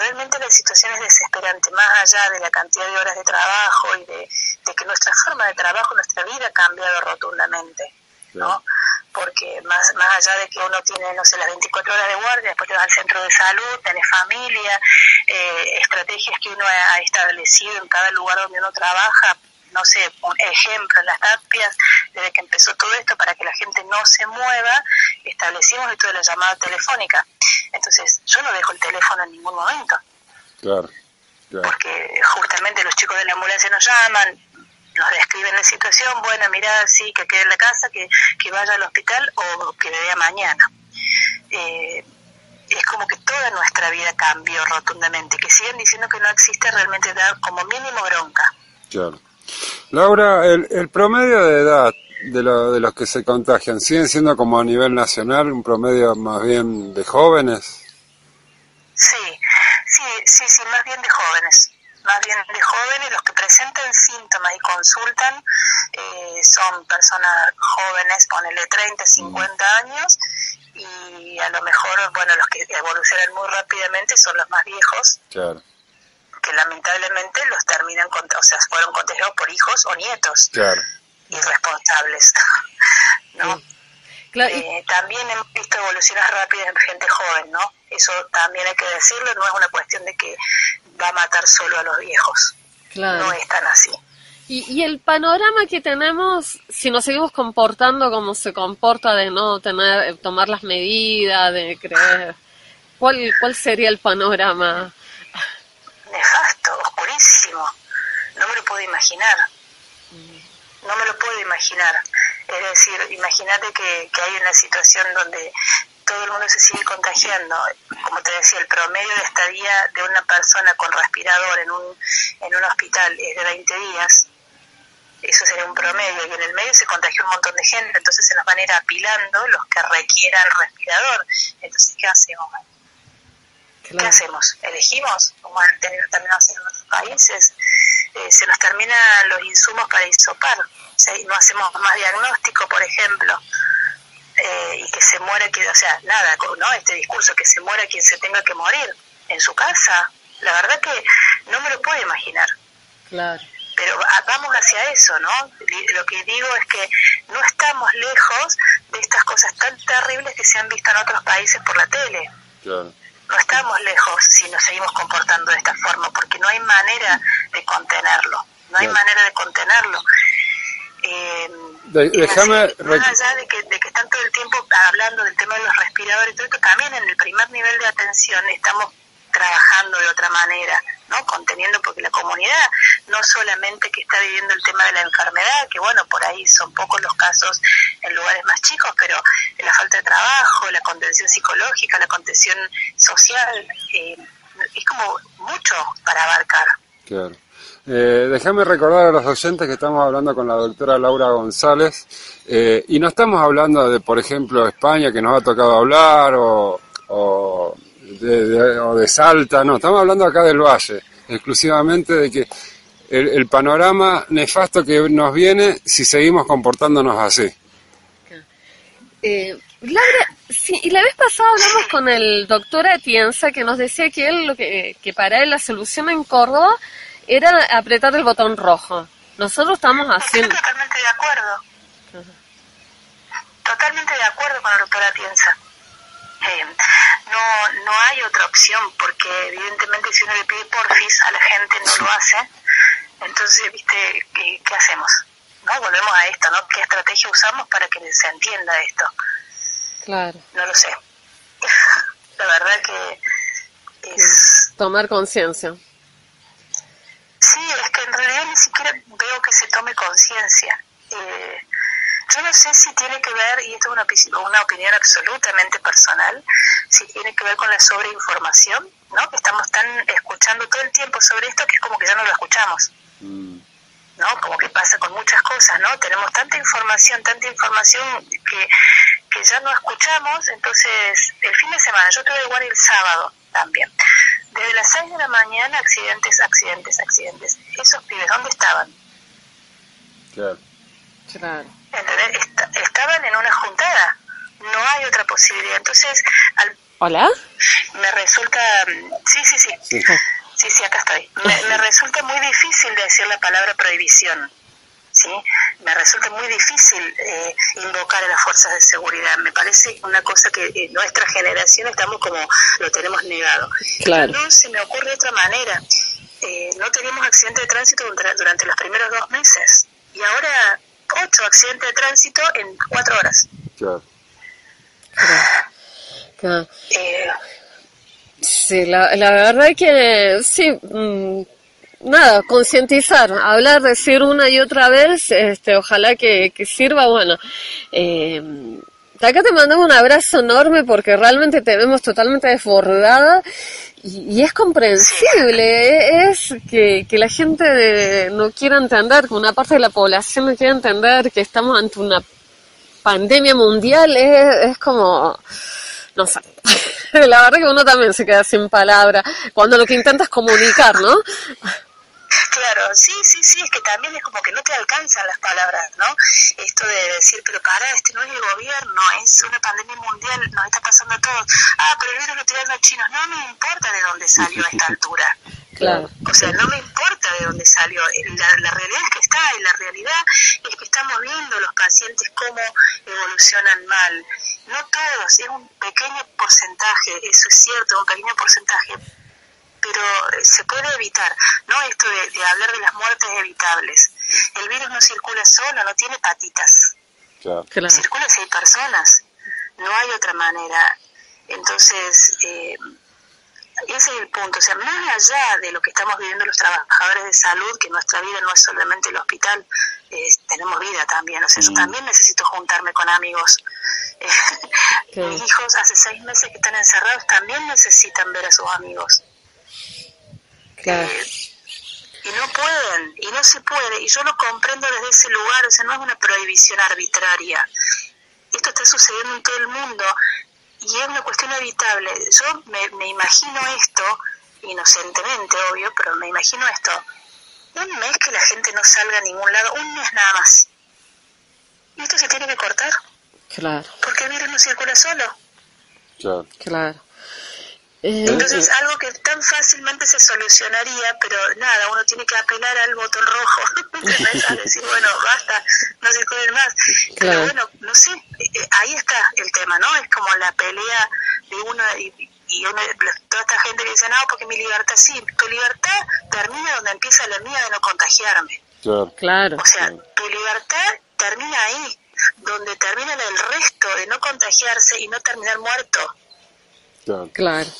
realmente la situación es desesperante, más allá de la cantidad de horas de trabajo y de, de que nuestra forma de trabajo, nuestra vida ha cambiado rotundamente, ¿no? Porque más, más allá de que uno tiene, no sé, las 24 horas de guardia, después te vas al centro de salud, tenés familia, eh, estrategias que uno ha ha establecido en cada lugar donde uno trabaja, no sé, un ejemplo, en las tapias, desde que empezó todo esto, para que la gente no se mueva, establecimos esto de la llamada telefónica. Entonces, yo no dejo el teléfono en ningún momento, Claro, claro. porque justamente los chicos de la ambulancia nos llaman, nos describen la situación, bueno, mira, sí, que quede en la casa, que, que vaya al hospital o que vea mañana. Eh, es como que toda nuestra vida cambió rotundamente, que siguen diciendo que no existe realmente da como mínimo bronca. Claro. Laura, el, el promedio de edad de, lo- de los que se contagian siguen siendo como a nivel nacional un promedio más bien de jóvenes. Sí, sí, sí, sí, más bien de jóvenes. Más bien de jóvenes, los que presentan síntomas y consultan eh, son personas jóvenes, ponele 30, 50 años, y a lo mejor, bueno, los que evolucionan muy rápidamente son los más viejos, Claro, que lamentablemente los terminan, con, o sea, fueron contagiados por hijos o nietos claro. irresponsables. ¿no? Eh, también hemos visto evoluciones rápidas en gente joven, ¿no? Eso también hay que decirlo, no es una cuestión de que va a matar solo a los viejos. Claro. No es tan así. Y, y el panorama que tenemos, si nos seguimos comportando como se comporta de no tener, tomar las medidas, de creer, ¿cuál, cuál sería el panorama? Nefasto, oscurísimo. No me lo puedo imaginar. No me lo puedo imaginar. Es decir, imagínate que, que hay una situación donde todo el mundo se sigue contagiando. Como te decía, el promedio de estadía de una persona con respirador en un, en un hospital es de 20 días. Eso sería un promedio. Y en el medio se contagió un montón de gente. Entonces se nos van a ir apilando los que requieran respirador. Entonces, ¿qué hacemos? ¿Qué hacemos? ¿Elegimos? Como han tenido también hacen en otros países. Eh, se nos terminan los insumos para hisopar. O sea, y no hacemos más diagnóstico, por ejemplo. Eh, y que se muera quien, o sea, nada, ¿no? Este discurso, que se muera quien se tenga que morir en su casa. La verdad que no me lo puedo imaginar. Claro. Pero vamos hacia eso, ¿no? Lo que digo es que no estamos lejos de estas cosas tan terribles que se han visto en otros países por la tele. Claro. No estamos lejos si nos seguimos comportando de esta forma, porque no hay manera de contenerlo. No hay Claro. manera de contenerlo. Eh, De- déjame así, más allá de que, de que están todo el tiempo hablando del tema de los respiradores todo esto, también en el primer nivel de atención estamos trabajando de otra manera, ¿no? Conteniendo, porque la comunidad no solamente que está viviendo el tema de la enfermedad, que bueno, por ahí son pocos los casos en lugares más chicos, pero la falta de trabajo, la contención psicológica, la contención social, eh, es como mucho para abarcar. Claro. Eh, déjame recordar a los oyentes que estamos hablando con la doctora Laura González eh, y no estamos hablando de, por ejemplo, España que nos ha tocado hablar o, o, de, de- o de Salta, no, estamos hablando acá del Valle, exclusivamente de que el, el panorama nefasto que nos viene si seguimos comportándonos así. Eh, Laura, sí, y la vez pasada hablamos con el doctor Atienza que nos decía que él lo que, que para él la solución en Córdoba era apretar el botón rojo. Nosotros estamos haciendo... Totalmente de acuerdo. Totalmente de acuerdo con la doctora Piensa. Eh, no, no hay otra opción porque evidentemente si uno le pide porfis a la gente no lo hace. Entonces, ¿viste qué, qué hacemos? ¿No? Volvemos a esto, ¿no? ¿Qué estrategia usamos para que se entienda esto? Claro. No lo sé. La verdad que es... Tomar conciencia. Sí, es que en realidad ni siquiera veo que se tome conciencia. Eh, yo no sé si tiene que ver, y esto es una, opi- una opinión absolutamente personal, si tiene que ver con la sobreinformación, ¿no? Que estamos tan escuchando todo el tiempo sobre esto que es como que ya no lo escuchamos, ¿no? Como que pasa con muchas cosas, ¿no? Tenemos tanta información, tanta información que, que ya no escuchamos, entonces el fin de semana, yo tuve guardia el sábado también. Desde las 6 de la mañana, accidentes, accidentes, accidentes. Esos pibes, ¿dónde estaban? Claro. Claro. ¿Entendés? Est- estaban en una juntada. No hay otra posibilidad. Entonces, al- ¿Hola? me resulta... mm, Sí, sí, sí. Sí. Sí, sí, acá estoy. Me, me resulta muy difícil decir la palabra prohibición. ¿sí? Me resulta muy difícil eh, invocar a las fuerzas de seguridad. Me parece una cosa que eh, nuestra generación estamos como lo tenemos negado. Claro. No se me ocurre de otra manera. Eh, no teníamos accidente de tránsito durante, durante los primeros dos meses. Y ahora ocho accidentes de tránsito en cuatro horas. Claro. Claro. Eh, Sí, la, la verdad que sí, mm, nada, concientizar, hablar, decir una y otra vez, este, ojalá que, que sirva, bueno, eh, Acá te mandamos un abrazo enorme porque realmente te vemos totalmente desbordada y, y es comprensible, que, que la gente no quiera entender, que una parte de la población no quiera entender que estamos ante una pandemia mundial, es, como, no sé, la verdad que uno también se queda sin palabra cuando lo que intenta es comunicar, ¿no? Claro, sí, sí, sí, es que también es como que no te alcanzan las palabras, ¿no? Esto de decir, pero para, este no es el gobierno, es una pandemia mundial, nos está pasando a todos. Ah, pero el virus lo tiraron los chinos, no me importa de dónde salió a esta altura. Claro. O sea, no me importa de dónde salió. La, la realidad es que está, y la realidad es que estamos viendo los pacientes cómo evolucionan mal. No todos, es un pequeño porcentaje, eso es cierto, un pequeño porcentaje, pero eh, se puede evitar, ¿no? Esto de, de hablar de las muertes evitables. El virus no circula solo, no tiene patitas. Claro. Circula si hay personas, no hay otra manera. Entonces, eh, ese es el punto. O sea, más allá de lo que estamos viviendo los trabajadores de salud, que nuestra vida no es solamente el hospital, eh, tenemos vida también. O sea, yo también necesito juntarme con amigos. Eh, Mis hijos hace seis meses que están encerrados también necesitan ver a sus amigos. Claro. y no pueden, y no se puede, y yo lo comprendo desde ese lugar, o sea, no es una prohibición arbitraria. Esto está sucediendo en todo el mundo y es una cuestión evitable. Yo me, me imagino esto, inocentemente, obvio, pero me imagino esto. Un mes que la gente no salga a ningún lado, un mes nada más. Y esto se tiene que cortar, Claro, porque el virus no circula solo. Claro. claro. Eh, Entonces, algo que tan fácilmente se solucionaría, pero nada, uno tiene que apelar al botón rojo. A decir, bueno, basta, no circulen más. Pero bueno, no sé, eh, eh, ahí está el tema, ¿no? Es como la pelea de uno y, y uno, toda esta gente que dice, no, porque mi libertad sí, tu libertad termina donde empieza la mía de no contagiarme. Claro. Claro. O sea, tu libertad termina ahí, donde termina el resto de no contagiarse y no terminar muerto. Claro. Claro.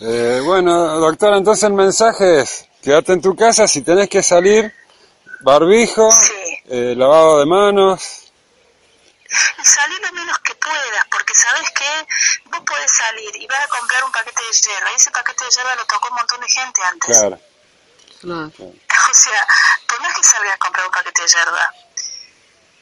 Eh, bueno, doctora, entonces el mensaje es, quédate en tu casa, si tenés que salir, barbijo, eh, lavado de manos, y salir lo menos que puedas, porque sabes que vos podés salir y vas a comprar un paquete de yerba, y ese paquete de yerba lo tocó un montón de gente antes. claro. Claro. O sea, por más que salgas a comprar un paquete de yerba,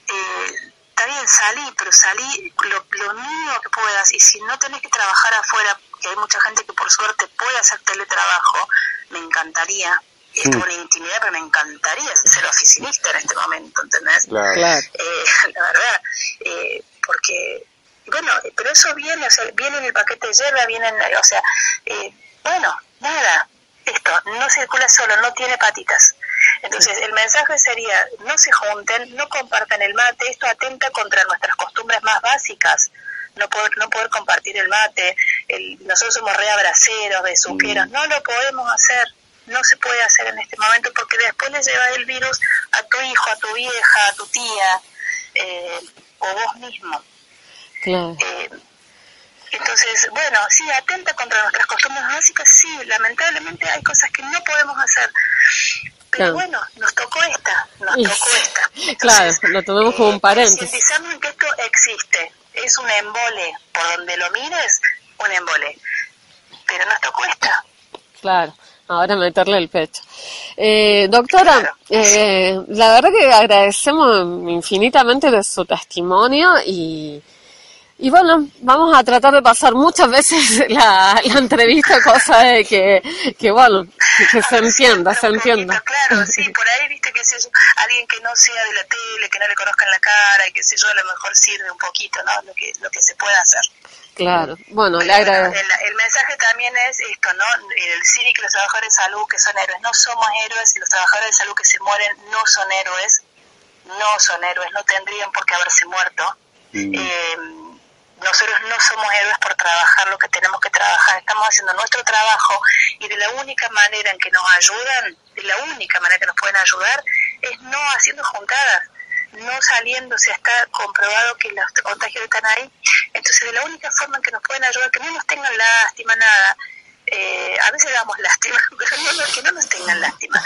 eh, está bien, salí, pero salí lo, lo mínimo que puedas, y si no tenés que trabajar afuera, que hay mucha gente que por suerte puede hacer teletrabajo, me encantaría. Es Mm. una intimidad, pero me encantaría ser oficinista en este momento, ¿entendés? Claro. Claro. Eh, la verdad, eh, porque, bueno, pero eso viene, o sea, viene en el paquete de yerba, viene en, o sea, eh, bueno, nada, esto no circula solo, no tiene patitas. Entonces, el mensaje sería, no se junten, no compartan el mate, esto atenta contra nuestras costumbres más básicas, no poder, no poder compartir el mate, el, nosotros somos re abraceros, besuqueros, no lo podemos hacer, no se puede hacer en este momento porque después le llevas el virus a tu hijo, a tu vieja, a tu tía, eh, o vos mismo. Claro. Eh, entonces, bueno, sí, atenta contra nuestras costumbres básicas, sí, lamentablemente hay cosas que no podemos hacer. Pero Claro. bueno, nos tocó esta, nos tocó esta. Claro, lo tomemos como un paréntesis. En que esto existe, es un embole, por donde lo mires, un embole. Pero nos tocó esta. Claro, ahora meterle el pecho. Eh, doctora, eh, la verdad que agradecemos infinitamente de su testimonio y, y bueno, vamos a tratar de pasar muchas veces la, la entrevista, cosa de que, que bueno, que se entienda, se entienda. Claro, sí, por ahí viste que sé yo, alguien que no sea de la tele, que no le conozcan la cara y que sé yo, a lo mejor sirve un poquito, ¿no? Lo que, lo que se puede hacer. Claro, bueno, le Pero bueno, agradezco. el, el mensaje también es esto, ¿no? El CIRIC, los trabajadores de salud que son héroes, no somos héroes, y los trabajadores de salud que se mueren no son héroes, no son héroes, no tendrían por qué haberse muerto. Eh, nosotros no somos héroes por trabajar lo que tenemos que trabajar, estamos haciendo nuestro trabajo y de la única manera en que nos ayudan, de la única manera que nos pueden ayudar es no haciendo juntadas, no saliendo, o sea, está comprobado que los contagios están ahí, entonces de la única forma en que nos pueden ayudar, que no nos tengan lástima, nada, eh, a veces damos lástima, pero no, que no nos tengan lástima,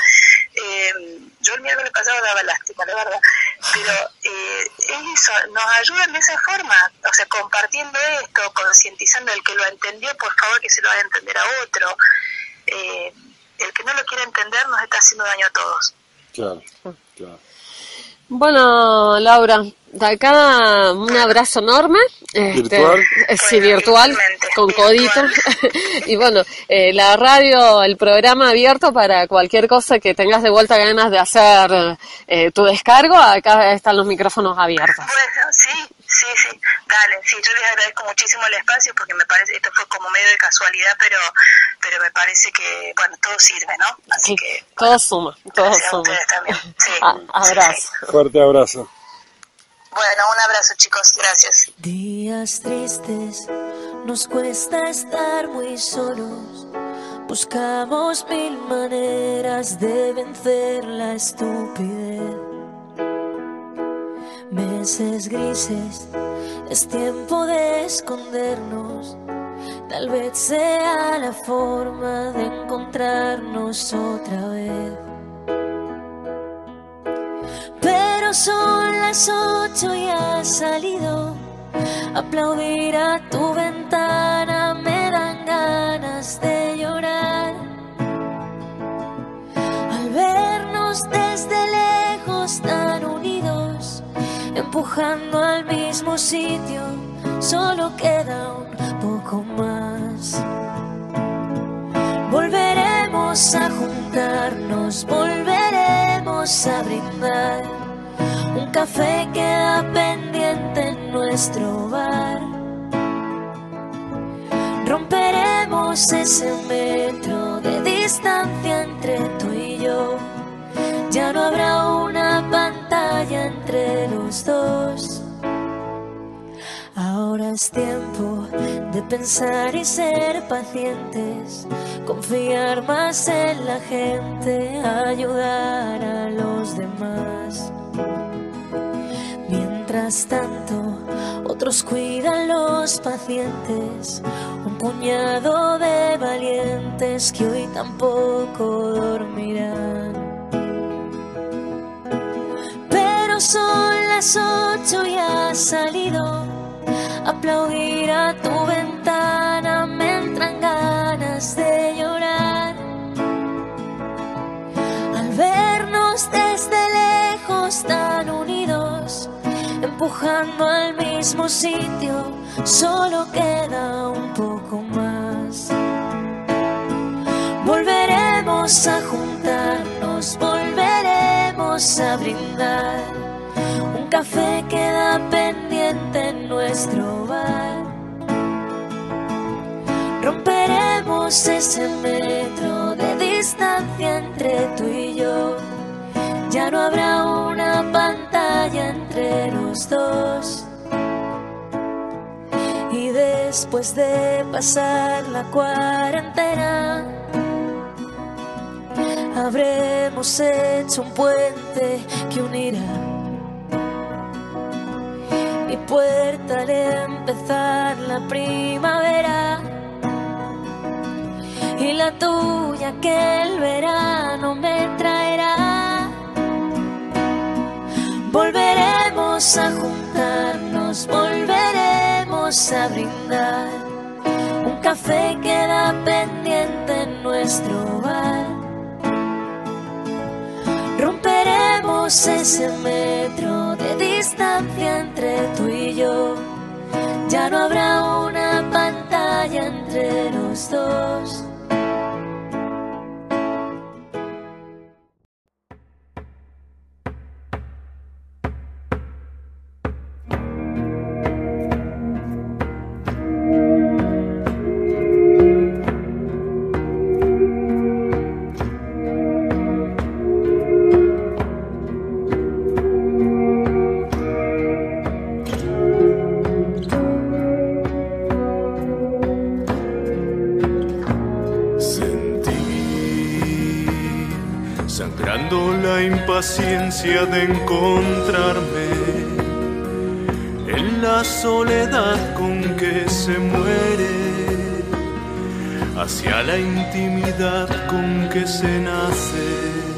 Eh, yo el miércoles pasado daba lástima, la verdad, pero eh, eso, nos ayudan de esa forma, o sea, compartiendo esto, concientizando el que lo entendió, por favor que se lo haga entender a otro. Eh, el que no lo quiere entender nos está haciendo daño a todos. Claro, claro. Bueno, Laura, de acá un abrazo enorme. este, ¿Virtual? eh, sí, virtual, con codito. y bueno, eh, la radio, el programa abierto para cualquier cosa que tengas de vuelta ganas de hacer eh, tu descargo, acá están los micrófonos abiertos. Bueno, sí, sí, sí, dale, sí, yo les agradezco muchísimo el espacio porque me parece, esto fue como medio de casualidad, pero pero me parece que, bueno, todo sirve, ¿no? Así Sí, que, todo suma, todo gracias a suma. ustedes también. Sí, A- abrazo. Fuerte abrazo. Bueno, un abrazo chicos, gracias. Días tristes, nos cuesta estar muy solos. Buscamos mil maneras de vencer la estupidez. Meses grises, es tiempo de escondernos. Tal vez sea la forma de encontrarnos otra vez. Pero son las ocho y has salido. Aplaudir a tu ventana me dan ganas de llorar. Al vernos desde lejos tan unidos, empujando al mismo sitio, solo queda un poco más. Volveremos a juntarnos, volveremos a brindar. Un café queda pendiente en nuestro bar. Romperemos ese metro de distancia entre tú y yo. Ya no habrá una pantalla entre los dos. Ahora es tiempo de pensar y ser pacientes, confiar más en la gente, ayudar a los demás. Mientras tanto, otros cuidan los pacientes, un puñado de valientes que hoy tampoco dormirán. Pero son las ocho y has salido. Aplaudir a tu ventana me entran ganas de llorar. Al vernos desde lejos tan unidos, empujando al mismo sitio, solo queda un poco más. Volveremos a juntarnos, volveremos a brindar. Café queda pendiente en nuestro bar. Romperemos ese metro de distancia entre tú y yo. Ya no habrá una pantalla entre los dos. Y después de pasar la cuarentena, habremos hecho un puente que unirá mi puerta al empezar la primavera y la tuya que el verano me traerá. Volveremos a juntarnos, volveremos a brindar. Un café queda pendiente en nuestro bar. Ese metro de distancia entre tú y yo. Ya no habrá una pantalla entre los dos. Sangrando la impaciencia de encontrarme en la soledad con que se muere, hacia la intimidad con que se nace.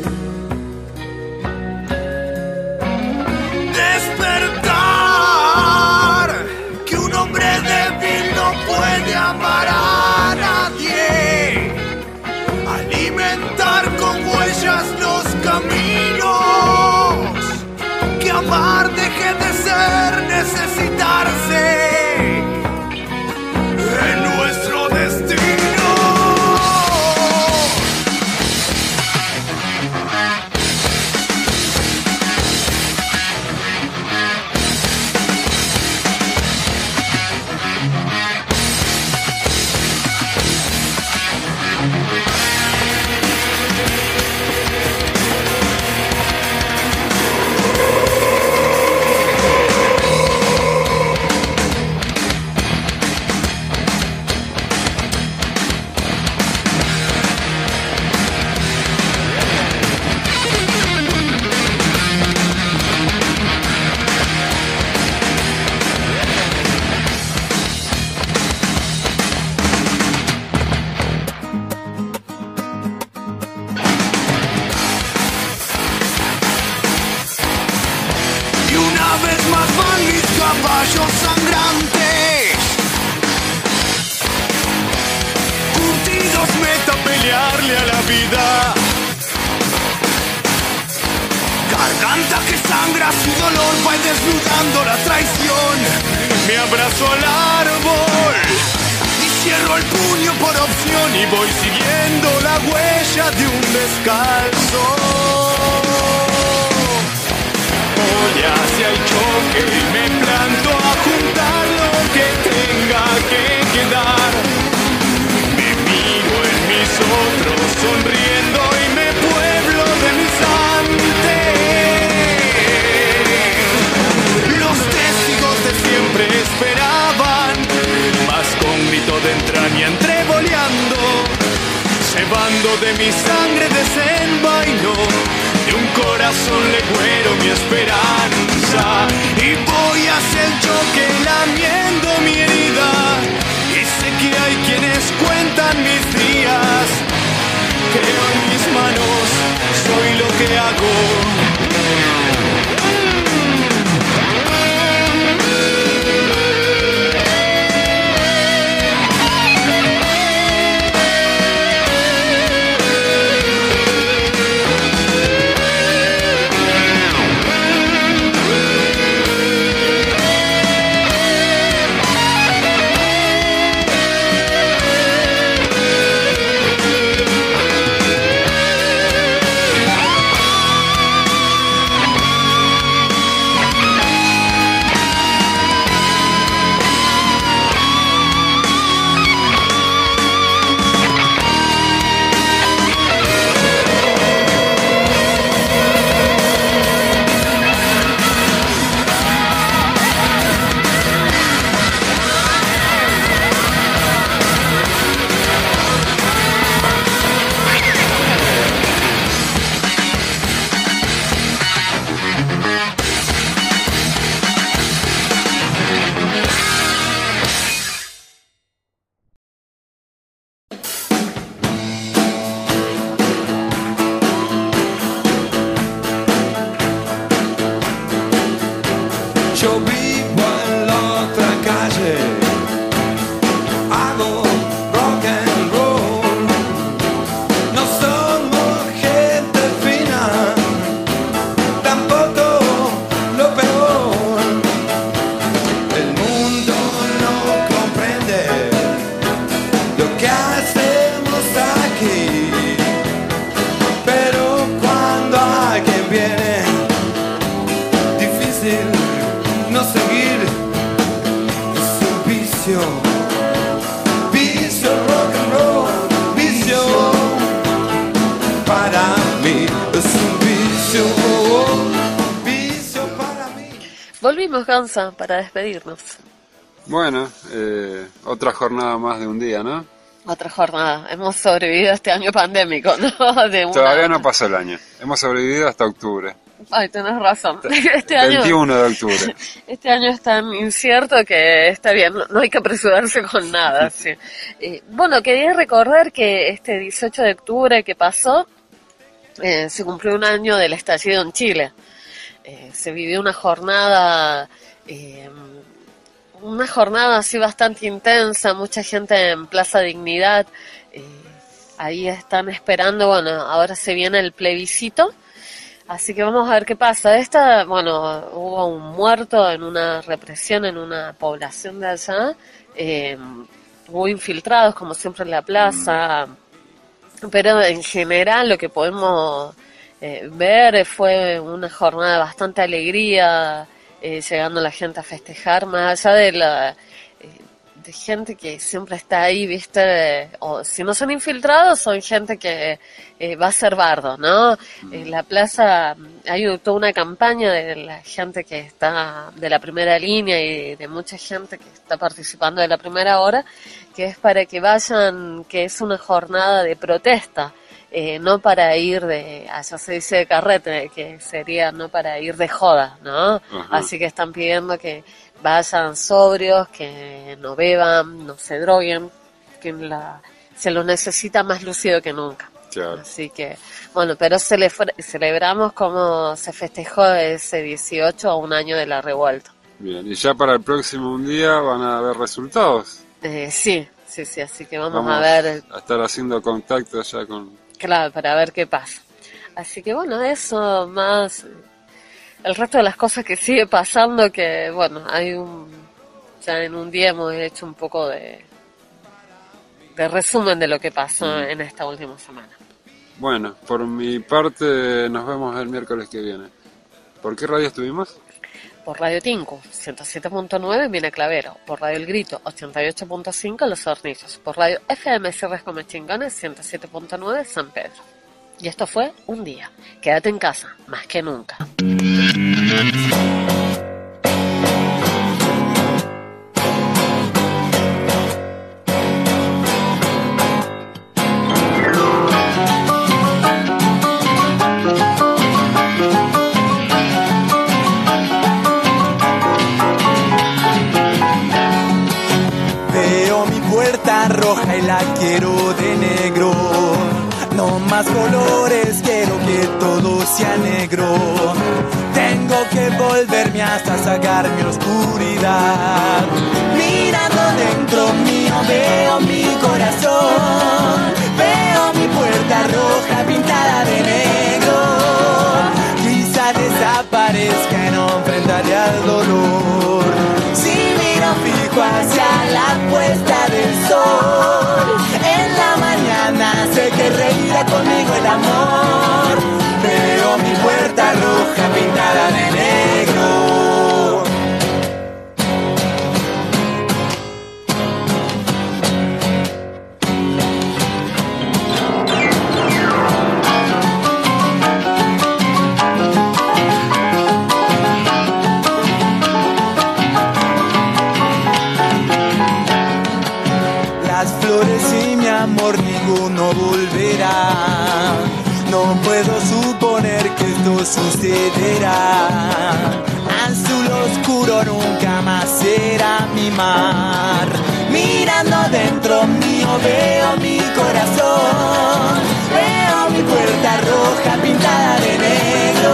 Volvimos, Gansa, para despedirnos. Bueno, eh, otra jornada más de un día, ¿no? Otra jornada. Hemos sobrevivido a este año pandémico, ¿no? De una- Todavía no pasó el año. Hemos sobrevivido hasta octubre. Ay, tenés razón. Este año, 21 de octubre. este año es tan incierto que está bien, no, no hay que apresurarse con nada. sí. Eh, bueno, quería recordar que este 18 de octubre que pasó, eh, se cumplió un año del estallido en Chile. Eh, se vivió una jornada, eh, una jornada así bastante intensa, mucha gente en Plaza Dignidad. eh, ahí están esperando, bueno, ahora se viene el plebiscito. Así que vamos a ver qué pasa. Esta, bueno, hubo un muerto en una represión en una población de allá. hubo infiltrados, como siempre en la plaza. Pero en general lo que podemos eh, ver fue una jornada de bastante alegría, eh, llegando la gente a festejar, más allá de la eh, de gente que siempre está ahí, viste, o si no son infiltrados, son gente que eh, va a ser bardo, ¿no? En la plaza mm, hay toda una campaña de la gente que está de la primera línea y de mucha gente que está participando de la primera hora, que es para que vayan, que es una jornada de protesta. Eh, no para ir de, allá se dice de carrete, que sería no para ir de joda, ¿no? Ajá. Así que están pidiendo que vayan sobrios, que no beban, no se droguen, que la, se lo necesita más lúcido que nunca. Claro. Así que, bueno, pero cele- celebramos como se festejó ese 18 a un año de la revuelta. Bien, y ya para el próximo un día van a haber resultados. Eh, sí, sí, sí, así que vamos, Vamos a ver, a estar haciendo contacto ya con... claro, para ver qué pasa. Así que bueno, eso más... el resto de las cosas que sigue pasando, que bueno, hay un, ya en un día hemos hecho un poco de, de resumen de lo que pasó en esta última semana. Bueno, por mi parte nos vemos el miércoles que viene. ¿Por qué radio estuvimos? Por Radio Tinku, 107.9 Mina Clavero. Por Radio El Grito, 88.5 Los Hornillos. Por Radio FM Cerres Chingones, 107.9 San Pedro. Y esto fue un día. Quédate en casa, más que nunca. irá. Mirando dentro mío veo mi corazón, veo mi puerta roja pintada de negro.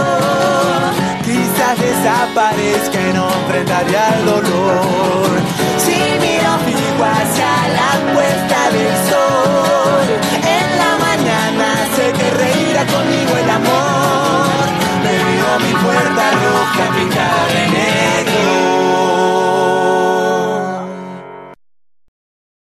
Quizás desaparezca en enfrentaré al dolor. Si miro fijo hacia la puesta del sol, en la mañana sé que reirá conmigo el amor. Veo mi puerta roja pintada de negro.